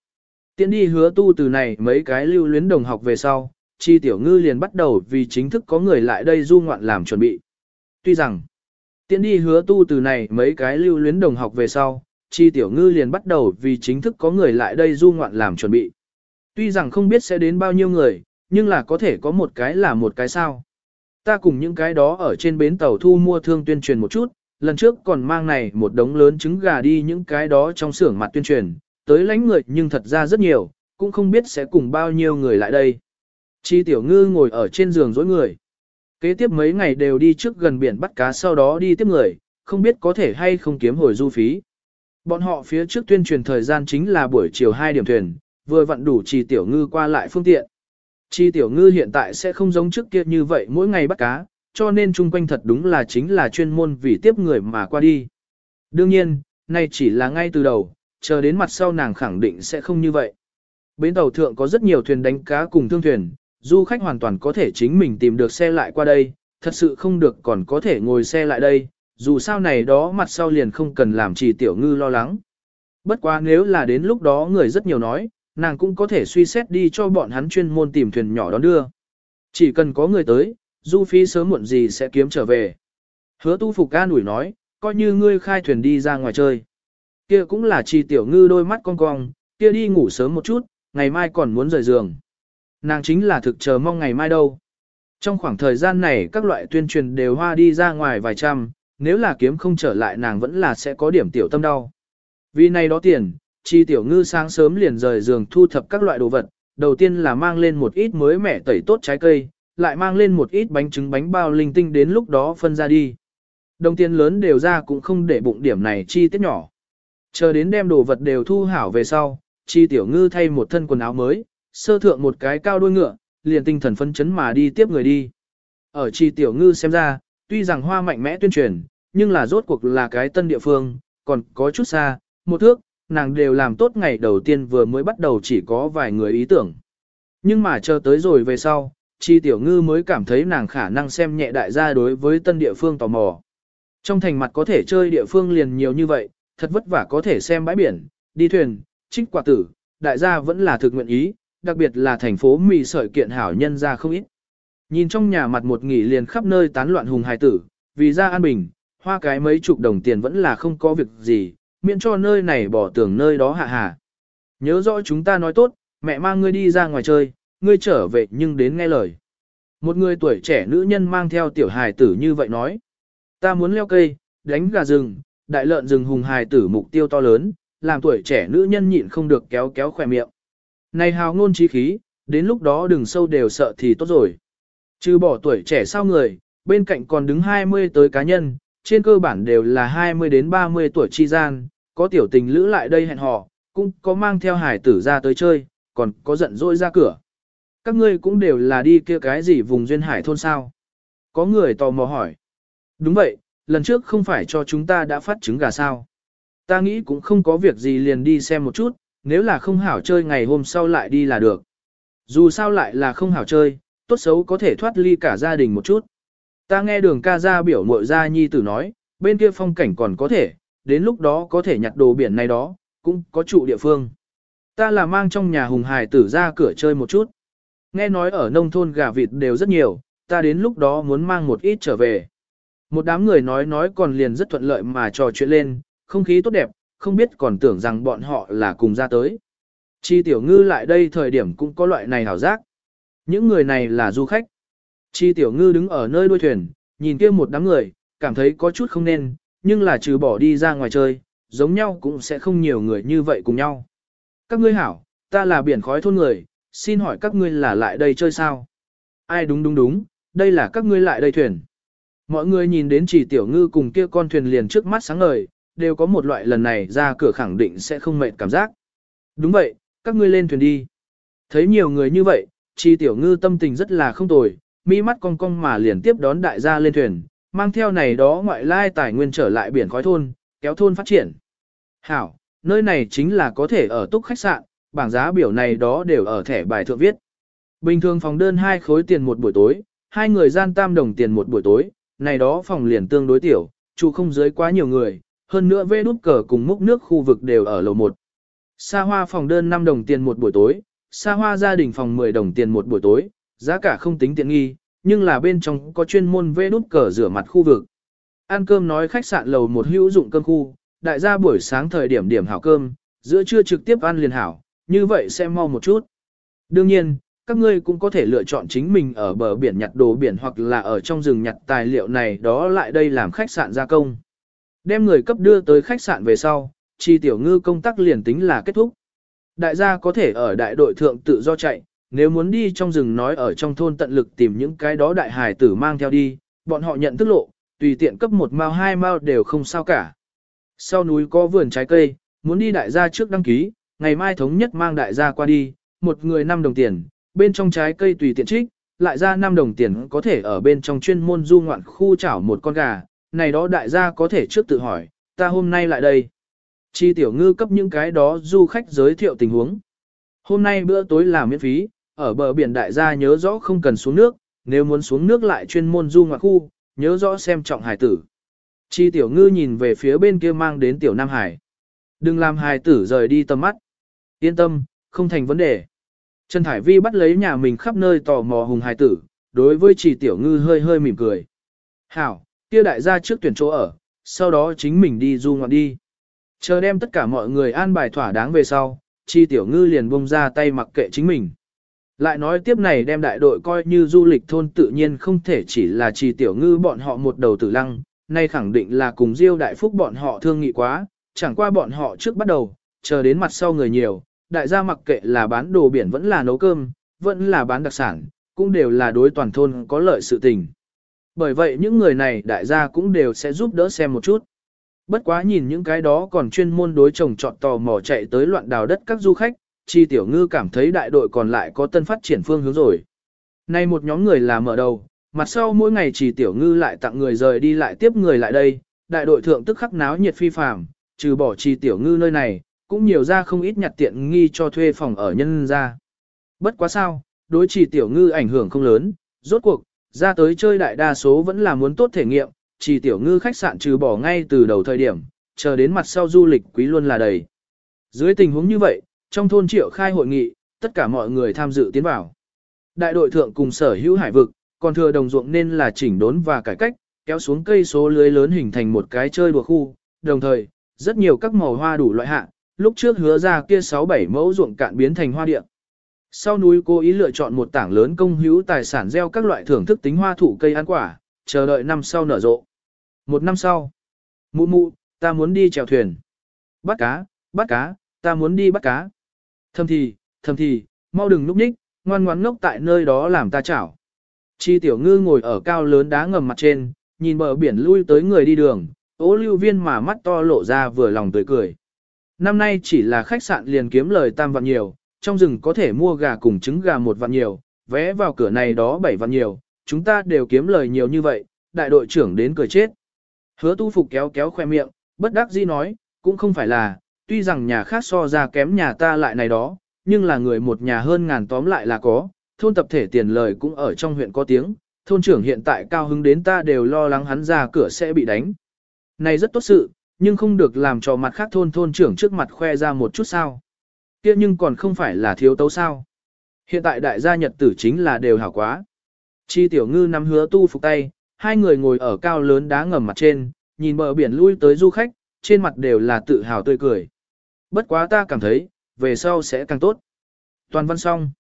Tiến đi hứa tu từ này mấy cái lưu luyến đồng học về sau, chi tiểu ngư liền bắt đầu vì chính thức có người lại đây du ngoạn làm chuẩn bị. Tuy rằng, tiến đi hứa tu từ này mấy cái lưu luyến đồng học về sau, chi tiểu ngư liền bắt đầu vì chính thức có người lại đây du ngoạn làm chuẩn bị. Tuy rằng không biết sẽ đến bao nhiêu người, nhưng là có thể có một cái là một cái sao. Ta cùng những cái đó ở trên bến tàu thu mua thương tuyên truyền một chút, lần trước còn mang này một đống lớn trứng gà đi những cái đó trong xưởng mặt tuyên truyền, tới lánh người nhưng thật ra rất nhiều, cũng không biết sẽ cùng bao nhiêu người lại đây. Chi tiểu ngư ngồi ở trên giường dối người. Kế tiếp mấy ngày đều đi trước gần biển bắt cá sau đó đi tiếp người, không biết có thể hay không kiếm hồi du phí. Bọn họ phía trước tuyên truyền thời gian chính là buổi chiều 2 điểm thuyền, vừa vặn đủ chi tiểu ngư qua lại phương tiện. Chi tiểu ngư hiện tại sẽ không giống trước kia như vậy mỗi ngày bắt cá, cho nên chung quanh thật đúng là chính là chuyên môn vì tiếp người mà qua đi. Đương nhiên, nay chỉ là ngay từ đầu, chờ đến mặt sau nàng khẳng định sẽ không như vậy. Bến tàu thượng có rất nhiều thuyền đánh cá cùng thương thuyền, du khách hoàn toàn có thể chính mình tìm được xe lại qua đây, thật sự không được còn có thể ngồi xe lại đây, dù sao này đó mặt sau liền không cần làm chỉ tiểu ngư lo lắng. Bất quá nếu là đến lúc đó người rất nhiều nói, nàng cũng có thể suy xét đi cho bọn hắn chuyên môn tìm thuyền nhỏ đón đưa. Chỉ cần có người tới, du phi sớm muộn gì sẽ kiếm trở về. Hứa tu phục ca nủi nói, coi như ngươi khai thuyền đi ra ngoài chơi. Kia cũng là trì tiểu ngư đôi mắt cong cong, kia đi ngủ sớm một chút, ngày mai còn muốn rời giường. Nàng chính là thực chờ mong ngày mai đâu. Trong khoảng thời gian này các loại tuyên truyền đều hoa đi ra ngoài vài trăm, nếu là kiếm không trở lại nàng vẫn là sẽ có điểm tiểu tâm đau. Vì này đó tiền, chi tiểu ngư sáng sớm liền rời giường thu thập các loại đồ vật, đầu tiên là mang lên một ít mới mẻ tẩy tốt trái cây, lại mang lên một ít bánh trứng bánh bao linh tinh đến lúc đó phân ra đi. Đồng tiền lớn đều ra cũng không để bụng điểm này chi tiết nhỏ. Chờ đến đem đồ vật đều thu hảo về sau, chi tiểu ngư thay một thân quần áo mới, sơ thượng một cái cao đuôi ngựa, liền tinh thần phân chấn mà đi tiếp người đi. Ở chi tiểu ngư xem ra, tuy rằng hoa mạnh mẽ tuyên truyền, nhưng là rốt cuộc là cái tân địa phương, còn có chút xa, một thước, nàng đều làm tốt ngày đầu tiên vừa mới bắt đầu chỉ có vài người ý tưởng. Nhưng mà chờ tới rồi về sau, chi tiểu ngư mới cảm thấy nàng khả năng xem nhẹ đại gia đối với tân địa phương tò mò. Trong thành mặt có thể chơi địa phương liền nhiều như vậy, thật vất vả có thể xem bãi biển, đi thuyền, trích quả tử, đại gia vẫn là thực nguyện ý, đặc biệt là thành phố mì sợi kiện hảo nhân ra không ít. Nhìn trong nhà mặt một nghỉ liền khắp nơi tán loạn hùng hài tử, vì ra an bình, hoa cái mấy chục đồng tiền vẫn là không có việc gì, miễn cho nơi này bỏ tưởng nơi đó hạ hà. Nhớ rõ chúng ta nói tốt, mẹ mang ngươi đi ra ngoài chơi, ngươi trở về nhưng đến nghe lời. Một người tuổi trẻ nữ nhân mang theo tiểu hài tử như vậy nói. Ta muốn leo cây, đánh gà rừng, đại lợn rừng hùng hài tử mục tiêu to lớn, làm tuổi trẻ nữ nhân nhịn không được kéo kéo khỏe miệng. Này hào ngôn trí khí, đến lúc đó đừng sâu đều sợ thì tốt rồi. Trừ bỏ tuổi trẻ sao người, bên cạnh còn đứng 20 tới cá nhân, trên cơ bản đều là 20 đến 30 tuổi chi gian, có tiểu tình lữ lại đây hẹn hò, cũng có mang theo hải tử ra tới chơi, còn có giận dỗi ra cửa. Các ngươi cũng đều là đi kia cái gì vùng duyên hải thôn sao? Có người tò mò hỏi. Đúng vậy, lần trước không phải cho chúng ta đã phát trứng gà sao? Ta nghĩ cũng không có việc gì liền đi xem một chút, nếu là không hảo chơi ngày hôm sau lại đi là được. Dù sao lại là không hảo chơi, tốt xấu có thể thoát ly cả gia đình một chút. Ta nghe đường ca gia biểu mội gia nhi tử nói, bên kia phong cảnh còn có thể, đến lúc đó có thể nhặt đồ biển này đó, cũng có trụ địa phương. Ta là mang trong nhà hùng hài tử ra cửa chơi một chút. Nghe nói ở nông thôn gà vịt đều rất nhiều, ta đến lúc đó muốn mang một ít trở về. Một đám người nói nói còn liền rất thuận lợi mà trò chuyện lên, không khí tốt đẹp, không biết còn tưởng rằng bọn họ là cùng ra tới. Chi tiểu ngư lại đây thời điểm cũng có loại này hảo giác. Những người này là du khách. Chi tiểu ngư đứng ở nơi đuôi thuyền, nhìn kia một đám người, cảm thấy có chút không nên, nhưng là trừ bỏ đi ra ngoài chơi, giống nhau cũng sẽ không nhiều người như vậy cùng nhau. Các ngươi hảo, ta là biển khói thôn người, xin hỏi các ngươi là lại đây chơi sao? Ai đúng đúng đúng, đây là các ngươi lại đây thuyền. Mọi người nhìn đến chỉ tiểu ngư cùng kia con thuyền liền trước mắt sáng ngời, đều có một loại lần này ra cửa khẳng định sẽ không mệt cảm giác. Đúng vậy, các ngươi lên thuyền đi. Thấy nhiều người như vậy, chi tiểu ngư tâm tình rất là không tồi, mi mắt cong cong mà liền tiếp đón đại gia lên thuyền, mang theo này đó ngoại lai tài nguyên trở lại biển khói thôn, kéo thôn phát triển. Hảo, nơi này chính là có thể ở túc khách sạn, bảng giá biểu này đó đều ở thẻ bài thượng viết. Bình thường phòng đơn hai khối tiền một buổi tối, hai người gian tam đồng tiền một buổi tối, này đó phòng liền tương đối tiểu, chủ không dưới quá nhiều người, hơn nữa vê đút cờ cùng múc nước khu vực đều ở lầu 1. Sa hoa phòng đơn 5 đồng tiền một buổi tối, sa hoa gia đình phòng 10 đồng tiền một buổi tối, giá cả không tính tiện nghi, nhưng là bên trong có chuyên môn vê đút cờ rửa mặt khu vực. Ăn cơm nói khách sạn lầu một hữu dụng cơm khu, đại gia buổi sáng thời điểm điểm hảo cơm, giữa trưa trực tiếp ăn liền hảo, như vậy sẽ mau một chút. Đương nhiên, các ngươi cũng có thể lựa chọn chính mình ở bờ biển nhặt đồ biển hoặc là ở trong rừng nhặt tài liệu này đó lại đây làm khách sạn gia công. Đem người cấp đưa tới khách sạn về sau, chi tiểu ngư công tác liền tính là kết thúc. Đại gia có thể ở đại đội thượng tự do chạy, nếu muốn đi trong rừng nói ở trong thôn tận lực tìm những cái đó đại hải tử mang theo đi, bọn họ nhận thức lộ, tùy tiện cấp một mao hai mao đều không sao cả. Sau núi có vườn trái cây, muốn đi đại gia trước đăng ký, ngày mai thống nhất mang đại gia qua đi, một người 5 đồng tiền, bên trong trái cây tùy tiện trích, lại ra 5 đồng tiền có thể ở bên trong chuyên môn du ngoạn khu chảo một con gà, này đó đại gia có thể trước tự hỏi, ta hôm nay lại đây. Chi tiểu ngư cấp những cái đó du khách giới thiệu tình huống. Hôm nay bữa tối là miễn phí, ở bờ biển đại gia nhớ rõ không cần xuống nước, nếu muốn xuống nước lại chuyên môn du ngoạn khu, nhớ rõ xem trọng hải tử. Chi tiểu ngư nhìn về phía bên kia mang đến tiểu Nam Hải. Đừng làm hải tử rời đi tầm mắt. Yên tâm, không thành vấn đề. Trần Thải Vi bắt lấy nhà mình khắp nơi tò mò hùng hải tử, đối với chỉ tiểu ngư hơi hơi mỉm cười. Hảo, kia đại gia trước tuyển chỗ ở, sau đó chính mình đi du ngoạn đi. Chờ đem tất cả mọi người an bài thỏa đáng về sau, chi tiểu ngư liền bông ra tay mặc kệ chính mình. Lại nói tiếp này đem đại đội coi như du lịch thôn tự nhiên không thể chỉ là trì tiểu ngư bọn họ một đầu tử lăng, nay khẳng định là cùng diêu đại phúc bọn họ thương nghị quá, chẳng qua bọn họ trước bắt đầu, chờ đến mặt sau người nhiều, đại gia mặc kệ là bán đồ biển vẫn là nấu cơm, vẫn là bán đặc sản, cũng đều là đối toàn thôn có lợi sự tình. Bởi vậy những người này đại gia cũng đều sẽ giúp đỡ xem một chút. Bất quá nhìn những cái đó còn chuyên môn đối chồng chọn tò mò chạy tới loạn đào đất các du khách, chi tiểu ngư cảm thấy đại đội còn lại có tân phát triển phương hướng rồi. Nay một nhóm người là mở đầu, mặt sau mỗi ngày chỉ tiểu ngư lại tặng người rời đi lại tiếp người lại đây, đại đội thượng tức khắc náo nhiệt phi phàm, trừ bỏ chi tiểu ngư nơi này, cũng nhiều ra không ít nhặt tiện nghi cho thuê phòng ở nhân ra. Bất quá sao, đối chỉ tiểu ngư ảnh hưởng không lớn, rốt cuộc, ra tới chơi đại đa số vẫn là muốn tốt thể nghiệm, chỉ tiểu ngư khách sạn trừ bỏ ngay từ đầu thời điểm, chờ đến mặt sau du lịch quý luôn là đầy. Dưới tình huống như vậy, trong thôn triệu khai hội nghị, tất cả mọi người tham dự tiến vào. Đại đội thượng cùng sở hữu hải vực, còn thừa đồng ruộng nên là chỉnh đốn và cải cách, kéo xuống cây số lưới lớn hình thành một cái chơi đùa khu, đồng thời, rất nhiều các màu hoa đủ loại hạ, lúc trước hứa ra kia 6-7 mẫu ruộng cạn biến thành hoa địa. Sau núi cô ý lựa chọn một tảng lớn công hữu tài sản gieo các loại thưởng thức tính hoa thủ cây ăn quả, chờ đợi năm sau nở rộ. Một năm sau, mụ mụ, ta muốn đi chèo thuyền. Bắt cá, bắt cá, ta muốn đi bắt cá. Thầm thì, thầm thì, mau đừng núp nhích, ngoan ngoãn ngốc tại nơi đó làm ta chảo. Chi tiểu ngư ngồi ở cao lớn đá ngầm mặt trên, nhìn bờ biển lui tới người đi đường, ố lưu viên mà mắt to lộ ra vừa lòng tươi cười. Năm nay chỉ là khách sạn liền kiếm lời tam vạn nhiều, trong rừng có thể mua gà cùng trứng gà một vạn nhiều, vé vào cửa này đó bảy vạn nhiều, chúng ta đều kiếm lời nhiều như vậy, đại đội trưởng đến cười chết. Hứa tu phục kéo kéo khoe miệng, bất đắc dĩ nói, cũng không phải là, tuy rằng nhà khác so ra kém nhà ta lại này đó, nhưng là người một nhà hơn ngàn tóm lại là có, thôn tập thể tiền lời cũng ở trong huyện có tiếng, thôn trưởng hiện tại cao hứng đến ta đều lo lắng hắn ra cửa sẽ bị đánh. Này rất tốt sự, nhưng không được làm cho mặt khác thôn thôn trưởng trước mặt khoe ra một chút sao. kia nhưng còn không phải là thiếu tấu sao. Hiện tại đại gia nhật tử chính là đều hảo quá. Chi tiểu ngư nắm hứa tu phục tay, hai người ngồi ở cao lớn đá ngầm mặt trên, nhìn bờ biển lui tới du khách, trên mặt đều là tự hào tươi cười. Bất quá ta cảm thấy, về sau sẽ càng tốt. Toàn văn xong.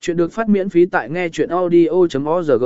Chuyện được phát miễn phí tại nghe chuyện audio.org